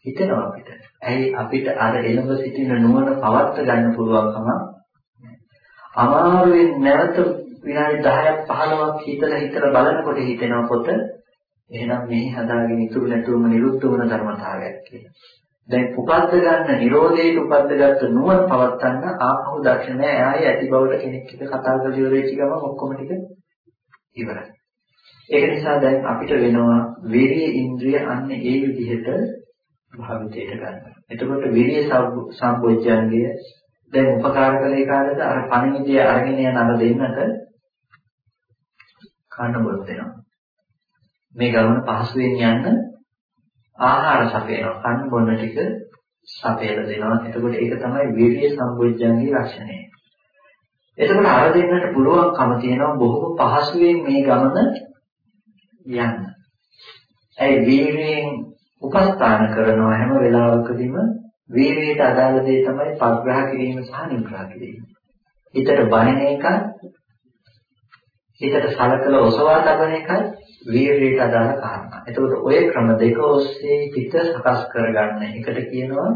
හිතෙනවා අපිට. ඇයි අපිට අර එළඹ සිටින නුවණ පවත් ගන්න පුළුවන්කම අමාරුවෙන් නැවත විනාඩි 10ක් 15ක් හිතලා හිතලා බලනකොට හිතෙනවා පොත එහෙනම් මේ හදාගෙන ඉතුරු නැතුවම නිරුද්ධ වුණ ධර්මතාවයක් කියලා. දැන් උපද්ද ගන්න Nirodheට උපද්දගත්තු නුවණ පවත්තන්න ආපහු දක්ෂ නෑ ආයේ ඇති බවට කෙනෙක් එක කතා කරලා ඉවර වෙච්ච ගමන් ඔක්කොම ටික ඉවරයි. ඒක නිසා දැන් අපිට වෙනවා වීර්ය ඉන්ද්‍රිය අන්න ඒ විදිහට භාවිතයට ගන්න. එතකොට විරිය සම්බොජ්ජංගය දැන් උපකාර කළේ කාටද? අර පණිවිඩය අරගෙන යන අර දෙන්නට කන්න බොත් වෙනවා. මේ ගමන පහසුවෙන් යන්න ආහාර සපයනවා. කන්න බොන්න ටික සපයලා දෙනවා. එතකොට ඒක තමයි විරිය සම්බොජ්ජංගයේ ලක්ෂණය. එතකොට අර දෙන්නට පුළුවන්කම තියෙනවා බොහොම පහසුවෙන් මේ ගමන යන්න. ඒ වීර්යයෙන් උපස්ථාන කරනවා හැම වෙලාවකදීම වීර්යයට අදාළ දේ තමයි පග්‍රහ කිරීම සහ නිග්‍රහ කිරීම. හිතට බණින එක හිතට සලකල ඔසවා තබන එකයි වීර්යයට අදාළ කාරණා. එතකොට ඔය ක්‍රම දෙක ඔස්සේ හිත සකස් කරගන්න එකට කියනවා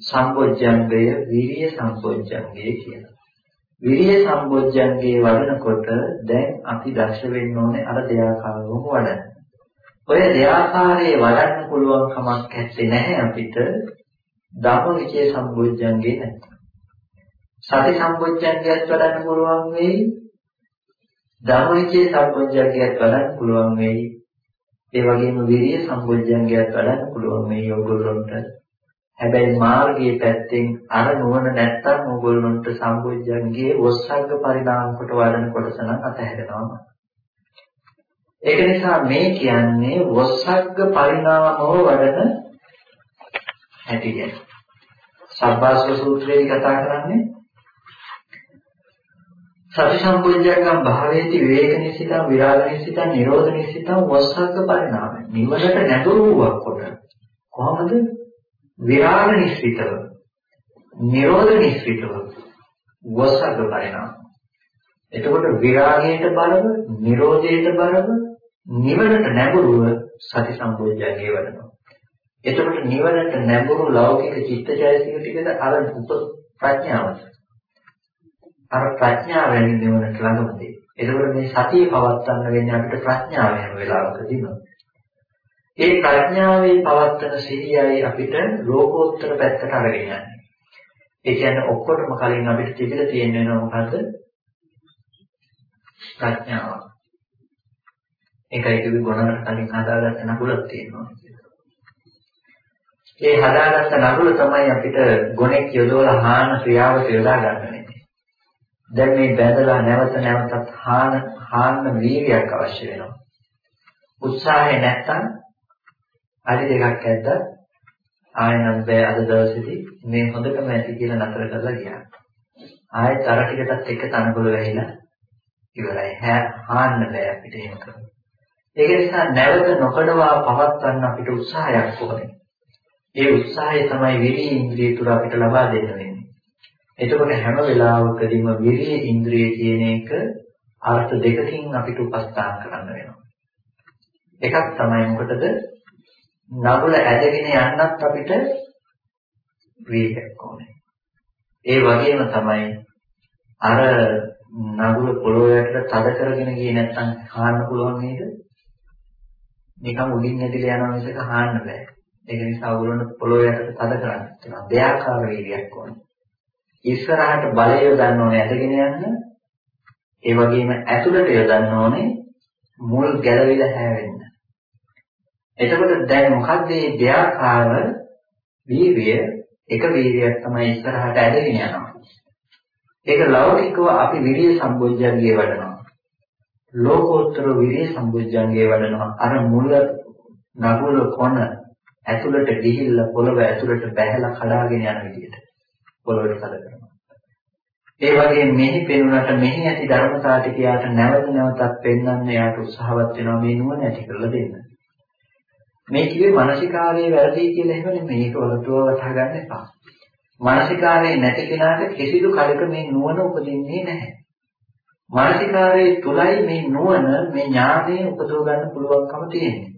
සම්බොජ්ජංගය විරිය සම්බොජ්ජංගය කියලා. විරිය සම්බොජ්ජංගේ වඩනකොට දැන් අපි දක්ෂ වෙන්න ඕනේ අර දෙයාකාරවම වඩන්න. ඔය දෙයාකාරයේ වඩන්න පුළුවන් කමක් නැත්තේ නැහැ අපිට ධම්මවිචේ සම්බොජ්ජංගේ නැත්නම්. සති සම්බොජ්ජංගයත් වඩන්න පුළුවන් වෙයි. ධම්මවිචේ සම්බොජ්ජංගයත් වඩන්න පුළුවන් වෙයි. ඒ වගේම විරිය සම්බොජ්ජංගයත් වඩන්න පුළුවන් මේ යෝගවලට. හැබැයි මාර්ගයේ පැත්තෙන් අර නුවණ නැත්තම් ඕගොල්ලන්ට සම්බොජ්ජංගයේ වස්සංග පරිණාම කොට වඩන කොටස නම් අතහැරෙනවා. ඒක නිසා මේ කියන්නේ වස්සග්ග පරිණාමව වඩන හැටි ගැන. සබ්බාසව සූත්‍රයේදී කතා කරන්නේ සති සම්පූර්ණයන් භාවේති විවේක නිසිතං විරාග නිසිතං නිරෝධ නිසිතං වස්සග්ග පරිණාමය. නිවනට නැඹුරු වූවක් කොට කොහොමද විරාග නිසිතව නිරෝධ නිසිතව වස්සග්ග පරිණාමය. එතකොට විරාගයට බලව, නිරෝධයට බලව නිවනට නැඹුරුව සති සම්පෝඥයගේ වඩනවා. එතකොට නිවනට නැඹුරු ලෞකික චිත්තචෛතසික ටිකද අර උප ප්‍රඥාවද? අර ප්‍රඥාවෙන් නිවනට ළඟමදී. එතකොට මේ සතිය පවත්වන්න වෙන්නේ අපිට ප්‍රඥාව හැම වෙලාවකදීම. ඒ ප්‍රඥාවේ පවත්වන සිහියයි අපිට ලෝකෝත්තර පැත්තට අරගෙන යන්නේ. ඒ කියන්නේ ඔක්කොටම කලින් අපිට තිබිලා තියෙන්නේ මොකද්ද? ප්‍රඥාව. ඒකයි කිව්වේ ගුණකට කලින් හදාගත්ත නගුලක් තියෙනවා ඒ හදාගත්ත නගුල තමයි අපිට ගුණෙක් යොදවලා හාන ක්‍රියාවට යොදා ගන්න දැන් මේ බැඳලා නැවත නැවතත් හාන හාන්න වීර්යයක් අවශ්‍ය වෙනවා. උත්සාහය නැත්තම් අඩි දෙකක් ඇද්ද ආයෙත් බෑ අද දවසේදී මේ හොඳටම ඇති කියලා නතර කරලා ගියා. ආයෙත් අර ටිකටත් එක තනකොළ වෙහිලා ඉවරයි. හාන්න බෑ අපිට එහෙම කරන්න. ඒක නිසා නැවත නොකඩවා පවත්වන්න අපිට උත්සාහයක් ඕනේ. ඒ උත්සාහය තමයි විරි ඉන්ද්‍රිය තුර අපිට ලබා දෙන්න වෙන්නේ. එතකොට හැම වෙලාවකදීම විරි ඉන්ද්‍රිය කියන එක අර්ථ දෙකකින් අපිට උපස්ථාන කරන්න වෙනවා. එකක් තමයි මොකටද? නගුල ඇදගෙන යන්නත් අපිට වේගයක් ඕනේ. ඒ වගේම තමයි අර නගුල පොළොව යටට තද කරගෙන ගියේ නැත්නම් හාන්න පුළුවන් නේද? නිකන් උඩින් ඇදලා යනවා මිසක හාන්න බෑ. ඒක නිසා ඔයගොල්ලන්ට පොළොව යටට තද කරන්න තියෙනවා. දෙයාකාර වේගයක් ඕනේ. ඉස්සරහට බලය යොදන්න ඕනේ ඇදගෙන යන්න. ඒ වගේම ඇතුළට යොදන්න ඕනේ මුල් ගැලවිලා හැවෙන්න. එතකොට දැන් මොකද්ද මේ දෙයාකාර වීර්ය එක වීර්යයක් තමයි ඉස්සරහට ඇදගෙන යනවා. ඒක ලෞකිකව අපි විරිය සම්බොජ්ජන්ගේ වඩනවා. ලෝකෝත්තර විරිය සම්බුද්ධංගේ වඩනවා අර මුල නගුල කොන ඇතුළට ගිහිල්ලා පොළව ඇතුළට බැහැලා කඩාගෙන යන විදිහට පොළවට කඩ කරනවා. ඒ වගේ මෙහි පෙනුනට මෙහි ඇති ධර්මතාව ටිකයට නැවත නැවතත් පෙන්වන්න යාට උත්සාහවත් වෙනවා මේ නුවණ ඇති කරලා දෙන්න. මේ කිව්වේ මානසිකාරයේ වැරදි කියලා එහෙම නෙමෙයි මේක වලටුව වටහා ගන්න එපා. මානසිකාරයේ නැති කෙනාට කිසිදු කලක මේ නුවණ උපදින්නේ නැහැ. මානසිකාරයේ තුලයි මේ නුවණ මේ ඥානය උපදව ගන්න පුළුවන්කම තියෙන්නේ.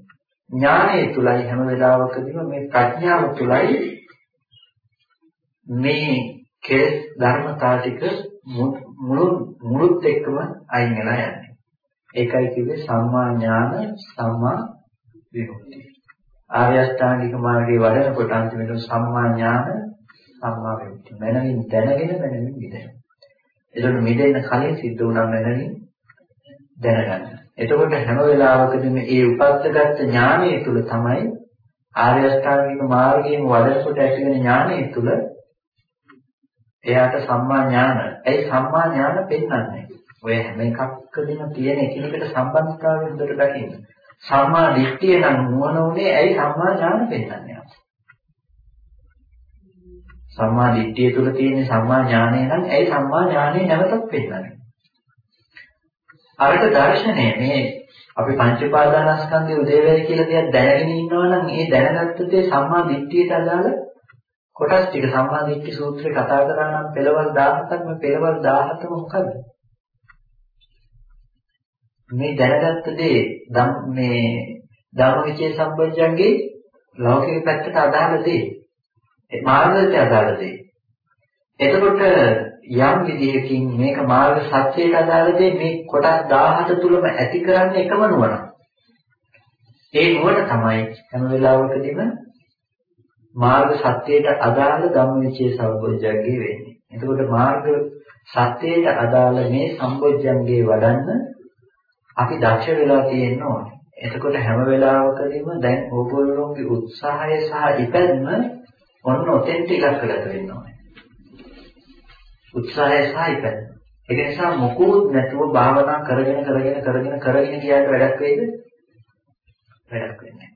ඥානයේ තුලයි හැම වෙලාවකදීම මේ ප්‍රඥාව තුලයි මේ කෙස් ධර්මතා ටික මුළු මුළුත් එක්කම අයින් වෙලා යන්නේ. ඒකයි කිව්වේ සම්මා ඥාන සම්මා විමුක්තිය. ආර්ය අෂ්ටාංගික මාර්ගයේ වඩනකොට අන්තිමට සම්මා ඥාන සම්මා විමුක්තිය. මනමින් දැනගෙන මනමින් මිදෙනවා. එතකොට මිදෙන්න කලින් සිද්ධ වුණා මනමින් දැනගන්න. එතකොට හැම වෙලාවකදීම මේ උපත්ගත් ඥානය තුල තමයි ආර්ය අෂ්ටාංගික මාර්ගයෙන් වඩනකොට ඇතිවෙන ඥානය තුල එයාට සම්මා ඥාන. ඒ සම්මා ඥාන පෙන්වන්නේ. ඔය හැම එකකදීම තියෙන එකිනෙකට සම්බන්ධතාවය හොඳට දකින්න. සම්මා දිට්ඨිය නම් නුවණ උනේ ඇයි සම්මා ඥාන පෙන්වන්නේ? සම්මා දිට්ඨිය තුල තියෙන සම්මා ඥානය නම් ඇයි සම්මා ඥානය නැවතත් පෙන්වන්නේ? අරක දර්ශනය මේ අපි පංච පාදානස්කන්ධයේ උදේවැය කියලා දෙයක් දැනගෙන ඉන්නවා නම් ඒ දැනගත්ත දේ සම්මා දිට්ඨියට අදාළ කොටස් ටික සම්මා දිට්ඨි සූත්‍රේ කතා කරා නම් පෙළවල් 17ක් මේ පෙළවල් 17ම මොකද? මේ දැනගත්ත දේ ධම් මේ ධර්මවිචේ සම්බොජ්ජංගේ ලෞකික පැත්තට අදාළ දේ ඒ මාර්ගයට අදාළ දේ. එතකොට යම් විදිහකින් මේක මාර්ග සත්‍යයට අදාළ දේ මේ කොටස් 17 තුලම ඇති කරන්නේ එකම නුවණ. ඒ නුවණ තමයි හැම වෙලාවකදීම මාර්ග සත්‍යයට අදාළ ධම්මවිචේ සම්බොජ්ජංගේ වෙන්නේ. එතකොට මාර්ග සත්‍යයට අදාළ මේ සම්බොජ්ජංගේ වඩන්න අපි දක්ෂ වෙලා තියෙන්න ඕනේ. එතකොට හැම වෙලාවකදීම දැන් ඕගොල්ලෝගේ උත්සාහය සහ ඉපැද්ම ඔන්න ඔතෙන්ට ඉලක්කගත වෙන්න ඕනේ. උත්සාහය සහ ඉපැද්ම. ඒක නිසා මොකුත් නැතුව භාවනා කරගෙන කරගෙන කරගෙන කරගෙන ගියාට වැඩක් වෙයිද? වැඩක් වෙන්නේ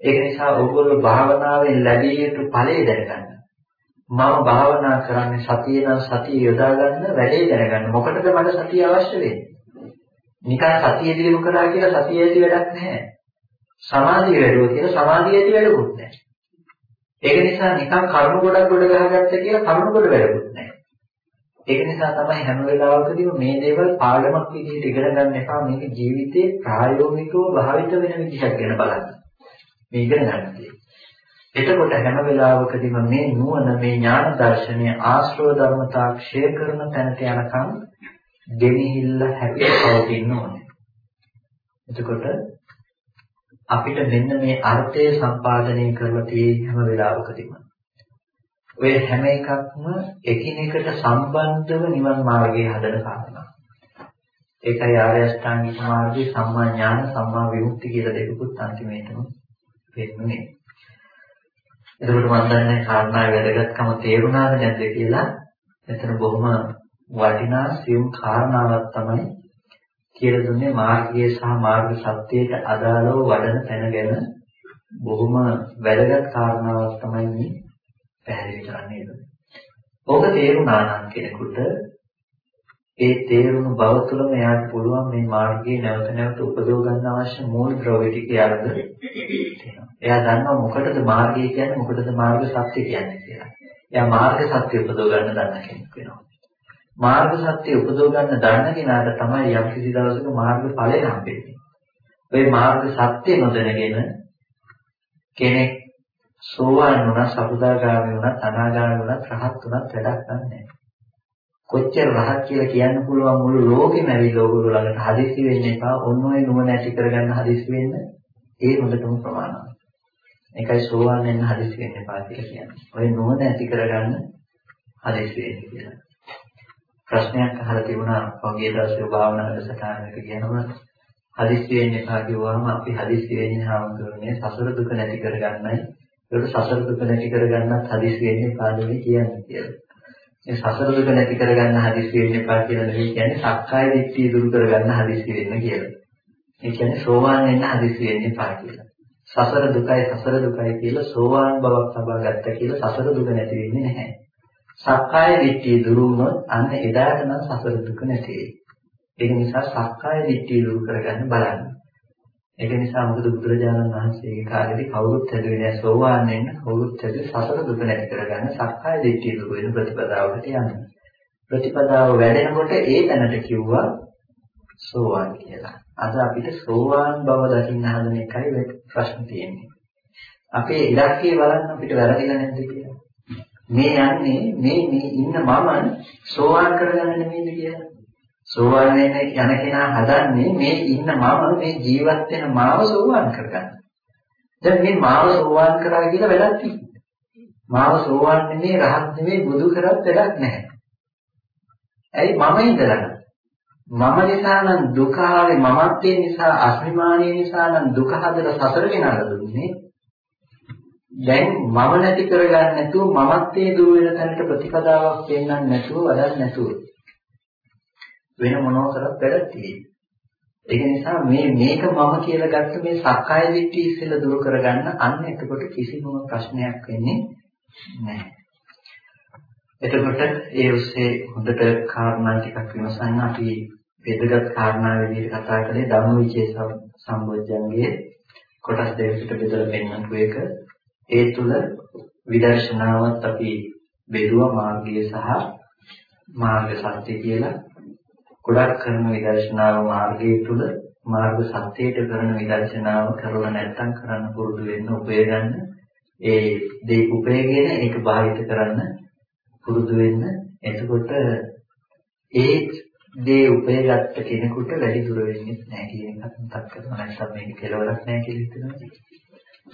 ඒක නිසා ඕගොල්ලෝ භාවනාවෙන් ලැබිය යුතු ඵලය දැනගන්න. මම භාවනා කරන්නේ සතිය නම් සතිය යොදා ගන්න වැඩේ දැනගන්න. මොකටද මට සතිය අවශ්‍ය වෙන්නේ? නිකන් සතිය දිනු කරා කියලා සතිය ඇති වැඩක් නැහැ. සමාධිය වැඩුවා කියලා සමාධිය ඇති වැඩකුත් නැහැ. ඒක නිසා නිකන් කර්ම ගොඩක් ගොඩ ගහගත්ත කියලා කර්ම ගොඩ වැඩකුත් නැහැ. ඒක නිසා තමයි හැම වෙලාවකදීම මේ දේවල් පාඩමක් විදිහට ඉගෙන ගන්න එපා මේක ජීවිතේ ප්‍රායෝගිකව භාවිත වෙන විදිහක් ගැන බලන්න. මේ ඉගෙන ගන්න එතකොට හැම වෙලාවකදීම මේ නුවණ මේ ඥාන දර්ශනය ආශ්‍රව ධර්මතා ක්ෂය කරන තැනට යනකම් ගෙනිහිල්ල හැපිලා පවතින්න ඕනේ. එතකොට අපිට මෙන්න මේ අර්ථය සම්පාදනය කරලා තියෙන හැම වෙලාවකදීම ඔය හැම එකක්ම එකිනෙකට සම්බන්ධව නිවන් මාර්ගයේ හදන කාරණා. ඒකයි ආර්ය අෂ්ටාංගික මාර්ගයේ සම්මා ඥාන සම්මා විමුක්ති කියලා දෙකකුත් අන්තිමේටම වෙන්නේ. එතකොට මම දන්නේ කාරණාවේ වැදගත්කම තේරුණාද නැද්ද කියලා. එතන බොහොම වටිනා සියුම් කාරණාවක් තමයි කියලා දුන්නේ මාර්ගය සහ මාර්ග සත්‍යයට අදාළව වඩන තැන ගැන බොහොම වැදගත් කාරණාවක් තමයි මේ පැහැදිලි කරන්නේ. ඕක තේරුණා නම් කෙනෙකුට ඒ තේරුණු බව තුළම එයාට පුළුවන් මේ මාර්ගයේ නැවත නැවත උපදව ගන්න අවශ්‍ය මූල ද්‍රව්‍ය ටික යාළුද තියෙනවා. එයා දන්නවා මොකටද මාර්ගය කියන්නේ මොකටද මාර්ග සත්‍ය කියන්නේ කියලා. එයා මාර්ග සත්‍ය උපදව ගන්න දන්න කෙනෙක් වෙනවා. මාර්ග සත්‍ය උපදව ගන්න දන්න කෙනාට තමයි යම් කිසි දවසක මාර්ග ඵලය හම්බෙන්නේ. ওই මාර්ග සත්‍ය නොදැනගෙන කෙනෙක් සෝවාන් වුණා, සබුදාගාමී වුණා, අනාගාමී වුණා, රහත් වුණත් වැඩක් නැහැ. කොච්චර රහත් කියලා කියන්න පුළුවන් මුළු ලෝකෙම ඇවිල්ලා ඕගොල්ලෝ ළඟට හදිස්සි වෙන්න එපා. ඔන්න ඔය නුවණ ඇති කරගන්න හදිස්සි වෙන්න ඒ හොඳටම ප්‍රමාණවත්. ඒකයි සෝවාන් වෙන්න හදිස්සි වෙන්න එපා කියලා කියන්නේ. ඔය නුවණ ඇති කරගන්න හදිස්සි වෙන්න කියලා. ප්‍රශ්නයක් අහලා තිබුණා වගේ දවසේ භාවනා වැඩසටහනක කියනවා හදිස්සි වෙන්න එපා කිව්වම අපි හදිස්සි වෙන්නේ හාමුදුරනේ සසර දුක නැති කරගන්නයි. ඒක සසර දුක නැති කරගන්නත් හදිස්සි වෙන්න එපා නෙවෙයි කියන්නේ කියලා. මේ සසර දුක නැති කරගන්න හදිස්සි වෙන්න එපා කියලා නෙවෙයි කියන්නේ සක්කාය දිට්ඨිය දුරු කරගන්න හදිස්සි වෙන්න කියලා. ඒ කියන්නේ සෝවාන් වෙන්න හදිස්සි වෙන්න එපා කියලා. සසර දුකයි සසර දුකයි කියලා සෝවාන් බවක් ලබා ගත්ත කියලා සසර දුක නැති වෙන්නේ නැහැ. සක්කාය දිට්ඨිය දුරු වුණොත් අන්න එදාට නම් සසර දුක නැති වෙයි. ඒක නිසා සක්කාය දිට්ඨිය දුරු කරගන්න බලන්න. ඒක නිසා මොකද බුදුරජාණන් වහන්සේගේ කාලේදී කවුරුත් හැදුවේ නැහැ සෝවාන් වෙන්න කවුරුත් හැදුවේ සසර දුක නැති කරගන්න සක්කාය දිට්ඨිය දුරු වෙන ප්‍රතිපදාවකට යන්න. ප්‍රතිපදාව වැඩෙනකොට ඒ තැනට කිව්වා සෝවාන් කියලා. අද අපිට සෝවාන් බව දකින්න හදන එකයි ප්‍රශ්න තියෙන්නේ. අපේ ඉලක්කය බලන්න අපිට වැරදිලා නැද්ද කියලා. මේ යන්නේ මේ මේ ඉන්න මම සෝවාන් කරගන්න නෙමෙයිද කියලා. සෝවාන් වෙන්න යන කෙනා හදන්නේ මේ ඉන්න මම මේ ජීවත් වෙන මාව සෝවාන් කරගන්න. දැන් මේ මාව සෝවාන් කරා කියලා වැඩක් තියෙන්නේ. මාව සෝවාන් නෙමෙයි රහත් නෙමෙයි බුදු කරත් වැඩක් නැහැ. ඇයි මම ඉඳලා මම නිසා නම් දුක ආවේ මමත්වයේ නිසා අස්මිමානිය නිසා නම් දුක හදලා සසර ගෙනල්ලා දුන්නේ. දැන් මම නැති කරගන්න නැතුව මමත්වයේ දුර වෙන තැනට ප්‍රතිපදාවක් දෙන්නත් නැතුව වැඩක් නැතුව වෙන මොනවා කරත් වැඩක් තියෙන්නේ. ඒක නිසා මේ මේක මම කියලා ගත්ත මේ සක්කාය දිට්ඨිය ඉස්සෙල්ලා දුරු කරගන්න අන්න එතකොට කිසිම ප්‍රශ්නයක් වෙන්නේ නැහැ. එතකොට ඒ ඔස්සේ හොඳට කාරණා ටිකක් විමසන්න අපි වැදගත් කාරණා විදිහට කතා කළේ ධම්මවිචේ සම්බොජ්ජංගයේ කොටස් දෙකකට බෙදලා පෙන්වපු එක. ඒ තුල විදර්ශනාවත් අපි බෙදුවා මාර්ගය සහ මාර්ග සත්‍ය කියලා. ගොඩක් කරන විදර්ශනාව මාර්ගයේ තුල මාර්ග සත්‍යයට කරන විදර්ශනාව කරලා නැත්තම් කරන්න පුරුදු වෙන්න උපය ගන්න ඒ දේ උපයගෙන ඒක භාවිත කරන්න පුරුදු වෙන්න එතකොට ඒ දේ උපයගත්ත කෙනෙකුට වැඩි දුර වෙන්නේ නැහැ කියන එකත් මතක් කරනවා නැත්නම් මේක කෙලවරක් නැහැ කියලා හිතනවා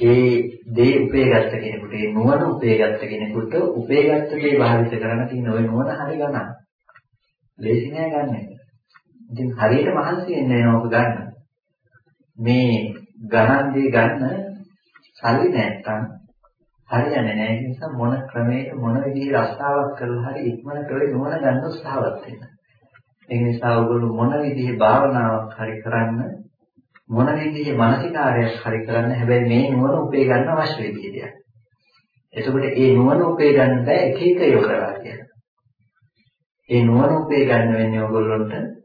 ඒ දේ උපයගත්ත කෙනෙකුට ඒ නුවණ උපයගත්ත කෙනෙකුට උපයගත්ත දේ භාවිත කරන්න තියෙන ওই නුවණ හරි ගන්න. ලේසි නෑ ගන්න. ඉතින් හරියට මහන්සි වෙන්න ඕක ගන්න. මේ ගණන් දේ ගන්න සල්ලි නැත්තම් හරියන්නේ නැහැ. ඒ නිසා මොන ක්‍රමයක මොන විදිහේ රස්තාවක් කරලා හරි ඉක්මනට ඔය නුවණ ගන්න උත්සාහවත් වෙන්න. ඒ නිසා ඔයගොල්ලෝ මොන විදිහේ භාවනාවක් හරි කරන්න මොන විදිහේ මානසිකාරයක් හරි කරන්න හැබැයි මේ නුවණ උපේ ගන්න අවශ්‍ය විදිහට. එතකොට ඒ නුවණ උපේ ගන්න බෑ එක එක යොදලා කියලා. ඒ නුවණ උපේ ගන්න වෙන්නේ ඔයගොල්ලන්ට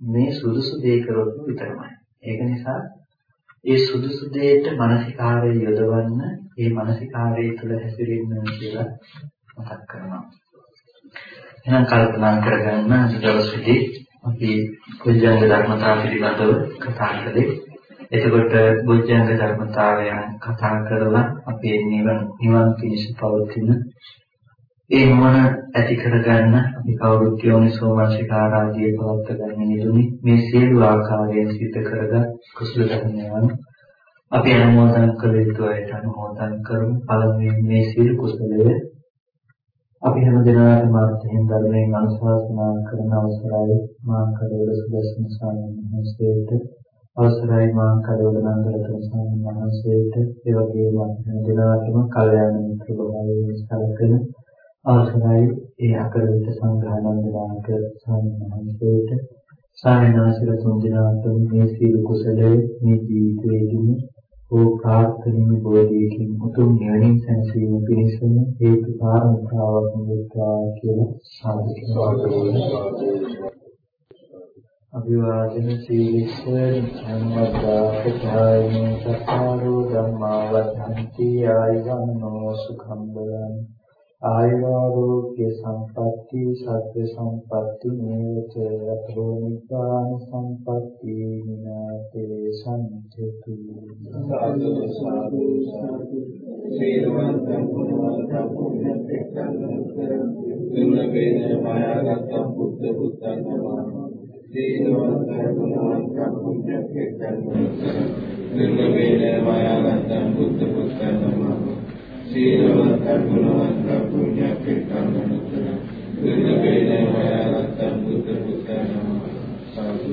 මේ සුදුසු දේ කරොත් විතරමයි. ඒක නිසා ඒ සුදුසු දෙයට මානසිකාරය යොදවන්න, ඒ මානසිකාරය තුළ හැසිරෙන්න කියලා මතක් කරනවා. එහෙනම් කල්පනා කරගන්න අද දවසේදී අපි බුද්ධංග ධර්මතාව පිළිබඳව කතා කළේ. එතකොට බුද්ධංග ධර්මතාවයන් කතා කරලා අපේ නිවන් නිවන් පිණිස පවතින ඒ නුවණ ඇති කරගන්න අපි කවුරුත් යෝනිසෝ මනසිකාරාදී පවත් ගන්න නිදුනි මේ සියලු ආකාරයෙන් සිද්ධ කරගත් කුසල ධර්මයන් අපි අනුමෝදන් කළ යුතු අයට අනුමෝදන් කරමු. පළමුවෙන් මේ සියලු කුසලය අපි හැම දිනකටම අර්ථයෙන් ධර්මයෙන් අනුශාසනා කරන අවසරයි. මා කඩවල සුදස්ම ස්වාමීන් වහන්සේට අවසරයි මා කඩවල නන්දරතන ස්වාමීන් වහන්සේට ඒ වගේම අපි හැම දිනකටම කල්යාණ මිත්‍ර භාවයෙන් සැලකෙන අවසරයි ඒ අකරවිත සංඝානන්දනායක ස්වාමීන් වහන්සේට සායනාසිර තුන් දිනකට මේ සීල කුසලයේ මේ ජීවිතයේදී ඕ ප්‍රාර්ථනීය බෝධියකින් උතුම් නිවනින් සැනසීම පිණිසම හේතු කාරණාවක් වෙත්වා කියලා සාදුකාරය අභිවාදන සීලස්ස සම්මද්දා පඨායින සක්කාරෝ ධම්මා වද්ධන්ති ආයවන්නෝ සුඛං බලං ආයුරෝග්‍ය සම්පatti සත්‍ය සම්පatti නේවච අතෝ නිපාන සම්පatti විනාතේ සම්චතු සාදු සාදු සාදු. සීලවන්තං ගුණවන්තං පුඤ්ඤතික්ඛං දුර්ලභේන මායාගතං බුද්ධ පුත්තං නමः. සීලවන්තං ගුණවන්තං පුඤ්ඤතික්ඛං දුර්ලභේන මායාගතං බුද්ධ පුත්තං නමः. සීලවන්ත ගුණවන්ත පුණ්‍යකෙත්තං මනුතර දුර්ග වේදේ වයරත්තං බුද්ධ පුත්‍රයන් සාදු